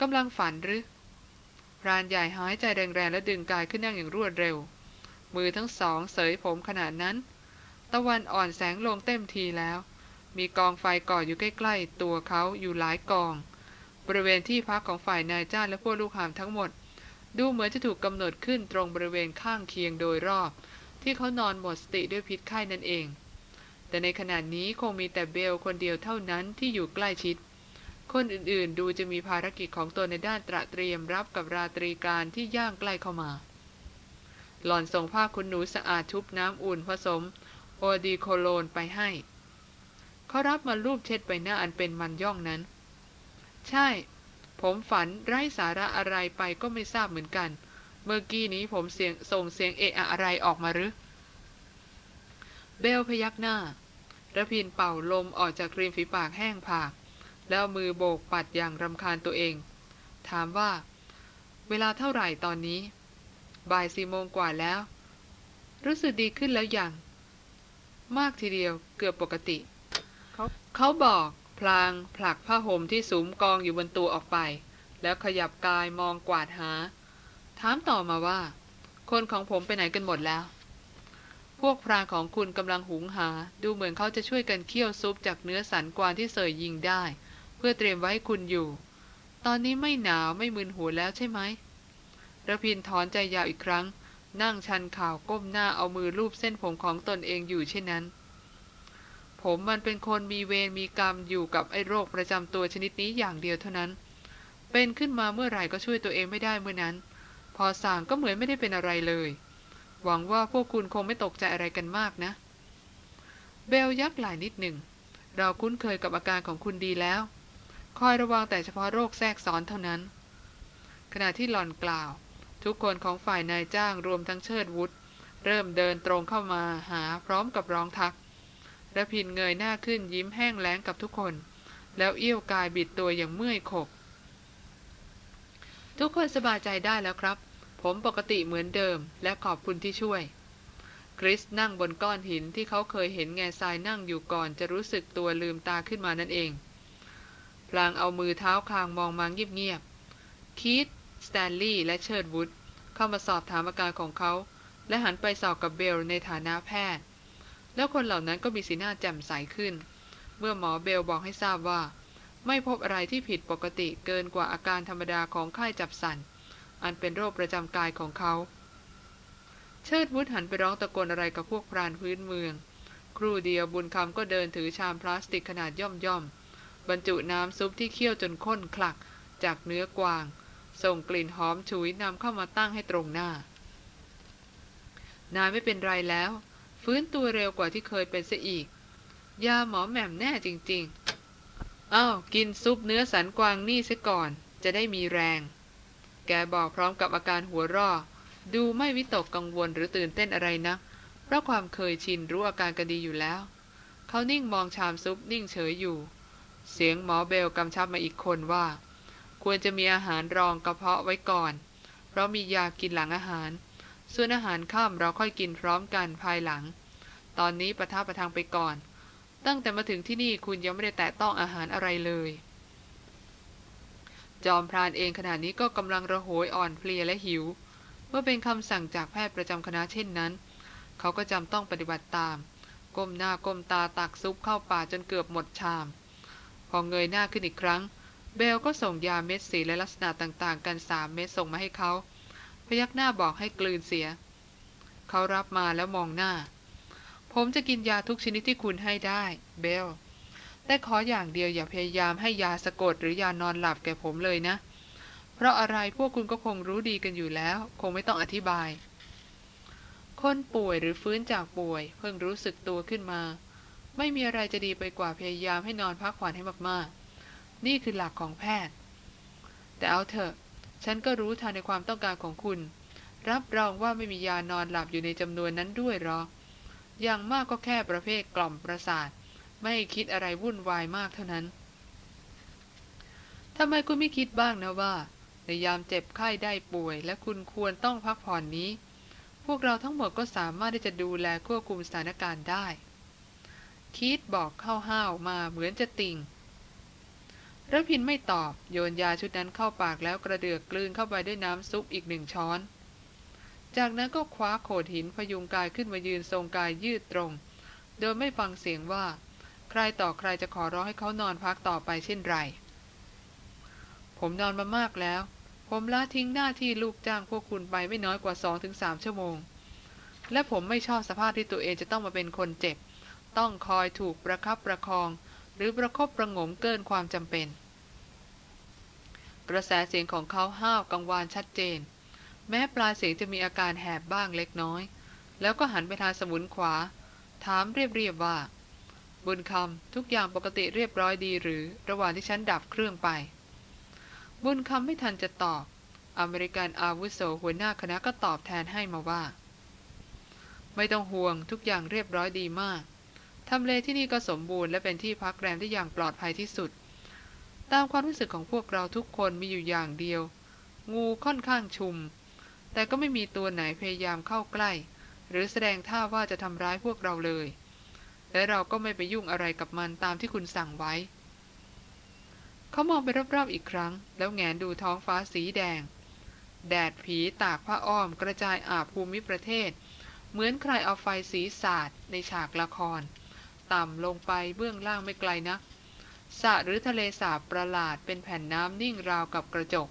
กำลังฝันหรือพรานใหญ่หายใจแรงๆและดึงกายขึ้นนั่งอย่างรวดเร็ว มือทั้งสองเสยผมขนาดนั้น ตะวันอ่อนแสงลงเต็มทีแล้ว มีกองไฟก่ออยู่ใกล้ๆ ตัวเขาอยู่หลายกอง บริเวณที่พักของฝ่ายนายจ้างและพวกลูกหามทั้งหมด ดูเหมือนจะถูกกำหนดขึ้นตรงบริเวณข้างเคียงโดยรอบ ที่เขานอนหมดสติด้วยพิษไข้นั่นเอง แต่ในขณะนี้คงมีแต่เบลคนเดียวเท่านั้นที่อยู่ใกล้ชิด คนอื่นๆ ดูจะมีภารกิจของตนในด้านตระเตรียมรับกับราตรีการที่ย่างใกล้เข้ามาหล่อนส่งผ้าคุณหนูสะอาดชุบน้ำอุ่นผสม โอดีโคโลนไปให้ เขารับมารูปเช็ดใบหน้าอันเป็นมันย่องนั้น ใช่ ผมฝันไร้สาระอะไรไปก็ไม่ทราบเหมือนกัน เมื่อกี้นี้ผมเสียงส่งเสียงเอะอะอะไรออกมาหรือ เบลพยักหน้าระพินเป่าลมออกจากริมฝีปากแห้งผาก แล้วมือโบกปัดอย่างรำคาญตัวเอง ถามว่า เวลาเท่าไหร่ตอนนี้ บ่ายสี่โมงกว่าแล้ว รู้สึกดีขึ้นแล้วยัง มากทีเดียวเกือบปกติ เขาบอกพลางผลักผ้าห่มที่สุมกองอยู่บนตัวออกไป แล้วขยับกายมองกวาดหา ถามต่อมาว่า คนของผมไปไหนกันหมดแล้ว พวกพรานของคุณกำลังหุงหา ดูเหมือนเขาจะช่วยกันเคี่ยวซุปจากเนื้อสันกวางที่เสยยิงได้ เพื่อเตรียมไว้คุณอยู่ ตอนนี้ไม่หนาวไม่มึนหัวแล้วใช่ไหมระพินถอนใจยาวอีกครั้ง นั่งชันข่าวก้มหน้าเอามือลูบเส้นผมของตนเองอยู่เช่นนั้น ผมมันเป็นคนมีเวรมีกรรมอยู่กับไอ้โรคประจำตัวชนิดนี้อย่างเดียวเท่านั้น เป็นขึ้นมาเมื่อไหร่ก็ช่วยตัวเองไม่ได้เมื่อนั้น พอสั่งก็เหมือนไม่ได้เป็นอะไรเลย หวังว่าพวกคุณคงไม่ตกใจอะไรกันมากนะ เบลยักไหล่นิดหนึ่ง เราคุ้นเคยกับอาการของคุณดีแล้ว คอยระวังแต่เฉพาะโรคแทรกซ้อนเท่านั้น ขณะที่หล่อนกล่าว ทุกคนของฝ่ายนายจ้างรวมทั้งเชิดวุฒเริ่มเดินตรงเข้ามาหาพร้อมกับร้องทัก ระพินเงยหน้าขึ้นยิ้มแห้งแล้งกับทุกคน แล้วเอี้ยวกายบิดตัวอย่างเมื่อยขบ ทุกคนสบายใจได้แล้วครับ ผมปกติเหมือนเดิม และขอบคุณที่ช่วย คริสนั่งบนก้อนหินที่เขาเคยเห็นแง่ทรายนั่งอยู่ก่อนจะรู้สึกตัวลืมตาขึ้นมานั่นเอง พลางเอามือเท้าคางมองมาเงียบๆคิดสแตนลีย์และเชิร์ดวูดเข้ามาสอบถามอาการของเขา และหันไปสอบกับเบลในฐานะแพทย์ แล้วคนเหล่านั้นก็มีสีหน้าแจ่มใสขึ้น เมื่อหมอเบลบอกให้ทราบว่า ไม่พบอะไรที่ผิดปกติเกินกว่าอาการธรรมดาของไข้จับสั่น อันเป็นโรคประจำกายของเขา เชิดวุฒหันไปร้องตะโกนอะไรกับพวกพรานพื้นเมือง ครู่เดียวบุญคำก็เดินถือชามพลาสติกขนาดย่อมย่อมบรรจุน้ำซุปที่เคี่ยวจนข้นคลักจากเนื้อกวาง ส่งกลิ่นหอมฉุยนำเข้ามาตั้งให้ตรงหน้านายไม่เป็นไรแล้ว ฟื้นตัวเร็วกว่าที่เคยเป็นเสียอีก ยาหมอแหม่มแน่จริงๆอ้าวกินซุปเนื้อสันกวางนี่ซะก่อน จะได้มีแรง แกบอกพร้อมกับอาการหัวรอดูไม่วิตกกังวลหรือตื่นเต้นอะไรนะ เพราะความเคยชินรู้อาการกันดีอยู่แล้ว เขานิ่งมองชามซุปนิ่งเฉยอยู่ เสียงหมอเบลกำชับมาอีกคนว่า ควรจะมีอาหารรองกระเพาะไว้ก่อน เพราะมียากินหลังอาหาร ส่วนอาหารข้ามเราค่อยกินพร้อมกันภายหลัง ตอนนี้ประทับประทังไปก่อน ตั้งแต่มาถึงที่นี่คุณยังไม่ได้แตะต้องอาหารอะไรเลย จอมพรานเองขณะนี้ก็กำลังระโหยอ่อนเพลียและหิว เมื่อเป็นคำสั่งจากแพทย์ประจำคณะเช่นนั้น เขาก็จำต้องปฏิบัติตาม ก้มหน้าก้มตาตักซุปเข้าปากจนเกือบหมดชาม พอเงยหน้าขึ้นอีกครั้ง เบลก็ส่งยาเม็ดสีและลักษณะต่างๆ กันสามเม็ดส่งมาให้เขา พยักหน้าบอกให้กลืนเสีย เขารับมาแล้วมองหน้า ผมจะกินยาทุกชนิดที่คุณให้ได้ เบล แต่ขออย่างเดียวอย่าพยายามให้ยาสะกดหรือยานอนหลับแก่ผมเลยนะ เพราะอะไรพวกคุณก็คงรู้ดีกันอยู่แล้ว คงไม่ต้องอธิบาย คนป่วยหรือฟื้นจากป่วย เพิ่งรู้สึกตัวขึ้นมา ไม่มีอะไรจะดีไปกว่าพยายามให้นอนพักผ่อนให้มากๆ นี่คือหลักของแพทย์ แต่เอาเถอะ ฉันก็รู้ทันในความต้องการของคุณ รับรองว่าไม่มียานอนหลับอยู่ในจำนวนนั้นด้วยหรออย่างมากก็แค่ประเภทกล่อมประสาท ไม่คิดอะไรวุ่นวายมากเท่านั้นทำไมคุณไม่คิดบ้างนะว่า ในยามเจ็บไข้ได้ป่วย และคุณควรต้องพักผ่อนนี้ พวกเราทั้งหมดก็สามารถที่จะดูแลควบคุมสถานการณ์ได้ คิดบอกเข้าห้าวมาเหมือนจะติ่ง ระพินไม่ตอบโยนยาชุดนั้นเข้าปากแล้วกระเดือกกลืนเข้าไปด้วยน้ำซุปอีกหนึ่งช้อน จากนั้นก็คว้าโขดหินพยุงกายขึ้นมายืนทรงกายยืดตรง โดยไม่ฟังเสียงว่า ใครต่อใครจะขอร้องให้เขานอนพักต่อไปเช่นไร ผมนอนมามากแล้ว ผมละทิ้งหน้าที่ลูกจ้างพวกคุณไปไม่น้อยกว่าสองถึงสามชั่วโมง และผมไม่ชอบสภาพที่ตัวเองจะต้องมาเป็นคนเจ็บ ต้องคอยถูกประคับประคอง หรือประคบประงมเกินความจำเป็น กระแสเสียงของเขาห้าวกังวานชัดเจน แม้ปลายเสียงจะมีอาการแหบบ้างเล็กน้อย แล้วก็หันไปทางสมุนขวา ถามเรียบๆว่า บุญคำทุกอย่างปกติเรียบร้อยดีหรือระหว่างที่ฉันดับเครื่องไป บุญคำไม่ทันจะตอบ อเมริกันอาวุโสหัวหน้าคณะก็ตอบแทนให้มาว่า ไม่ต้องห่วงทุกอย่างเรียบร้อยดีมาก ทำเลที่นี่ก็สมบูรณ์และเป็นที่พักแรมที่อย่างปลอดภัยที่สุด ตามความรู้สึกของพวกเราทุกคนมีอยู่อย่างเดียว งูค่อนข้างชุม แต่ก็ไม่มีตัวไหนพยายามเข้าใกล้ หรือแสดงท่าว่าจะทำร้ายพวกเราเลย และเราก็ไม่ไปยุ่งอะไรกับมันตามที่คุณสั่งไว้ เขามองไปรอบๆอีกครั้ง แล้วแงนดูท้องฟ้าสีแดง แดดผีตากผ้าอ้อม กระจายอาบภูมิประเทศ เหมือนใครเอาไฟสีสาดในฉากละคร ต่ำลงไปเบื้องล่างไม่ไกลนักสระหรือทะเลสาบประหลาดเป็นแผ่นน้ำนิ่งราวกับกระจก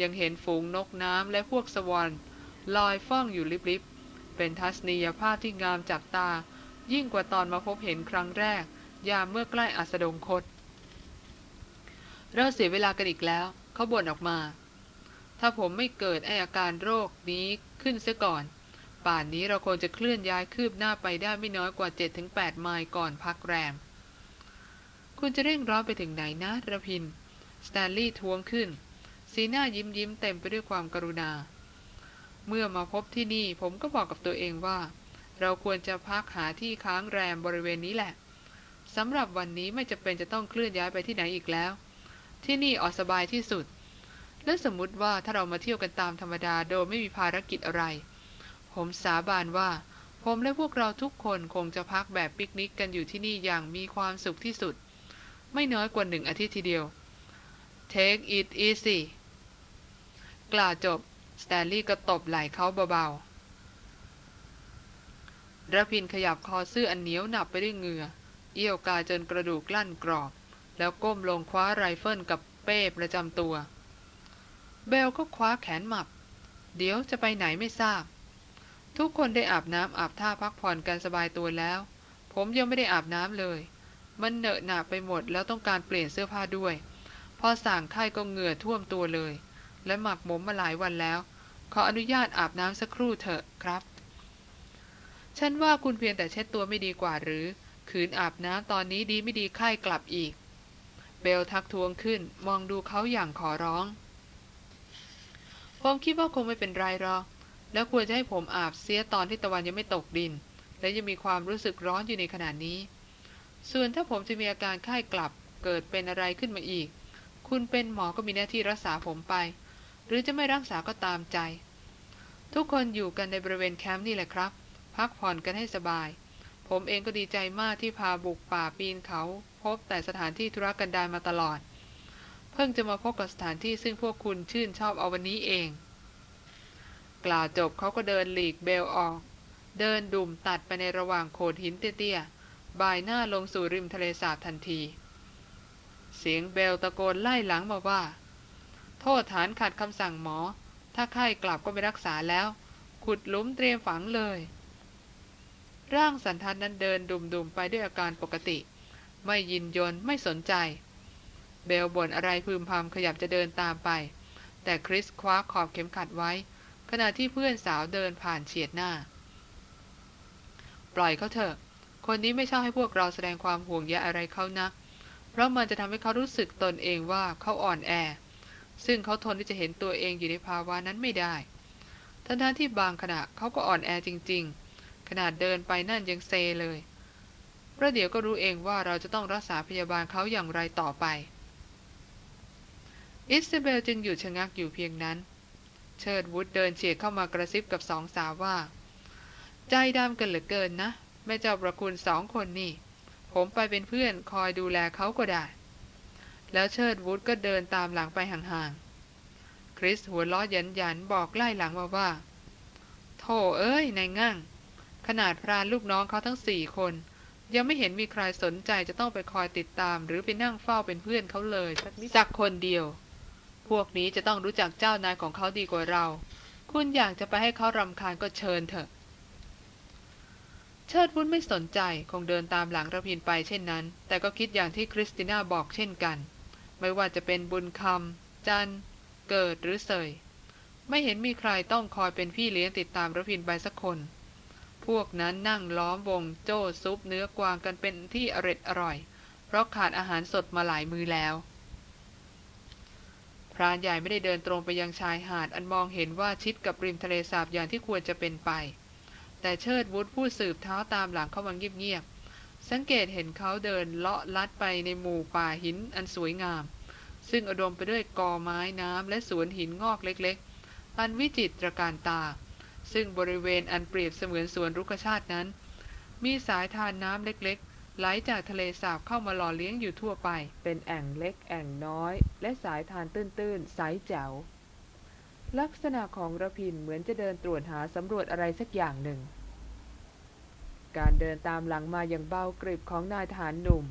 ยังเห็นฝูงนกน้ำและพวกสวอนลอยฟ้องอยู่ลิบๆ เป็นทัศนียภาพที่งามจับตา ยิ่งกว่าตอนมาพบเห็นครั้งแรก ยามเมื่อใกล้อัสดงคต เราเสียเวลากันอีกแล้ว เขาบ่นออกมา ถ้าผมไม่เกิดไออาการโรคนี้ขึ้นเสียก่อน ป่านนี้เราคงจะเคลื่อนย้ายคืบหน้าไปได้ไม่น้อยกว่า 7-8 ไมล์ก่อนพักแรม คุณจะเร่งร้อนไปถึงไหนนะระพิน สแตนลีย์ทวงขึ้น สีหน้ายิ้มยิ้มเต็มไปด้วยความกรุณา เมื่อมาพบที่นี่ผมก็บอกกับตัวเองว่า เราควรจะพักหาที่ค้างแรมบริเวณนี้แหละสำหรับวันนี้ไม่จะเป็นจะต้องเคลื่อนย้ายไปที่ไหนอีกแล้ว ที่นี่ออสบายที่สุด และสมมติว่าถ้าเรามาเที่ยวกันตามธรรมดาโดยไม่มีภารกิจอะไร ผมสาบานว่า ผมและพวกเราทุกคนคงจะพักแบบปิกนิกกันอยู่ที่นี่อย่างมีความสุขที่สุด ไม่น้อยกว่าหนึ่งอาทิตย์ทีเดียว Take it easy กล่าวจบ สแตนลีย์ก็ตบไหล่เขาเบาๆระพินขยับคอเสื้ออันเหนียวหนับไปด้วยเหงื่อ เอี้ยวกายจนกระดูกลั่นกรอบ แล้วก้มลงคว้าไรเฟิลกับเป้ประจำตัว เบลก็คว้าแขนหมับ เดี๋ยวจะไปไหนไม่ทราบ ทุกคนได้อาบน้ำอาบท่าพักผ่อนกันสบายตัวแล้ว ผมยังไม่ได้อาบน้ำเลย มันเหนอะหนาไปหมดแล้วต้องการเปลี่ยนเสื้อผ้าด้วย พอสั่งไข้ก็เหงื่อท่วมตัวเลย และหมักหมมมาหลายวันแล้ว ขออนุญาตอาบน้ำสักครู่เถอะครับ ฉันว่าคุณเพียงแต่เช็ดตัวไม่ดีกว่าหรือ ขืนอาบน้ำตอนนี้ดีไม่ดีไข้กลับอีก เบลทักทวงขึ้นมองดูเขาอย่างขอร้อง ผมคิดว่าคงไม่เป็นไรหรอก แล้วควรจะให้ผมอาบเสียตอนที่ตะวันยังไม่ตกดิน และยังมีความรู้สึกร้อนอยู่ในขณะนี้ ส่วนถ้าผมจะมีอาการไข้กลับเกิดเป็นอะไรขึ้นมาอีก คุณเป็นหมอก็มีหน้าที่รักษาผมไป หรือจะไม่รักษาก็ตามใจ ทุกคนอยู่กันในบริเวณแคมป์นี่แหละครับ พักผ่อนกันให้สบาย ผมเองก็ดีใจมากที่พาบุกป่าปีนเขา พบแต่สถานที่ธุรกันดารมาตลอด เพิ่งจะมาพบกับสถานที่ซึ่งพวกคุณชื่นชอบเอาวันนี้เอง กล่าวจบเขาก็เดินหลีกเบลออก เดินดุ่มตัดไปในระหว่างโขดหินเตี้ยๆบ่ายหน้าลงสู่ริมทะเลสาบทันที เสียงเบลตะโกนไล่หลังมาว่า โทษฐานขัดคำสั่งหมอ ถ้าไข้กลับก็ไม่รักษาแล้ว ขุดหลุมเตรียมฝังเลย ร่างสันทัดนั้นเดินดุ่มๆไปด้วยอาการปกติ ไม่ยินยนไม่สนใจ เบลบ่นอะไรพึมพำขยับจะเดินตามไปแต่คริสคว้าขอบเข็มขัดไว้ ขณะที่เพื่อนสาวเดินผ่านเฉียดหน้า ปล่อยเขาเถอะ คนนี้ไม่ชอบให้พวกเราแสดงความห่วงใยอะไรเขานัก เพราะมันจะทำให้เขารู้สึกตนเองว่าเขาอ่อนแอ ซึ่งเขาทนที่จะเห็นตัวเองอยู่ในภาวะนั้นไม่ได้ ทั้งทที่บางขณะเขาก็อ่อนแอจริง ๆ ขนาดเดินไปนั่นยังเซเลยประเดี๋ยวก็รู้เองว่าเราจะต้องรักษาพยาบาลเขาอย่างไรต่อไป อิสเบลจึงหยุดชะงักอยู่เพียงนั้น เชิดวุฒเดินเฉียดเข้ามากระซิบกับสองสาวว่า ใจดำกันเหลือเกินนะ แม่เจ้าประคุณสองคนนี่ ผมไปเป็นเพื่อนคอยดูแลเขาก็ได้ แล้วเชิดวุฒก็เดินตามหลังไปห่างๆ คริสหัวล้อยันยันบอกไล่หลังมาว่า โธ่เอ้ยนายง่าง ขนาดพรานลูกน้องเขาทั้งสี่คนยังไม่เห็นมีใครสนใจจะต้องไปคอยติดตาม หรือไปนั่งเฝ้าเป็นเพื่อนเขาเลยสักคนเดียว พวกนี้จะต้องรู้จักเจ้านายของเขาดีกว่าเรา คุณอยากจะไปให้เขารำคาญก็เชิญเถอะ เชิดวุ้นไม่สนใจคงเดินตามหลังระพินไปเช่นนั้น แต่ก็คิดอย่างที่คริสติน่าบอกเช่นกัน ไม่ว่าจะเป็นบุญคำจันเกิดหรือเสย ไม่เห็นมีใครต้องคอยเป็นพี่เลี้ยงติดตามระพินไปสักคน พวกนั้นนั่งล้อมวงโจ้ซุปเนื้อกวางกันเป็นที่อร็ดอร่อย เพราะขาดอาหารสดมาหลายมือแล้ว พรานใหญ่ไม่ได้เดินตรงไปยังชายหาดอันมองเห็นว่าชิดกับริมทะเลสาบอย่างที่ควรจะเป็นไป แต่เชิดวุฒผู้สืบเท้าตามหลังเข้ามาเงียบๆสังเกตเห็นเขาเดินเลาะลัดไปในหมู่ป่าหินอันสวยงาม ซึ่งอุดมไปด้วยกอไม้น้ำและสวนหินงอกเล็กๆ อันวิจิตรการตา ซึ่งบริเวณอันเปรียบเสมือนสวนรุกชาตินั้น มีสายทานน้ำเล็ก ไหลจากทะเลสาบเข้ามาหล่อเลี้ยงอยู่ทั่วไป เป็นแอ่งเล็กแอ่งน้อย และสายทานตื้นๆใสแจ๋ว ลักษณะของระพินเหมือนจะเดินตรวจหาสำรวจอะไรสักอย่างหนึ่ง การเดินตามหลังมาอย่างเบากริบของนายทหารหนุ่ม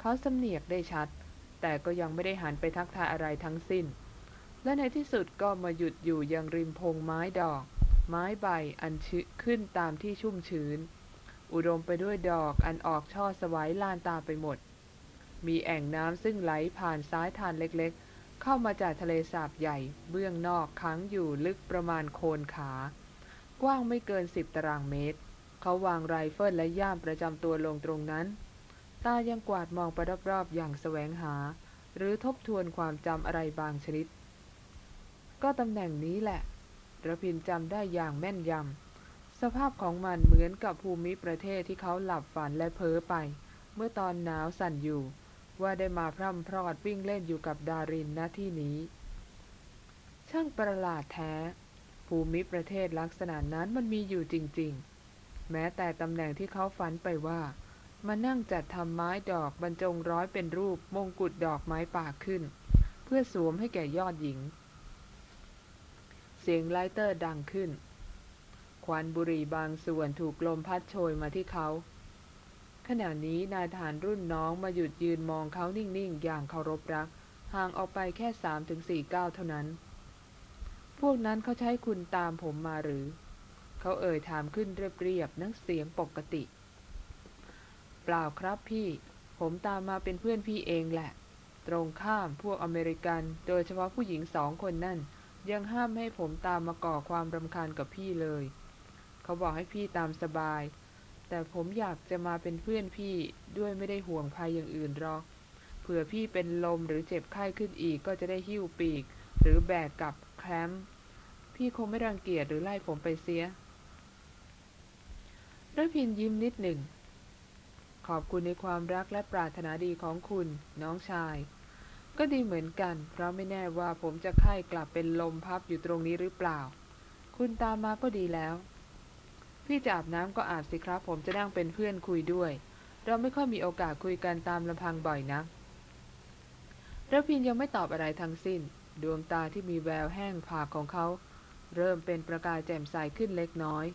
เขาสำเนียกได้ชัด แต่ก็ยังไม่ได้หันไปทักทายอะไรทั้งสิ้น และในที่สุดก็มาหยุดอยู่ยังริมพงไม้ดอก ไม้ใบอันชื้ขึ้นตามที่ชุ่มชื้น อุดมไปด้วยดอกอันออกช่อสวายลานตาไปหมด มีแอ่งน้ำซึ่งไหลผ่านซ้ายทานเล็กๆ เข้ามาจากทะเลสาบใหญ่ เบื้องนอกค้างอยู่ลึกประมาณโคนขา กว้างไม่เกินสิบตารางเมตร เขาวางไรเฟิลและย่ามประจำตัวลงตรงนั้น ตายังกวาดมองไปรอบๆอย่างแสวงหา หรือทบทวนความจำอะไรบางชนิด ก็ตำแหน่งนี้แหละระพินจำได้อย่างแม่นยำ สภาพของมันเหมือนกับภูมิประเทศที่เขาหลับฝันและเพ้อไป เมื่อตอนหนาวสั่นอยู่ ว่าได้มาพร่ำพรอดวิ่งเล่นอยู่กับดารินณที่นี้ ช่างประหลาดแท้ ภูมิประเทศลักษณะนั้นมันมีอยู่จริง ๆ แม้แต่ตำแหน่งที่เขาฝันไปว่า มานั่งจัดทำไม้ดอกบรรจงร้อยเป็นรูปมงกุฎดอกไม้ป่าขึ้น เพื่อสวมให้แก่ยอดหญิง เสียงไลเตอร์ดังขึ้น ควันบุหรี่บางส่วนถูกลมพัดโชยมาที่เขาขณะนี้นายทหารรุ่นน้องมาหยุดยืนมองเขานิ่งๆ อย่างเคารพรัก ห่างออกไปแค่สามถึงสี่ก้าวเท่านั้น พวกนั้นเขาใช้คุณตามผมมาหรือ เขาเอ่ยถามขึ้นเรียบๆนักเสียงปกติ เปล่าครับพี่ ผมตามมาเป็นเพื่อนพี่เองแหละ ตรงข้ามพวกอเมริกัน โดยเฉพาะผู้หญิงสองคนนั่น ยังห้ามให้ผมตามมาก่อความรำคาญกับพี่เลย เขาบอกให้พี่ตามสบาย แต่ผมอยากจะมาเป็นเพื่อนพี่ด้วยไม่ได้ห่วงภัยอย่างอื่นหรอก เผื่อพี่เป็นลมหรือเจ็บไข้ขึ้นอีกก็จะได้หิ้วปีก หรือแบกกับแคลมป์พี่คงไม่รังเกียจหรือไล่ผมไปเสียระพินยิ้มนิดหนึ่ง ขอบคุณในความรักและปรารถนาดีของคุณ น้องชาย ก็ดีเหมือนกัน เพราะไม่แน่ว่าผมจะไข้กลับเป็นลมพับอยู่ตรงนี้หรือเปล่า คุณตามมาก็ดีแล้ว พี่จะอาบน้ำก็อาบสิครับ ผมจะนั่งเป็นเพื่อนคุยด้วย เราไม่ค่อยมีโอกาสคุยกันตามลำพังบ่อยนะระพินยังไม่ตอบอะไรทั้งสิ้น ดวงตาที่มีแววแห้งผากของเขา เริ่มเป็นประกายแจ่มใสขึ้นเล็กน้อย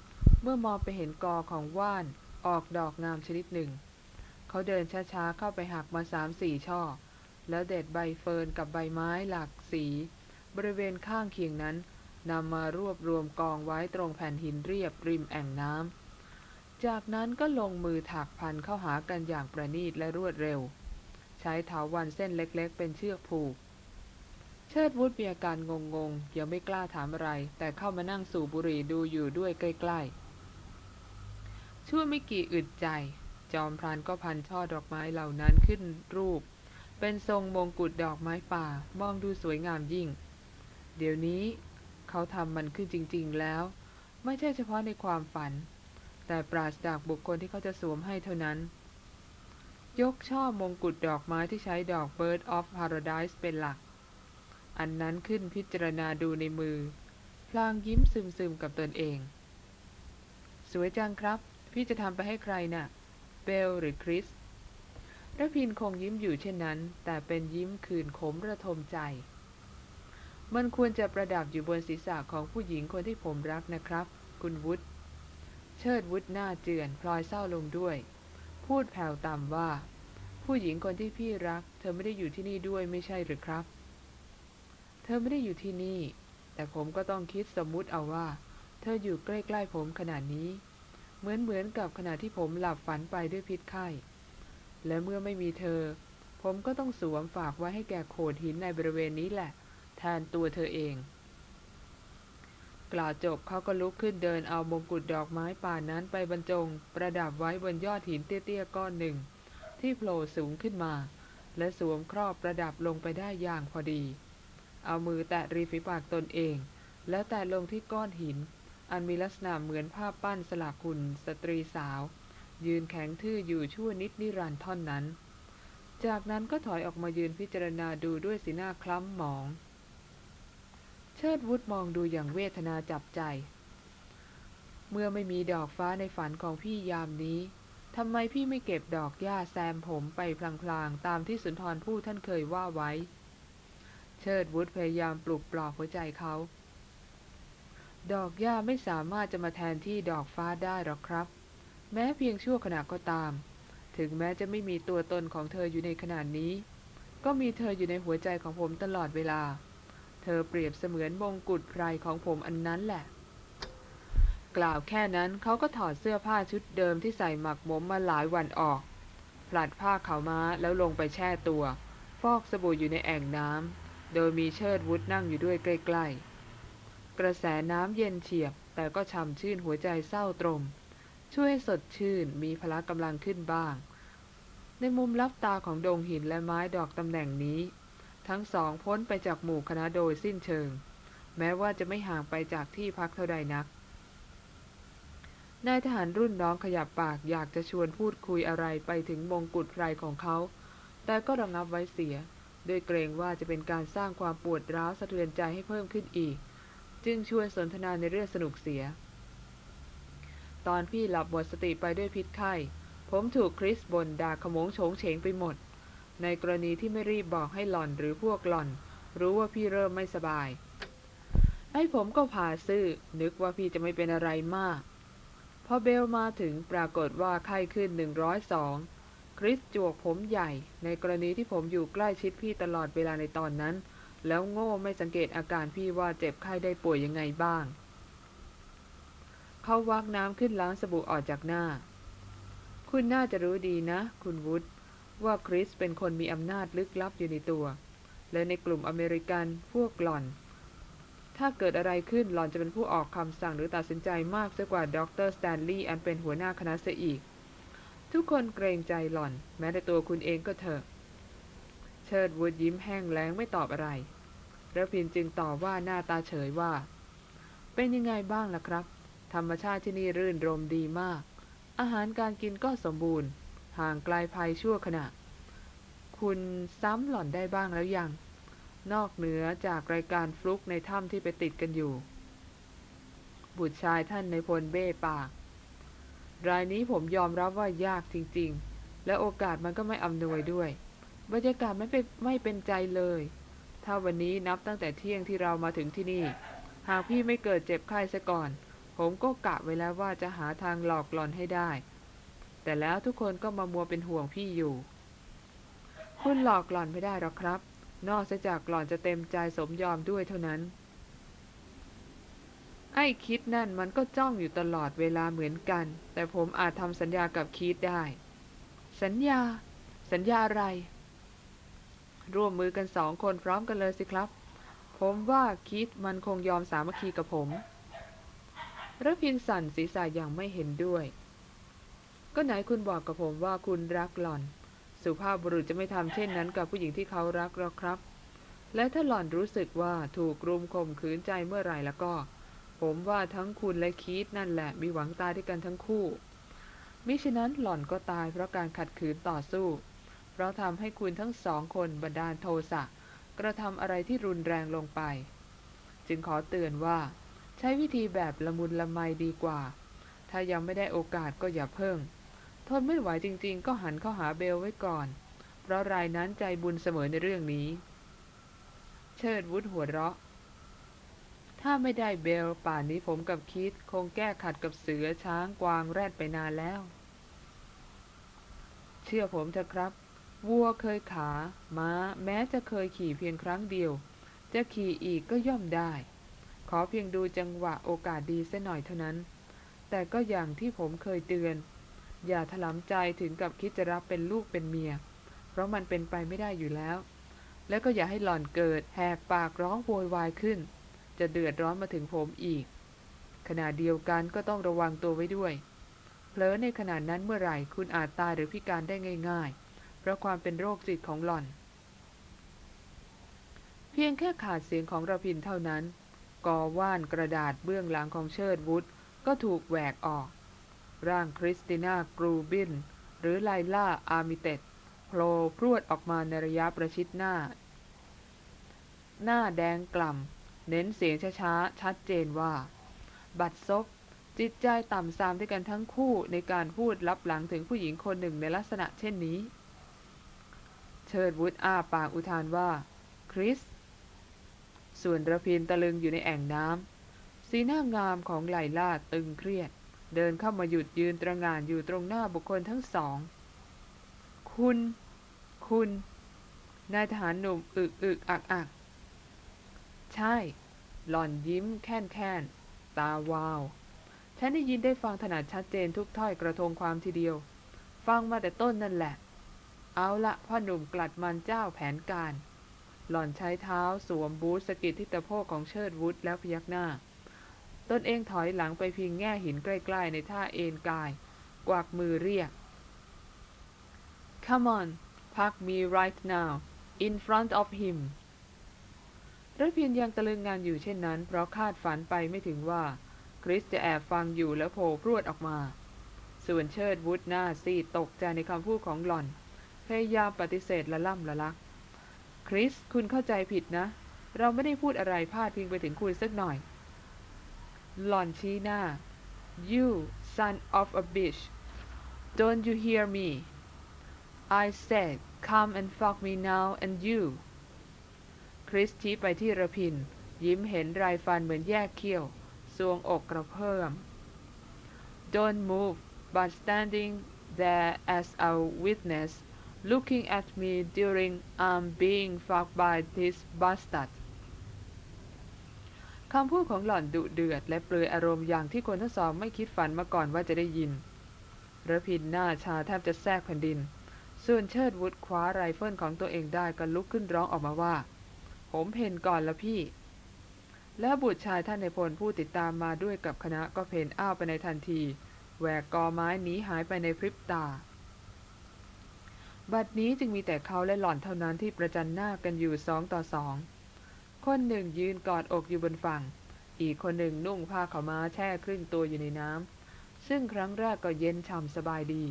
เมื่อมองไปเห็นกอของว่านออกดอกงามชนิดหนึ่ง เขาเดินช้าๆเข้าไปหักมาสามสี่ช่อ แล้วเด็ดใบเฟิร์นกับใบไม้หลากสี บริเวณข้างเคียงนั้น นำมารวบรวมกองไว้ตรงแผ่นหินเรียบริมแอ่งน้ำ จากนั้นก็ลงมือถักพันเข้าหากันอย่างประณีตและรวดเร็ว ใช้เถาวันเส้นเล็กๆ เป็นเชือกผูก เชิดวุฒมีอาการงงๆ ยังไม่กล้าถามอะไร แต่เข้ามานั่งสูบบุหรี่ดูอยู่ด้วยใกล้ๆ ชั่วไม่กี่อึดใจ จอมพรานก็พันช่อดอกไม้เหล่านั้นขึ้นรูป เป็นทรงมงกุฎดอกไม้ป่า มองดูสวยงามยิ่ง เดี๋ยวนี้ เขาทำมันขึ้นจริง ๆ แล้ว ไม่ใช่เฉพาะในความฝัน แต่ปราศจากบุคคลที่เขาจะสวมให้เท่านั้น ยกช่อมงกุฎดอกไม้ที่ใช้ดอก Bird of Paradise เป็นหลัก อันนั้นขึ้นพิจารณาดูในมือ พลางยิ้มซึมๆกับตนเอง สวยจังครับ พี่จะทำไปให้ใครนะ่ะ เบลหรือคริสระพินคงยิ้มอยู่เช่นนั้น แต่เป็นยิ้มคืนขมระทมใจ มันควรจะประดับอยู่บนศีรษะของผู้หญิงคนที่ผมรักนะครับ คุณวุฒเชิดวุฒหน้าเจือนพลอยเศร้าลงด้วย พูดแผ่วต่ำว่า ผู้หญิงคนที่พี่รัก เธอไม่ได้อยู่ที่นี่ด้วยไม่ใช่หรือครับ เธอไม่ได้อยู่ที่นี่ แต่ผมก็ต้องคิดสมมุติเอาว่า เธออยู่ใกล้ๆผมขนาดนี้ เหมือนเหมือนกับขณะที่ผมหลับฝันไปด้วยพิษไข้ และเมื่อไม่มีเธอ ผมก็ต้องสวมฝากไว้ให้แก่โขดหินในบริเวณนี้แหละ แทนตัวเธอเอง กล่าวจบเขาก็ลุกขึ้นเดินเอามงกุฎดอกไม้ป่านั้นไปบรรจง ประดับไว้บนยอดหินเตี้ยๆก้อนหนึ่ง ที่โผล่สูงขึ้นมา และสวมครอบประดับลงไปได้อย่างพอดี เอามือแตะริมฝีปากตนเอง แล้วแตะลงที่ก้อนหิน อันมีลักษณะเหมือนภาพปั้นสลักคุณสตรีสาว ยืนแข็งทื่ออยู่ชั่วนิดนิรันดร์ท่อนนั้นจากนั้นก็ถอยออกมายืนพิจารณาดูด้วยสีหน้าคล้ำหมอง เชิดวุฒมองดูอย่างเวทนาจับใจ เมื่อไม่มีดอกฟ้าในฝันของพี่ยามนี้ทำไมพี่ไม่เก็บดอกหญ้าแซมผมไปพลางๆ ตามที่สุนทรผู้ท่านเคยว่าไว้ เชิดวุฒพยายามปลุกปลอบหัวใจเขา ดอกหญ้าไม่สามารถจะมาแทนที่ดอกฟ้าได้หรอกครับ แม้เพียงชั่วขณะก็ตาม ถึงแม้จะไม่มีตัวตนของเธออยู่ในขณะนี้ ก็มีเธออยู่ในหัวใจของผมตลอดเวลา เธอเปรียบเสมือนมงกุฎไพรของผมอันนั้นแหละ กล่าวแค่นั้นเขาก็ถอดเสื้อผ้าชุดเดิมที่ใส่หมักหมมมาหลายวันออก ผลัดผ้าขาวม้าแล้วลงไปแช่ตัว ฟอกสบู่อยู่ในแอ่งน้ำ โดยมีเชิดวุฒนั่งอยู่ด้วยใกล้ๆ กระแสน้ำเย็นเฉียบ แต่ก็ช่ำชื่นหัวใจเศร้าตรม ช่วยสดชื่นมีพละกำลังขึ้นบ้าง ในมุมลับตาของดงหินและไม้ดอกตำแหน่งนี้ ทั้งสองพ้นไปจากหมู่คณะโดยสิ้นเชิง แม้ว่าจะไม่ห่างไปจากที่พักเท่าใดนักนายทหารรุ่นน้องขยับปากอยากจะชวนพูดคุยอะไรไปถึงมงกุฎไพรของเขา แต่ก็ระงับไว้เสีย โดยเกรงว่าจะเป็นการสร้างความปวดร้าวสะเทือนใจให้เพิ่มขึ้นอีก จึงชวนสนทนาในเรื่องสนุกเสีย ตอนพี่หลับหมดสติไปด้วยพิษไข้ ผมถูกคริสบนด่าขโมงโฉงเฉงไปหมด ในกรณีที่ไม่รีบบอกให้หล่อนหรือพวกหล่อน รู้ว่าพี่เริ่มไม่สบาย ไอ้ผมก็ผ่าซื่อ นึกว่าพี่จะไม่เป็นอะไรมาก พอเบลมาถึงปรากฏว่าไข้ขึ้น 102 คริสจวกผมใหญ่ ในกรณีที่ผมอยู่ใกล้ชิดพี่ตลอดเวลาในตอนนั้น แล้วโง่ไม่สังเกตอาการพี่ว่าเจ็บไข้ได้ป่วยยังไงบ้าง เขาวักน้ำขึ้นล้างสบู่ออกจากหน้า คุณน่าจะรู้ดีนะ คุณวุฒ ว่าคริสเป็นคนมีอำนาจลึกลับอยู่ในตัว และในกลุ่มอเมริกันพวกหล่อน ถ้าเกิดอะไรขึ้นหล่อนจะเป็นผู้ออกคำสั่งหรือตัดสินใจมากเสียกว่าดรสแตนลีย์อันเป็นหัวหน้าคณะเสียอีก ทุกคนเกรงใจหล่อน แม้แต่ตัวคุณเองก็เถอะ เชิดวุฒยิ้มแห้งแล้งไม่ตอบอะไรระพินจึงตอบว่าหน้าตาเฉยว่า เป็นยังไงบ้างล่ะครับ ธรรมชาติที่นี่รื่นรมดีมาก อาหารการกินก็สมบูรณ์ ห่างไกลภัยชั่วขณะ คุณซ้ำหล่อนได้บ้างแล้วยัง นอกเหนือจากรายการฟลุกในถ้ำที่ไปติดกันอยู่ บุตรชายท่านในพลเบ้ปาก รายนี้ผมยอมรับว่ายากจริง ๆ และโอกาสมันก็ไม่อำนวยด้วย บรรยากาศไม่เป็นไม่เป็นใจเลย ถ้าวันนี้นับตั้งแต่เที่ยงที่เรามาถึงที่นี่ หากพี่ไม่เกิดเจ็บไข้ซะก่อน ผมก็กะไว้แล้วว่าจะหาทางหลอกหลอนให้ได้ แต่แล้วทุกคนก็มามัวเป็นห่วงพี่อยู่ คุณหลอกหลอนไม่ได้หรอกครับ นอกจากหล่อนจะเต็มใจสมยอมด้วยเท่านั้น ไอ้คิดนั่นมันก็จ้องอยู่ตลอดเวลาเหมือนกัน แต่ผมอาจทำสัญญากับคิดได้ สัญญา สัญญาอะไร ร่วมมือกันสองคนพร้อมกันเลยสิครับ ผมว่าคิดมันคงยอมสามัคคีกับผมระพินสั่นศีรษะอย่างไม่เห็นด้วย ก็ไหนคุณบอกกับผมว่าคุณรักหล่อน สุภาพบุรุษจะไม่ทำเช่นนั้นกับผู้หญิงที่เขารักหรอกครับ และถ้าหล่อนรู้สึกว่าถูกรุมข่มขืนใจเมื่อไหร่แล้วก็ ผมว่าทั้งคุณและคีตนั่นแหละมีหวังตายด้วยกันทั้งคู่ มิฉะนั้นหล่อนก็ตายเพราะการขัดขืนต่อสู้ เพราะทำให้คุณทั้งสองคนบันดาลโทสะกระทำอะไรที่รุนแรงลงไป จึงขอเตือนว่า ใช้วิธีแบบละมุนละไมดีกว่า ถ้ายังไม่ได้โอกาสก็อย่าเพิ่ง ทนไม่ไหวจริงๆ ก็หันเข้าหาเบลไว้ก่อน เพราะรายนั้นใจบุญเสมอในเรื่องนี้ เชิดวุฒหัวเราะ ถ้าไม่ได้เบลป่านนี้ผมกับคิดคงแก้ขัดกับเสือช้างกวางแรดไปนานแล้ว เชื่อผมเถอะครับ วัวเคยขา ม้า แม้จะเคยขี่เพียงครั้งเดียว จะขี่อีกก็ย่อมได้ ขอเพียงดูจังหวะโอกาสดีเส้นหน่อยเท่านั้น แต่ก็อย่างที่ผมเคยเตือน อย่าถลำใจถึงกับคิดจะรับเป็นลูกเป็นเมีย เพราะมันเป็นไปไม่ได้อยู่แล้ว แล้วก็อย่าให้หล่อนเกิดแหกปากร้องโวยวายขึ้น จะเดือดร้อนมาถึงผมอีก ขณะเดียวกันก็ต้องระวังตัวไว้ด้วยเผลอในขณะนั้นเมื่อไหร่คุณอาจตายหรือพิการได้ง่าย ๆ เพราะความเป็นโรคจิตของหล่อน เพียงแค่ขาดเสียงของระพินเท่านั้นกอว่านกระดาษเบื้องหลังของเชิดวุฒก็ถูกแหวกออก ร่างคริสติน่ากรูบิน หรือไลล่าอาร์มิเตตโผล่พรวดออกมาในระยะประชิดหน้า หน้าแดงก่ำ เน้นเสียงช้าๆ ชัดเจนว่า บัดซบจิตใจต่ำทรามด้วยกันทั้งคู่ในการพูดลับหลังถึงผู้หญิงคนหนึ่งในลักษณะเช่นนี้ เชิดวุฒอ้าปากอุทานว่า คริส ส่วนระพินตะลึงอยู่ในแอ่งน้ำสีหน้างามของไลล่าตึงเครียด เดินเข้ามาหยุดยืนตระงานอยู่ตรงหน้าบุคคลทั้งสอง คุณ คุณ นายทหารหนุ่มอึกอึกอักอักใช่ หล่อนยิ้มแค่นแค่นตาวาว ฉันได้ยินได้ฟังถนัดชัดเจนทุกถ้อยกระทงความทีเดียว ฟังมาแต่ต้นนั่นแหละ เอาละพ่อหนุ่มกลัดมันเจ้าแผนการ หล่อนใช้เท้าสวมบูทสกิดที่ตะโพกของเชิดวุฒแล้วพยักหน้า ตนเองถอยหลังไปพิงแง่หินใกล้ๆ ในท่าเอนกาย กวักมือเรียก Come on park me right now in front of him ระพินยังตะลึงงานอยู่เช่นนั้น เพราะคาดฝันไปไม่ถึงว่า คริสจะแอบฟังอยู่แล้วโผล่พรวดออกมา ส่วนเชิดวุฒหน้าซีตกใจในคำพูดของหล่อน พยายามปฏิเสธละล่ำละลัก คริสคุณเข้าใจผิดนะ เราไม่ได้พูดอะไรพาดพิงไปถึงคุณสักหน่อย หล่อนชี้หน้า you son of a bitch don't you hear me I said come and fuck me now and you คริสชี้ไปที่ระพิน ยิ้มเห็นรายฟันเหมือนแยกเขี้ยวสวงอกกระเพิ่ม Don't move but standing there as a witness looking at me during I'm being fucked by this bastard คำพูดของหล่อนดุเดือด และเปลือยอารมณ์อย่างที่คนทั้งสองไม่คิดฝันมาก่อนว่าจะได้ยินระพินหน้าชาแทบจะแทรกแผ่นดิน ส่วนเชิดวุฒคว้าไรเฟิลของตัวเองได้ก็ลุกขึ้นร้องออกมาว่า ผมเผ่นก่อนละพี่ แล้วบุตรชายท่านนายพลผู้ติดตามมาด้วยกับคณะก็เผ่นอ้าวไปในทันทีแหวกกอไม้หนีหายไปในพริบตา บัดนี้จึงมีแต่เขาและหล่อนเท่านั้นที่ประจันหน้ากันอยู่สองต่อสอง คนหนึ่งยืนกอดอกอยู่บนฝั่ง อีกคนหนึ่งนุ่งผ้าขาวม้าแช่ครึ่งตัวอยู่ในน้ำซึ่งครั้งแรกก็เย็นฉ่ำสบายดี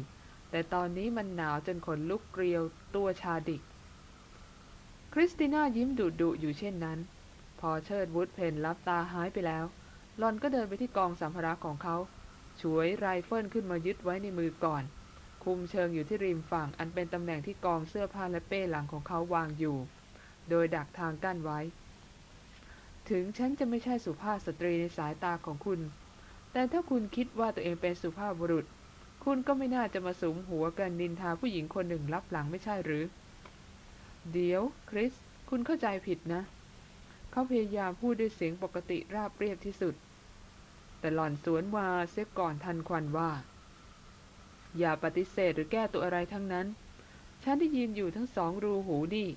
แต่ตอนนี้มันหนาวจนขนลุกเกลียวตัวชาดิก คริสติน่ายิ้มดุดุอยู่เช่นนั้น พอเชิดวุฒเพนรับตาหายไปแล้วหลอนก็เดินไปที่กองสัมภาระของเขาฉวยไรเฟิลขึ้นมายึดไว้ในมือก่อน คุมเชิงอยู่ที่ริมฝั่งอันเป็นตำแหน่งที่กองเสื้อผ้าและเป้หลังของเขาวางอยู่ โดยดักทางกั้นไว้ ถึงฉันจะไม่ใช่สุภาพสตรีในสายตาของคุณ แต่ถ้าคุณคิดว่าตัวเองเป็นสุภาพบุรุษ คุณก็ไม่น่าจะมาสมหัวกันนินทาผู้หญิงคนหนึ่งรับหลังไม่ใช่หรือ เดี๋ยวคริส คุณเข้าใจผิดนะ เขาพยายามพูดด้วยเสียงปกติราบเรียบที่สุด แต่หล่อนสวนมาเสียก่อนทันควันว่า อย่าปฏิเสธหรือแก้ตัวอะไรทั้งนั้น ฉันได้ยินอยู่ทั้งสองรูหูนี่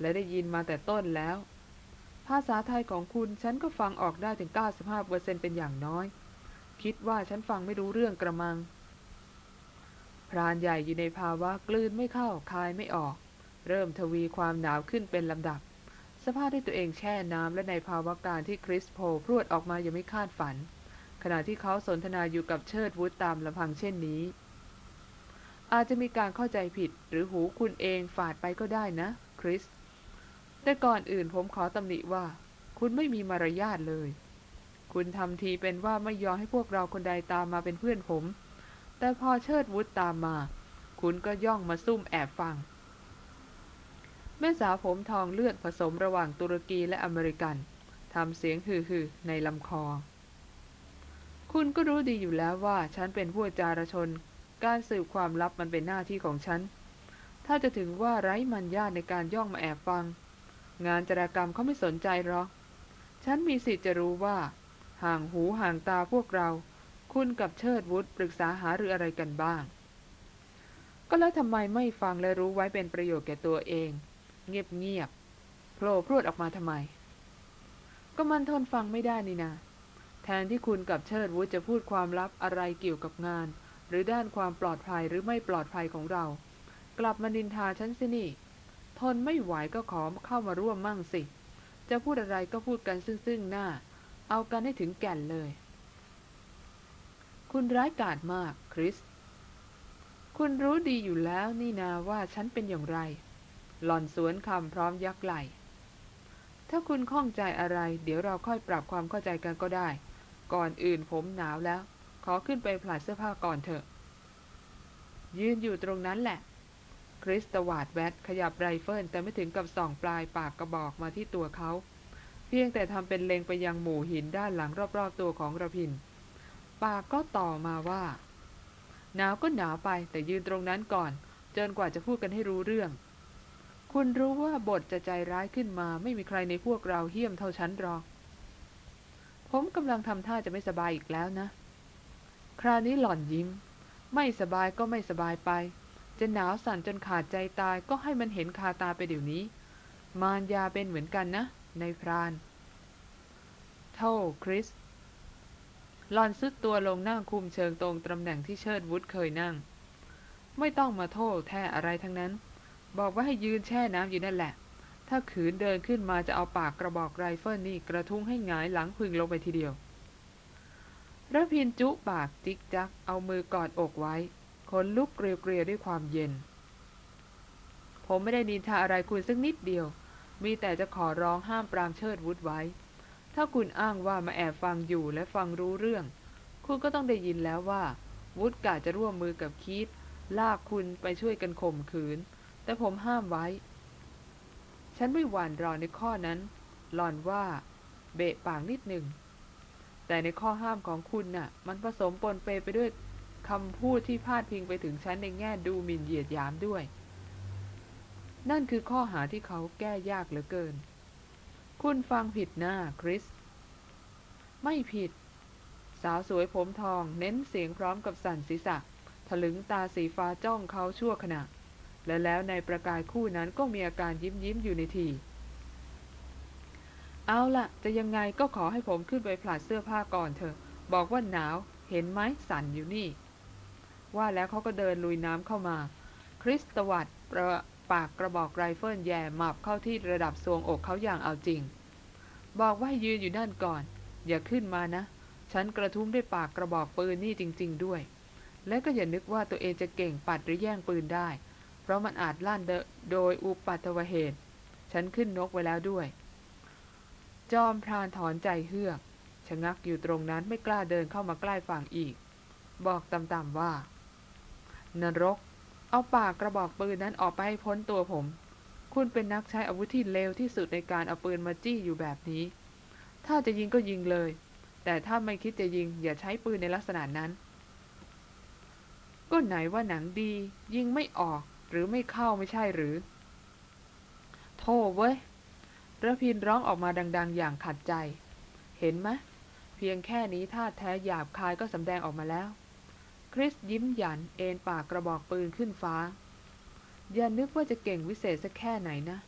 และได้ยินมาแต่ต้นแล้ว ภาษาไทยของคุณฉันก็ฟังออกได้ถึง 95%เป็นอย่างน้อย คิดว่าฉันฟังไม่รู้เรื่องกระมัง พรานใหญ่อยู่ในภาวะกลืนไม่เข้าคายไม่ออก เริ่มทวีความหนาวขึ้นเป็นลำดับ สภาพที่ตัวเองแช่น้ำและในภาวะการที่คริสโพพรวดออกมายังไม่คาดฝัน ขณะที่เขาสนทนาอยู่กับเชิดวุฒตามลำพังเช่นนี้ อาจจะมีการเข้าใจผิดหรือหูคุณเองฝาดไปก็ได้นะ คริส แต่ก่อนอื่นผมขอตำหนิว่า คุณไม่มีมารยาทเลย คุณทำทีเป็นว่าไม่ยอมให้พวกเราคนใดตามมาเป็นเพื่อนผม แต่พอเชิดวุฒตามมา คุณก็ย่องมาซุ่มแอบฟัง แม่สาวผมทองเลือดผสมระหว่างตุรกีและอเมริกันทำเสียงฮือๆในลำคอ คุณก็รู้ดีอยู่แล้วว่าฉันเป็นผู้จารชน การสืบความลับมันเป็นหน้าที่ของฉัน ถ้าจะถึงว่าไร้มันญาตในการย่องมาแอบฟัง งานจารกรรมเขาไม่สนใจหรอก ฉันมีสิทธิ์จะรู้ว่า ห่างหูห่างตาพวกเรา คุณกับเชิดวุฒิปรึกษาหารืออะไรกันบ้าง ก็แล้วทำไมไม่ฟังและรู้ไว้เป็นประโยชน์แก่ตัวเอง เงียบเงียบโผล่พรวดออกมาทำไม ก็มันทนฟังไม่ได้นี่นาแทนที่คุณกับเชิดวุฒิจะพูดความลับอะไรเกี่ยวกับงาน หรือด้านความปลอดภัยหรือไม่ปลอดภัยของเรา กลับมานินทาฉันสินี่ ทนไม่ไหวก็ขอเข้ามาร่วมมั่งสิ จะพูดอะไรก็พูดกันซึ่งซึ่งหน้า เอากันให้ถึงแก่นเลย คุณร้ายกาจมากคริส คุณรู้ดีอยู่แล้วนี่นาว่าฉันเป็นอย่างไร หล่อนสวนคำพร้อมยักไหล่ถ้าคุณข้องใจอะไร เดี๋ยวเราค่อยปรับความเข้าใจกันก็ได้ ก่อนอื่นผมหนาวแล้ว ขอขึ้นไปผลัดเสื้อผ้าก่อนเถอะ ยืนอยู่ตรงนั้นแหละ คริสตวาดแวดขยับไรเฟิลแต่ไม่ถึงกับส่องปลายปากกระบอกมาที่ตัวเขา เพียงแต่ทำเป็นเล็งไปยังหมู่หินด้านหลังรอบๆตัวของระพิน ปากก็ต่อมาว่า หนาวก็หนาวไปแต่ยืนตรงนั้นก่อน จนกว่าจะพูดกันให้รู้เรื่อง คุณรู้ว่าบทจะใจร้ายขึ้นมาไม่มีใครในพวกเราเหี้ยมเท่าฉันหรอก ผมกำลังทำท่าจะไม่สบายอีกแล้วนะ คราวนี้หล่อนยิ้ม ไม่สบายก็ไม่สบายไป จะหนาวสั่นจนขาดใจตายก็ให้มันเห็นคาตาไปเดี๋ยวนี้ มารยาเป็นเหมือนกันนะในพราน เท่าคริสหลอนซุดตัวลงนั่งคุมเชิงตรงตำแหน่งที่เชิดวุฒเคยนั่ง ไม่ต้องมาโทษแท้อะไรทั้งนั้น บอกว่าให้ยืนแช่น้ำอยู่นั่นแหละ ถ้าขืนเดินขึ้นมาจะเอาปากกระบอกไรเฟิลนี่กระทุ้งให้หงายหลังพึงลงไปทีเดียวระพินจุปากจิกจักเอามือกอดอกไว้ ขนลุกเกลียวเกลียวด้วยความเย็น ผมไม่ได้นินทาอะไรคุณสักนิดเดียว มีแต่จะขอร้องห้ามปรามเชิดวุฒไว้ ถ้าคุณอ้างว่ามาแอบฟังอยู่และฟังรู้เรื่อง คุณก็ต้องได้ยินแล้วว่า วุฒกะจะร่วมมือกับคีตลากคุณไปช่วยกันข่มขืน แต่ผมห้ามไว้ ฉันไม่หวั่นรอในข้อนั้น หลอนว่า เบะปากนิดหนึ่งแต่ในข้อห้ามของคุณน่ะ มันผสมปนเปไปด้วย คำพูดที่พาดพิงไปถึงฉันในแง่ดูหมิ่นเหยียดหยามด้วย นั่นคือข้อหาที่เขาแก้ยากเหลือเกิน คุณฟังผิดนะคริส ไม่ผิด สาวสวยผมทองเน้นเสียงพร้อมกับสั่นศีรษะถลึงตาสีฟ้าจ้องเขาชั่วขณะ และแล้วในประกายคู่นั้นก็มีอาการยิ้มยิ้มอยู่ในที เอาละจะยังไงก็ขอให้ผมขึ้นไปผลัดเสื้อผ้าก่อนเถอะ บอกว่าหนาว เห็นไหมสั่นอยู่นี่ ว่าแล้วเขาก็เดินลุยน้ำเข้ามา คริสตวัดประปากกระบอกไรเฟิลแย่หมับเข้าที่ระดับทรวงอกเขาอย่างเอาจริง บอกว่าให้ยืนอยู่นั่นก่อน อย่าขึ้นมานะ ฉันกระทุ้งด้วยปากกระบอกปืนนี่จริง ๆ ด้วย และก็อย่านึกว่าตัวเองจะเก่งปัดหรือแย่งปืนได้ เพราะมันอาจลั่นโดยอุปัตวเหตุ ฉันขึ้นนกไว้แล้วด้วย จอมพรานถอนใจเฮือกชะงักอยู่ตรงนั้นไม่กล้าเดินเข้ามาใกล้ฝั่งอีก บอกต่ำๆว่า นรก เอาปากกระบอกปืนนั้นออกไปให้พ้นตัวผม คุณเป็นนักใช้อาวุธที่เลวที่สุดในการเอาปืนมาจี้อยู่แบบนี้ ถ้าจะยิงก็ยิงเลย แต่ถ้าไม่คิดจะยิง อย่าใช้ปืนในลักษณะนั้น ก็ไหนว่าหนังดี ยิงไม่ออกหรือไม่เข้าไม่ใช่หรือ โธ่เว้ยระพินร้องออกมาดัง ๆ อย่างขัดใจ เห็นไหมเพียงแค่นี้ท่าแท้หยาบคายก็สำแดงออกมาแล้ว คริสยิ้มหยันเอนปากกระบอกปืนขึ้นฟ้า อย่านึกว่าจะเก่งวิเศษสักแค่ไหนนะ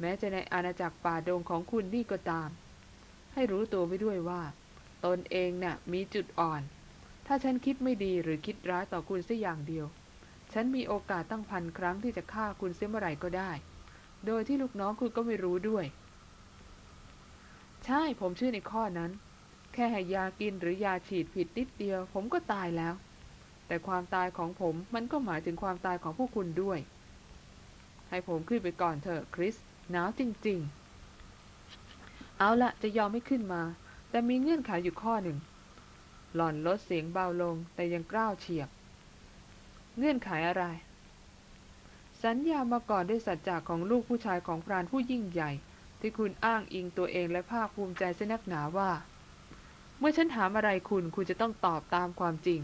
แม้จะในอาณาจักรป่าดงของคุณนี่ก็ตาม ให้รู้ตัวไว้ด้วยว่า ตนเองน่ะมีจุดอ่อน ถ้าฉันคิดไม่ดีหรือคิดร้ายต่อคุณสักอย่างเดียว ฉันมีโอกาสตั้งพันครั้งที่จะฆ่าคุณเสียเมื่อไหร่ก็ได้ โดยที่ลูกน้องคุณก็ไม่รู้ด้วย ใช่ผมเชื่อในข้อนั้น แค่ให้ยากินหรือยาฉีดผิดนิดเดียว ผมก็ตายแล้ว แต่ความตายของผมมันก็หมายถึงความตายของพวกคุณด้วย ให้ผมขึ้นไปก่อนเถอะคริสหนาวจริง ๆ เอาละจะยอมไม่ขึ้นมา แต่มีเงื่อนไขอยู่ข้อหนึ่ง หล่อนลดเสียงเบาลงแต่ยังกล้าวเฉียบ เงื่อนไขอะไร สัญญามาก่อนด้วยสัจจะของลูกผู้ชายของพรานผู้ยิ่งใหญ่ ที่คุณอ้างอิงตัวเองและภาคภูมิใจเสนักหนาว่า เมื่อฉันถามอะไรคุณคุณจะต้องตอบตามความจริง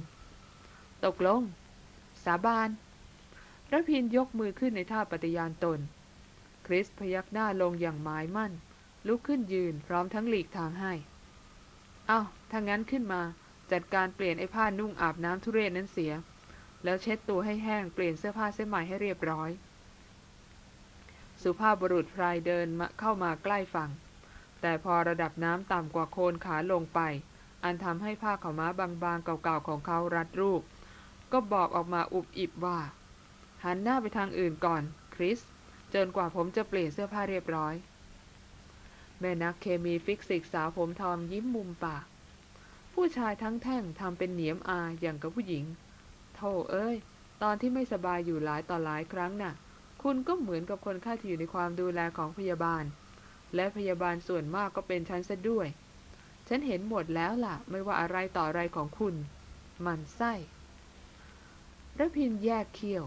ตกลง สาบานระพินยกมือขึ้นในท่าปฏิญาณตน คริสพยักหน้าลงอย่างหมายมั่น ลุกขึ้นยืนพร้อมทั้งหลีกทางให้ เอา้าถ้างั้นขึ้นมาจัดการเปลี่ยนไอ้ผ้านุ่งอาบน้ำทุเรศนั้นเสีย แล้วเช็ดตัวให้แห้งเปลี่ยนเสื้อผ้าเส้นใหม่ให้เรียบร้อย สุภาพบุรุษพรายเดินมาเข้ามาใกล้ฝั่ง แต่พอระดับน้ำต่ำกว่าโคนขาลงไป อันทำให้ผ้าขาวม้าบางๆเก่าๆของเขารัดรูป ก็บอกออกมาอุบอิบว่า หันหน้าไปทางอื่นก่อน คริส จนกว่าผมจะเปลี่ยนเสื้อผ้าเรียบร้อย แม่นักเคมีฟิสิกสาวผมทอมยิ้มมุมปาก ผู้ชายทั้งแท่งทำเป็นเหนียมอาอย่างกับผู้หญิง โธ่เอ้ย ตอนที่ไม่สบายอยู่หลายต่อหลายครั้งน่ะ คุณก็เหมือนกับคนไข้ที่อยู่ในความดูแลของพยาบาล และพยาบาลส่วนมากก็เป็นฉันซะด้วย ฉันเห็นหมดแล้วล่ะ ไม่ว่าอะไรต่ออะไรของคุณ มันไส้ ระพินแยกเขี้ยว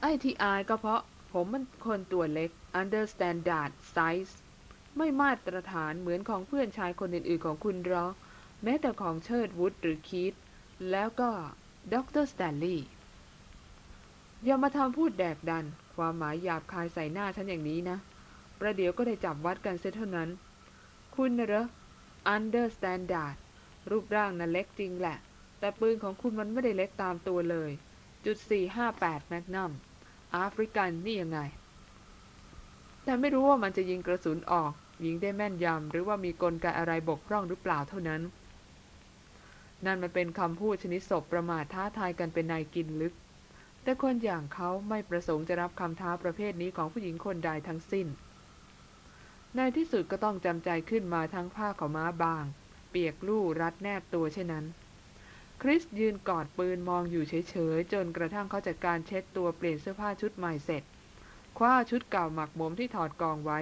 ไอ้ที่อายก็เพราะผมมันคนตัวเล็ก under standard size ไม่มาตรฐานเหมือนของเพื่อนชายคนอื่นๆของคุณหรอกแม้แต่ของเชิดวุฒหรือคีตแล้วก็ด็อกเตอร์สแตนลีย์อย่ามาทำพูดแดกดัน ความหมายหยาบคายใส่หน้าฉันอย่างนี้นะ ประเดี๋ยวก็ได้จับวัดกันเสียเท่านั้น คุณนะเหรอ under standard รูปร่างน่ะเล็กจริงแหละ แต่ปืนของคุณมันไม่ได้เล็กตามตัวเลย จุด 458 แมกนัมแอฟริกันนี่ยังไง แต่ไม่รู้ว่ามันจะยิงกระสุนออก ยิงได้แม่นยำหรือว่ามีกลไกอะไรบกพร่องหรือเปล่าเท่านั้น นั่นมันเป็นคำพูดชนิดศพประมาทท้าทายกันเป็นนายกินลึก แต่คนอย่างเขาไม่ประสงค์จะรับคำท้าประเภทนี้ของผู้หญิงคนใดทั้งสิ้น ในที่สุดก็ต้องจำใจขึ้นมาทั้งผ้าขาวม้าบาง เปียกลู่รัดแนบตัวเช่นนั้น คริสยืนกอดปืนมองอยู่เฉยๆ จนกระทั่งเขาจัดการเช็ดตัวเปลี่ยนเสื้อผ้าชุดใหม่เสร็จ คว้าชุดเก่าหมักหมมที่ถอดกองไว้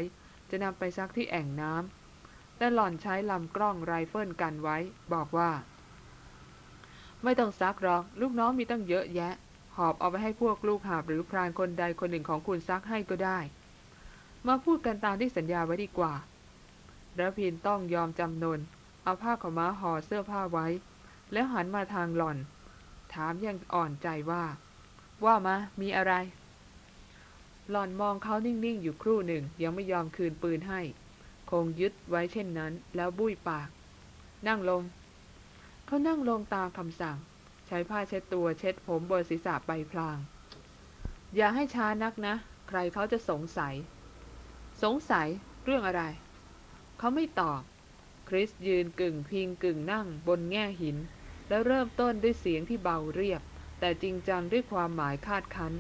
จะนำไปซักที่แอ่งน้ำแต่หล่อนใช้ลำกล้องไรเฟิลกันไว้ บอกว่า ไม่ต้องซักหรอก ลูกน้องมีตั้งเยอะแยะ หอบเอาไปให้พวกลูกหาบหรือพรานคนใดคนหนึ่งของคุณซักให้ก็ได้ มาพูดกันตามที่สัญญาไว้ดีกว่าระพินต้องยอมจำนน เอาผ้าขาวม้าห่อเสื้อผ้าไว้ แล้วหันมาทางหล่อน ถามยังอ่อนใจว่า ว่ามามีอะไร หล่อนมองเขานิ่ง ๆ อยู่ครู่หนึ่งยังไม่ยอมคืนปืนให้ คงยึดไว้เช่นนั้น แล้วบุ้ยปาก นั่งลง เขานั่งลงตามคำสั่ง ใช้ผ้าเช็ดตัวเช็ดผมบนศีรษะใบพลาง อย่าให้ช้านักนะ ใครเขาจะสงสัย สงสัยเรื่องอะไร เขาไม่ตอบ คริสยืนกึ่งพิงกึ่งนั่งบนแง่หิน แล้วเริ่มต้นด้วยเสียงที่เบาเรียบ แต่จริงจังด้วยความหมายคาดคั้น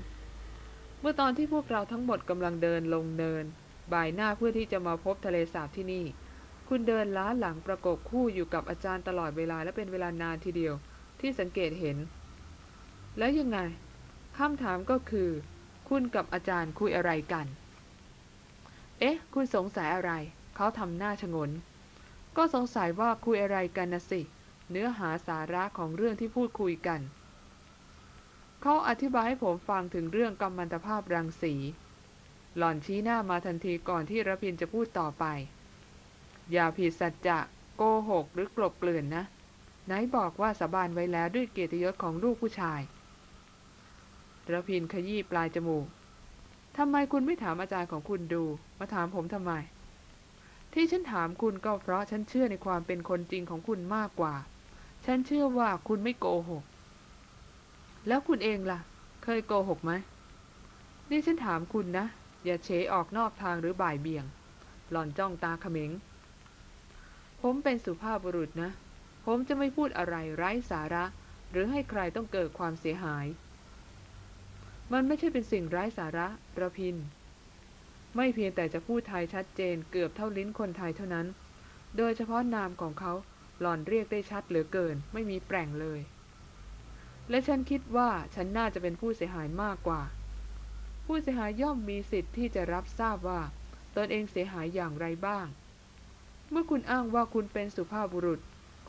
เมื่อตอนที่พวกเราทั้งหมดกำลังเดินลงเนิน บ่ายหน้าเพื่อที่จะมาพบทะเลสาบที่นี่ คุณเดินล้าหลังประกบคู่อยู่กับอาจารย์ตลอดเวลาและเป็นเวลานานทีเดียว ที่สังเกตเห็น แล้วยังไงคำถามก็คือ คุณกับอาจารย์คุยอะไรกัน เอ๊ะ คุณสงสัยอะไร เขาทำหน้าชงน ก็สงสัยว่าคุยอะไรกันนะสิ เนื้อหาสาระของเรื่องที่พูดคุยกัน เขาอธิบายให้ผมฟังถึงเรื่องกัมมันตภาพรังสี หล่อนชี้หน้ามาทันทีก่อนที่ระพินจะพูดต่อไป อย่าผิดสัจจะโกหกหรือกลบเกลื่อนนะ ไหนบอกว่าสาบานไว้แล้วด้วยเกียรติยศของลูกผู้ชายระพินขยี้ปลายจมูกทำไมคุณไม่ถามอาจารย์ของคุณดู มาถามผมทำไม ที่ฉันถามคุณก็เพราะฉันเชื่อในความเป็นคนจริงของคุณมากกว่า ฉันเชื่อว่าคุณไม่โกหก แล้วคุณเองล่ะ เคยโกหกไหมนี่ฉันถามคุณนะ อย่าเฉออกนอกทางหรือบ่ายเบี่ยง หล่อนจ้องตาเขม็ง ผมเป็นสุภาพบุรุษนะ ผมจะไม่พูดอะไรไร้สาระ หรือให้ใครต้องเกิดความเสียหาย มันไม่ใช่เป็นสิ่งไร้สาระระพิน ไม่เพียงแต่จะพูดไทยชัดเจนเกือบเท่าลิ้นคนไทยเท่านั้น โดยเฉพาะนามของเขาหล่อนเรียกได้ชัดเหลือเกิน ไม่มีแปลงเลย และฉันคิดว่าฉันน่าจะเป็นผู้เสียหายมากกว่า ผู้เสียหายย่อมมีสิทธิ์ที่จะรับทราบว่า ตนเองเสียหายอย่างไรบ้าง เมื่อคุณอ้างว่าคุณเป็นสุภาพบุรุษ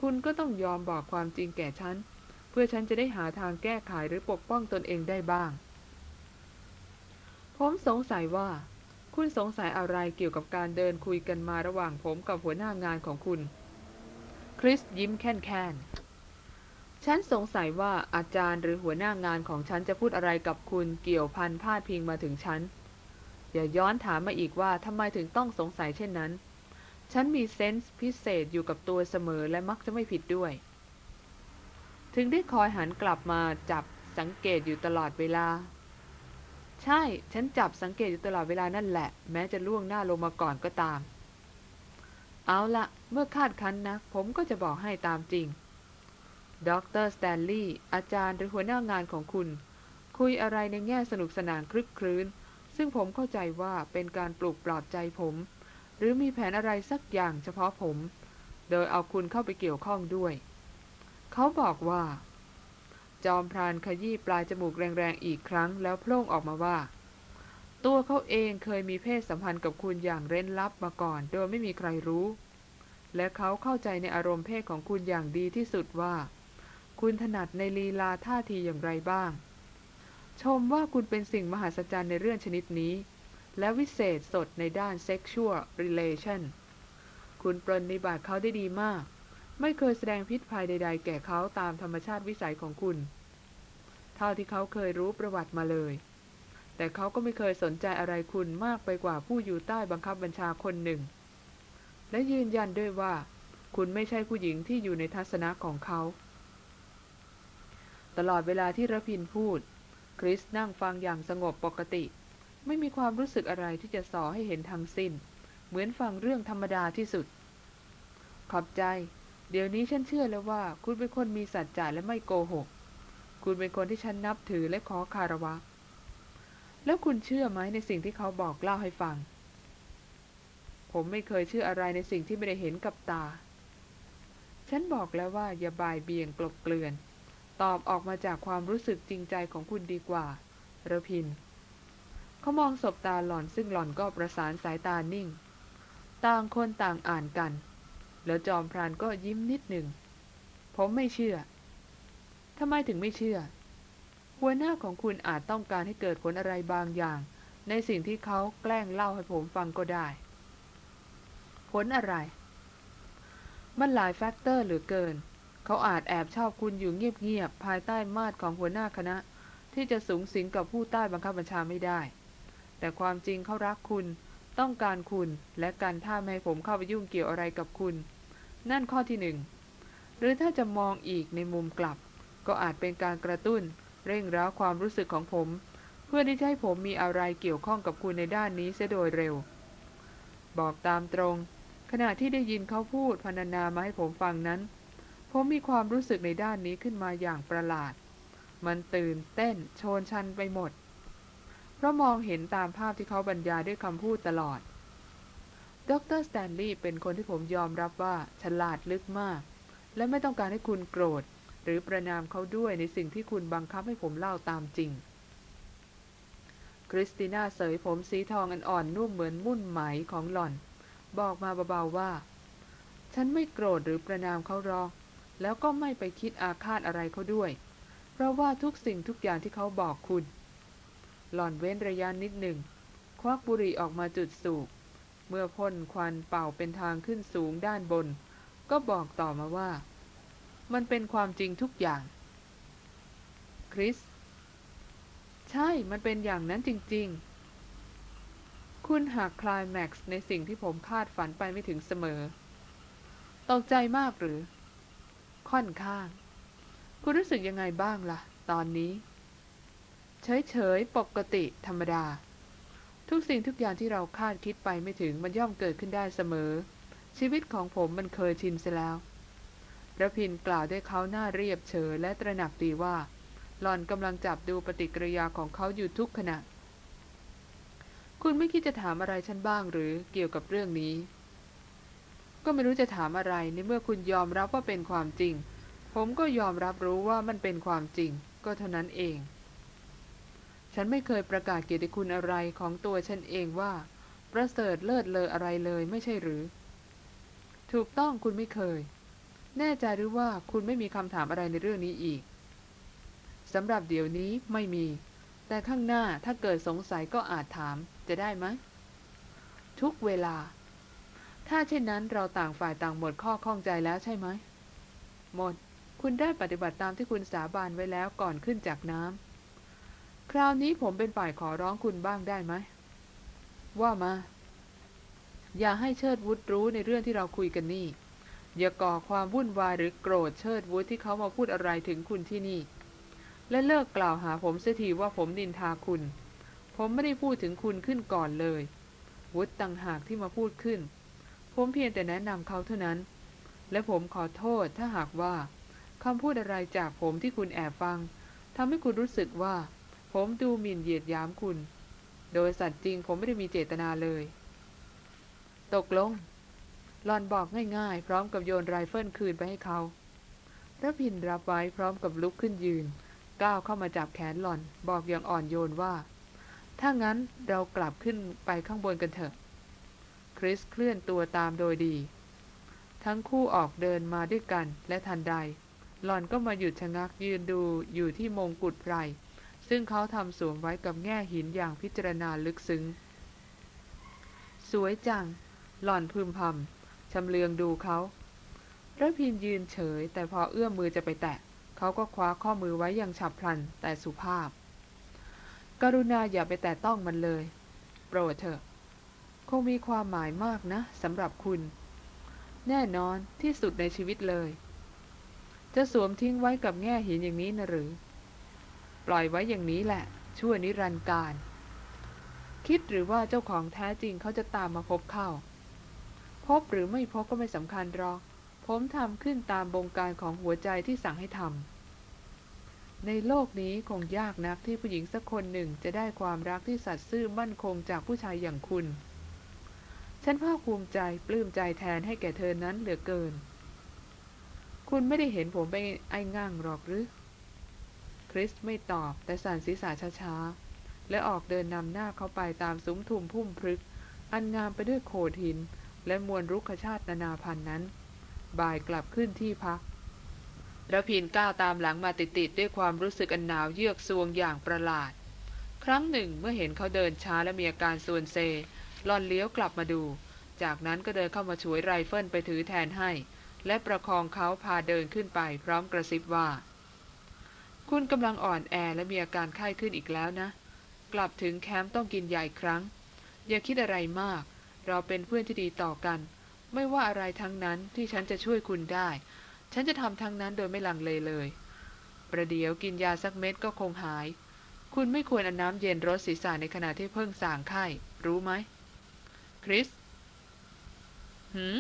คุณก็ต้องยอมบอกความจริงแก่ฉัน เพื่อฉันจะได้หาทางแก้ไขหรือปกป้องตนเองได้บ้าง ผมสงสัยว่า คุณสงสัยอะไรเกี่ยวกับการเดินคุยกันมาระหว่างผมกับหัวหน้างานของคุณ คริสยิ้มแค่นๆ ฉันสงสัยว่าอาจารย์หรือหัวหน้างานของฉันจะพูดอะไรกับคุณเกี่ยวพันพาดพิงมาถึงฉัน อย่าย้อนถามมาอีกว่าทำไมถึงต้องสงสัยเช่นนั้น ฉันมีเซนส์พิเศษอยู่กับตัวเสมอและมักจะไม่ผิดด้วย ถึงได้คอยหันกลับมาจับสังเกตอยู่ตลอดเวลา ใช่ ฉันจับสังเกตอยู่ตลอดเวลานั่นแหละ แม้จะล่วงหน้าลงมาก่อนก็ตาม เอาละเมื่อคาดคั้นนะ ผมก็จะบอกให้ตามจริงดรสแตนลีย์อาจารย์หรือหัวหน้างานของคุณ คุยอะไรในแง่สนุกสนานคลึกครื้น ซึ่งผมเข้าใจว่าเป็นการปลุกปลอบใจผม หรือมีแผนอะไรสักอย่างเฉพาะผม โดยเอาคุณเข้าไปเกี่ยวข้องด้วย เขาบอกว่า จอมพรานขยี้ปลายจมูกแรงๆอีกครั้งแล้วโพล่งออกมาว่า ตัวเขาเองเคยมีเพศสัมพันธ์กับคุณอย่างเร้นลับมาก่อน โดยไม่มีใครรู้ และเขาเข้าใจในอารมณ์เพศของคุณอย่างดีที่สุดว่า คุณถนัดในลีลาท่าทีอย่างไรบ้าง ชมว่าคุณเป็นสิ่งมหัศจรรย์ในเรื่องชนิดนี้ และวิเศษสดในด้าน sexual relation คุณปรนนิบัติเขาได้ดีมาก ไม่เคยแสดงพิษภัยใด ๆ แก่เขาตามธรรมชาติวิสัยของคุณ เท่าที่เขาเคยรู้ประวัติมาเลย แต่เขาก็ไม่เคยสนใจอะไรคุณมากไปกว่าผู้อยู่ใต้บังคับบัญชาคนหนึ่ง และยืนยันด้วยว่า คุณไม่ใช่ผู้หญิงที่อยู่ในทัศนะของเขา ตลอดเวลาที่ระพินพูด คริสนั่งฟังอย่างสงบปกติ ไม่มีความรู้สึกอะไรที่จะสอให้เห็นทั้งสิ้น เหมือนฟังเรื่องธรรมดาที่สุด ขอบใจ เดี๋ยวนี้ฉันเชื่อแล้วว่า คุณเป็นคนมีสัจจะและไม่โกหก คุณเป็นคนที่ฉันนับถือและขอคารวะ แล้วคุณเชื่อไหมในสิ่งที่เขาบอกเล่าให้ฟัง ผมไม่เคยเชื่ออะไรในสิ่งที่ไม่ได้เห็นกับตา ฉันบอกแล้วว่าอย่าบายเบี่ยงกลบเกลื่อน ตอบออกมาจากความรู้สึกจริงใจของคุณดีกว่าระพิน เขามองศบตาหล่อนซึ่งหล่อนก็ประสานสายตานิ่ง ต่างคนต่างอ่านกัน แล้วจอมพรานก็ยิ้มนิดหนึ่ง ผมไม่เชื่อ ทำไมถึงไม่เชื่อ หัวหน้าของคุณอาจต้องการให้เกิดผลอะไรบางอย่าง ในสิ่งที่เขาแกล้งเล่าให้ผมฟังก็ได้ ผลอะไร มันหลายแฟกเตอร์เหลือเกิน เขาอาจแอบชอบคุณอยู่เงียบๆ ภายใต้มาดของหัวหน้าคณะ ที่จะสูงสิงกับผู้ใต้บังคับบัญชาไม่ได้ แต่ความจริงเขารักคุณ ต้องการคุณ และการท่าไม่ให้ผมเข้าไปยุ่งเกี่ยวอะไรกับคุณ นั่นข้อที่หนึ่งหรือถ้าจะมองอีกในมุมกลับ ก็อาจเป็นการกระตุ้น เร่งร้าความรู้สึกของผม เพื่อที่จะให้ผมมีอะไรเกี่ยวข้องกับคุณในด้านนี้เสียโดยเร็ว บอกตามตรง ขณะที่ได้ยินเขาพูดพรรณนามาให้ผมฟังนั้น ผมมีความรู้สึกในด้านนี้ขึ้นมาอย่างประหลาด มันตื่นเต้นโชนชันไปหมด เพราะมองเห็นตามภาพที่เขาบรรยายด้วยคำพูดตลอด ดรสแตนลีย์เป็นคนที่ผมยอมรับว่าฉลาดลึกมาก และไม่ต้องการให้คุณโกรธ หรือประนามเขาด้วยในสิ่งที่คุณบังคับให้ผมเล่าตามจริง คริสติน่าเสยผมสีทองอันอ่อนนุ่มเหมือนมุ่นไหมของหล่อน บอกมาเบาๆว่า ฉันไม่โกรธหรือประนามเขาหรอกแล้วก็ไม่ไปคิดอาฆาตอะไรเขาด้วย เพราะว่าทุกสิ่งทุกอย่างที่เขาบอกคุณ หล่อนเว้นระยะนิดหนึ่ง ควักบุหรี่ออกมาจุดสูบ เมื่อพ่นควันเป่าเป็นทางขึ้นสูงด้านบน ก็บอกต่อมาว่า มันเป็นความจริงทุกอย่าง คริส ใช่มันเป็นอย่างนั้นจริง ๆ คุณหักคลายแม็กซ์ในสิ่งที่ผมคาดฝันไปไม่ถึงเสมอ ตกใจมากหรือ ค่อนข้าง คุณรู้สึกยังไงบ้างล่ะ ตอนนี้ เฉย ๆ ปกติธรรมดา ทุกสิ่งทุกอย่างที่เราคาดคิดไปไม่ถึงมันย่อมเกิดขึ้นได้เสมอ ชีวิตของผมมันเคยชินเสียแล้วระพินกล่าวด้วยเขาหน้าเรียบเฉยและตระหนักดีว่า หลอนกำลังจับดูปฏิกิริยาของเขาอยู่ทุกขณะ คุณไม่คิดจะถามอะไรฉันบ้างหรือเกี่ยวกับเรื่องนี้ ก็ไม่รู้จะถามอะไรในเมื่อคุณยอมรับว่าเป็นความจริง ผมก็ยอมรับรู้ว่ามันเป็นความจริง ก็เท่านั้นเอง ฉันไม่เคยประกาศเกียรติคุณอะไรของตัวฉันเองว่า ประเสริฐเลิศเลออะไรเลยไม่ใช่หรือ ถูกต้องคุณไม่เคย แน่ใจหรือว่าคุณไม่มีคำถามอะไรในเรื่องนี้อีกสำหรับเดี๋ยวนี้ไม่มี แต่ข้างหน้าถ้าเกิดสงสัยก็อาจถามจะได้ไหมทุกเวลา ถ้าเช่นนั้นเราต่างฝ่ายต่างหมดข้อข้องใจแล้วใช่ไหมหมด คุณได้ปฏิบัติตามที่คุณสาบานไว้แล้วก่อนขึ้นจากน้ำ คราวนี้ผมเป็นฝ่ายขอร้องคุณบ้างได้ไหม ว่ามา อย่าให้เชิดวุฒรู้ในเรื่องที่เราคุยกันนี่ อย่าก่อความวุ่นวายหรือโกรธเชิดวุฒที่เขามาพูดอะไรถึงคุณที่นี่ และเลิกกล่าวหาผมเสียทีว่าผมนินทาคุณ ผมไม่ได้พูดถึงคุณขึ้นก่อนเลย วุฒต่างหากที่มาพูดขึ้น ผมเพียงแต่แนะนำเขาเท่านั้น และผมขอโทษถ้าหากว่าคำพูดอะไรจากผมที่คุณแอบฟังทำให้คุณรู้สึกว่า ผมดูหมิ่นเหยียดยามคุณ โดยสัตย์จริงผมไม่ได้มีเจตนาเลย ตกลงหล่อนบอกง่ายๆ พร้อมกับโยนไรเฟิลคืนไปให้เขาระพินรับไว้พร้อมกับลุกขึ้นยืน ก้าวเข้ามาจับแขนหล่อน บอกอย่างอ่อนโยนว่า ถ้างั้นเรากลับขึ้นไปข้างบนกันเถอะ คริสเคลื่อนตัวตามโดยดี ทั้งคู่ออกเดินมาด้วยกันและทันใด หลอนก็มาหยุดชะงักยืนดูอยู่ที่มงกุฎไพร ซึ่งเขาทำสวมไว้กับแง่หินอย่างพิจารณาลึกซึ้ง สวยจัง หล่อนพึมพำชำเลืองดูเขาระพินยืนเฉย แต่พอเอื้อมมือจะไปแตะ เขาก็คว้าข้อมือไว้อย่างฉับพลัน แต่สุภาพ กรุณาอย่าไปแตะต้องมันเลย โปรดเถอะ คงมีความหมายมากนะสำหรับคุณ แน่นอนที่สุดในชีวิตเลย จะสวมทิ้งไว้กับแง่หินอย่างนี้นะหรือ ปล่อยไว้อย่างนี้แหละ ชั่วนิรันดร์การ คิดหรือว่าเจ้าของแท้จริงเขาจะตามมาพบเข้า พบหรือไม่พบก็ไม่สำคัญหรอกผมทำขึ้นตามบงการของหัวใจที่สั่งให้ทำในโลกนี้คงยากนักที่ผู้หญิงสักคนหนึ่งจะได้ความรักที่สัตย์ซื่อมั่นคงจากผู้ชายอย่างคุณ ฉันภาคภูมิใจปลื้มใจแทนให้แก่เธอนั้นเหลือเกิน คุณไม่ได้เห็นผมไปไอ้ง่างหรอกหรือ ริสไม่ตอบแต่สั่นศีรษะช้าๆ และออกเดินนำหน้าเข้าไปตามซุ้มทุมพุ่มพฤก อันงามไปด้วยโขดหิน และมวลรุกขชาตินานาพันธ์นั้น บ่ายกลับขึ้นที่พักระพินก้าวตามหลังมาติดๆด้วยความรู้สึกอันหนาวเยือกซวงอย่างประหลาด ครั้งหนึ่งเมื่อเห็นเขาเดินช้าและมีอาการส่วนเซหลอนเลี้ยวกลับมาดู จากนั้นก็เดินเข้ามาช่วยไรเฟิลไปถือแทนให้ และประคองเขาพาเดินขึ้นไปพร้อมกระซิบว่า คุณกำลังอ่อนแอและมีอาการไข้ขึ้นอีกแล้วนะ กลับถึงแคมป์ต้องกินใหญ่ครั้ง อย่าคิดอะไรมาก เราเป็นเพื่อนที่ดีต่อกัน ไม่ว่าอะไรทั้งนั้นที่ฉันจะช่วยคุณได้ ฉันจะทำทั้งนั้นโดยไม่ลังเลเลย ประเดี๋ยวกินยาสักเม็ดก็คงหาย คุณไม่ควรเอาน้ำเย็นรดศีรษะในขณะที่เพิ่งส่างไข้ รู้ไหม คริสหืม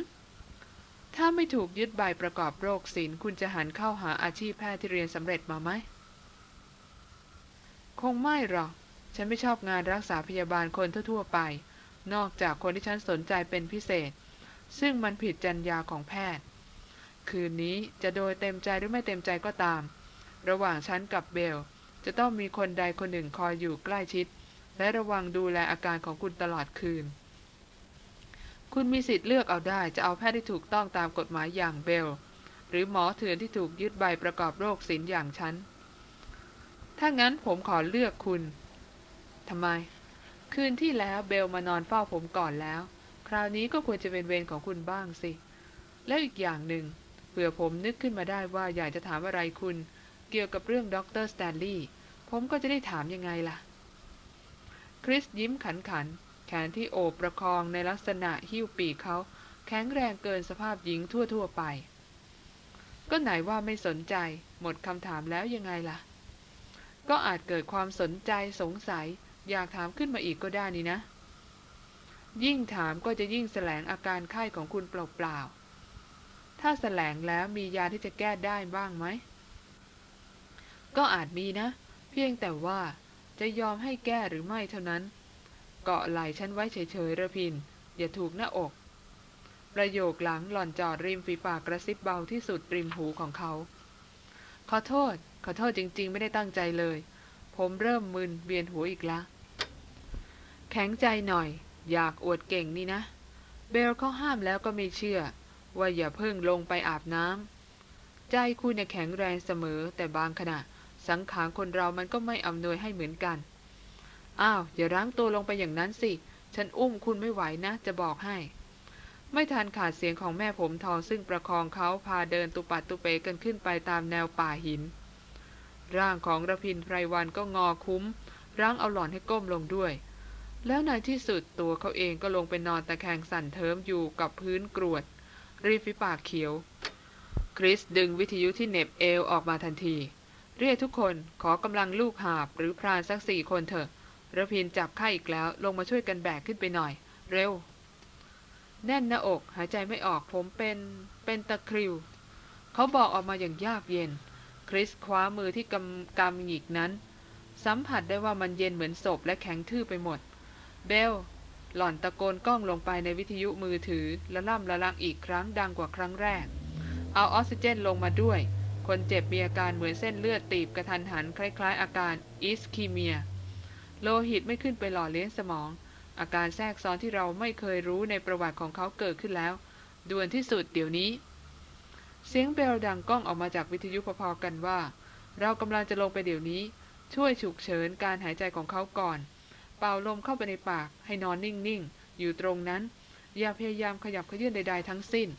ถ้าไม่ถูกยึดใบประกอบโรคศิลคุณจะหันเข้าหาอาชีพแพทย์ที่เรียนสำเร็จมาไหม คงไม่หรอก ฉันไม่ชอบงานรักษาพยาบาลคนทั่วๆไป นอกจากคนที่ฉันสนใจเป็นพิเศษ ซึ่งมันผิดจรรยาของแพทย์ คืนนี้จะโดยเต็มใจหรือไม่เต็มใจก็ตาม ระหว่างฉันกับเบล จะต้องมีคนใดคนหนึ่งคอยอยู่ใกล้ชิด และระวังดูแลอาการของคุณตลอดคืน คุณมีสิทธิ์เลือกเอาได้จะเอาแพทย์ที่ถูกต้องตามกฎหมายอย่างเบล หรือหมอเถื่อนที่ถูกยึดใบประกอบโรคศิลอย่างฉัน ถ้างั้นผมขอเลือกคุณทำไม คืนที่แล้วเบลมานอนเฝ้าผมก่อนแล้ว คราวนี้ก็ควรจะเป็นเวรของคุณบ้างสิ แล้วอีกอย่างหนึ่งเผื่อผมนึกขึ้นมาได้ว่าอยากจะถามอะไรคุณ เกี่ยวกับเรื่องด็อกเตอร์สแตนลีย์ผมก็จะได้ถามยังไงล่ะ คริสยิ้มขันขัน แขนที่โอบประคองในลักษณะหิ้วปีกเขาแข็งแรงเกินสภาพหญิงทั่วๆไป ก็ไหนว่าไม่สนใจ หมดคำถามแล้วยังไงล่ะ ก็อาจเกิดความสนใจสงสัย อยากถามขึ้นมาอีกก็ได้นี่นะ ยิ่งถามก็จะยิ่งแสลงอาการไข้ของคุณเปล่าๆ ถ้าแสลงแล้วมียาที่จะแก้ได้บ้างไหม ก็อาจมีนะ เพียงแต่ว่าจะยอมให้แก้หรือไม่เท่านั้น เกาะไหล่ฉันไว้เฉยๆระพิน อย่าถูกหน้าอก ประโยคหลังหล่อนจอดริมฝีปากกระซิบเบาที่สุดริมหูของเขา ขอโทษ ขอโทษจริง ๆ ไม่ได้ตั้งใจเลย ผมเริ่มมึนเวียนหัวอีกล้วแข็งใจหน่อย อยากอวดเก่งนี่นะ เบลเขาห้ามแล้วก็ไม่เชื่อ ว่าอย่าเพิ่งลงไปอาบน้ำใจคุณเนี่ยแข็งแรงเสมอ แต่บางขณะ สังขารคนเรามันก็ไม่อำนวยให้เหมือนกันอ้าวอย่าร้างตัวลงไปอย่างนั้นสิ ฉันอุ้มคุณไม่ไหวนะ จะบอกให้ ไม่ทันขาดเสียงของแม่ผมทองซึ่งประคองเขาพาเดินตุปัดตุเปกันขึ้นไปตามแนวป่าหิน ร่างของระพินไพรวันก็งอคุ้มร่างเอาหล่อนให้ก้มลงด้วย แล้วในที่สุดตัวเขาเองก็ลงไปนอนตะแคงสั่นเทิมอยู่กับพื้นกรวด รีฟิปากเขียว คริสดึงวิทยุที่เน็บเอวออกมาทันที เรียกทุกคนขอกำลังลูกหาบหรือพรานสักสี่คนเถอะระพินจับไข้อีกแล้วลงมาช่วยกันแบกขึ้นไปหน่อย เร็ว แน่นหน้าอกหายใจไม่ออกผมเป็นเป็นตะคริว เขาบอกออกมาอย่างยากเย็น คริสคว้ามือที่กำกำหงิกนั้น สัมผัสได้ว่ามันเย็นเหมือนศพและแข็งทื่อไปหมด เบล หล่อนตะโกนกล้องลงไปในวิทยุมือถือและล่ำละลังอีกครั้งดังกว่าครั้งแรก เอาออกซิเจนลงมาด้วย คนเจ็บมีอาการเหมือนเส้นเลือดตีบกระทันหันคล้าย ๆ อาการอิสคีเมีย โลหิตไม่ขึ้นไปหล่อเลี้ยงสมอง อาการแทรกซ้อนที่เราไม่เคยรู้ในประวัติของเขาเกิดขึ้นแล้วด่วนที่สุดเดี๋ยวนี้ เสียงเบลดังก้องออกมาจากวิทยุพอๆกันว่า เรากำลังจะลงไปเดี๋ยวนี้ ช่วยฉุกเฉินการหายใจของเขาก่อน เป่าลมเข้าไปในปากให้นอนนิ่งๆ อยู่ตรงนั้น อย่าพยายามขยับเขยื่นใดๆทั้งสิ้น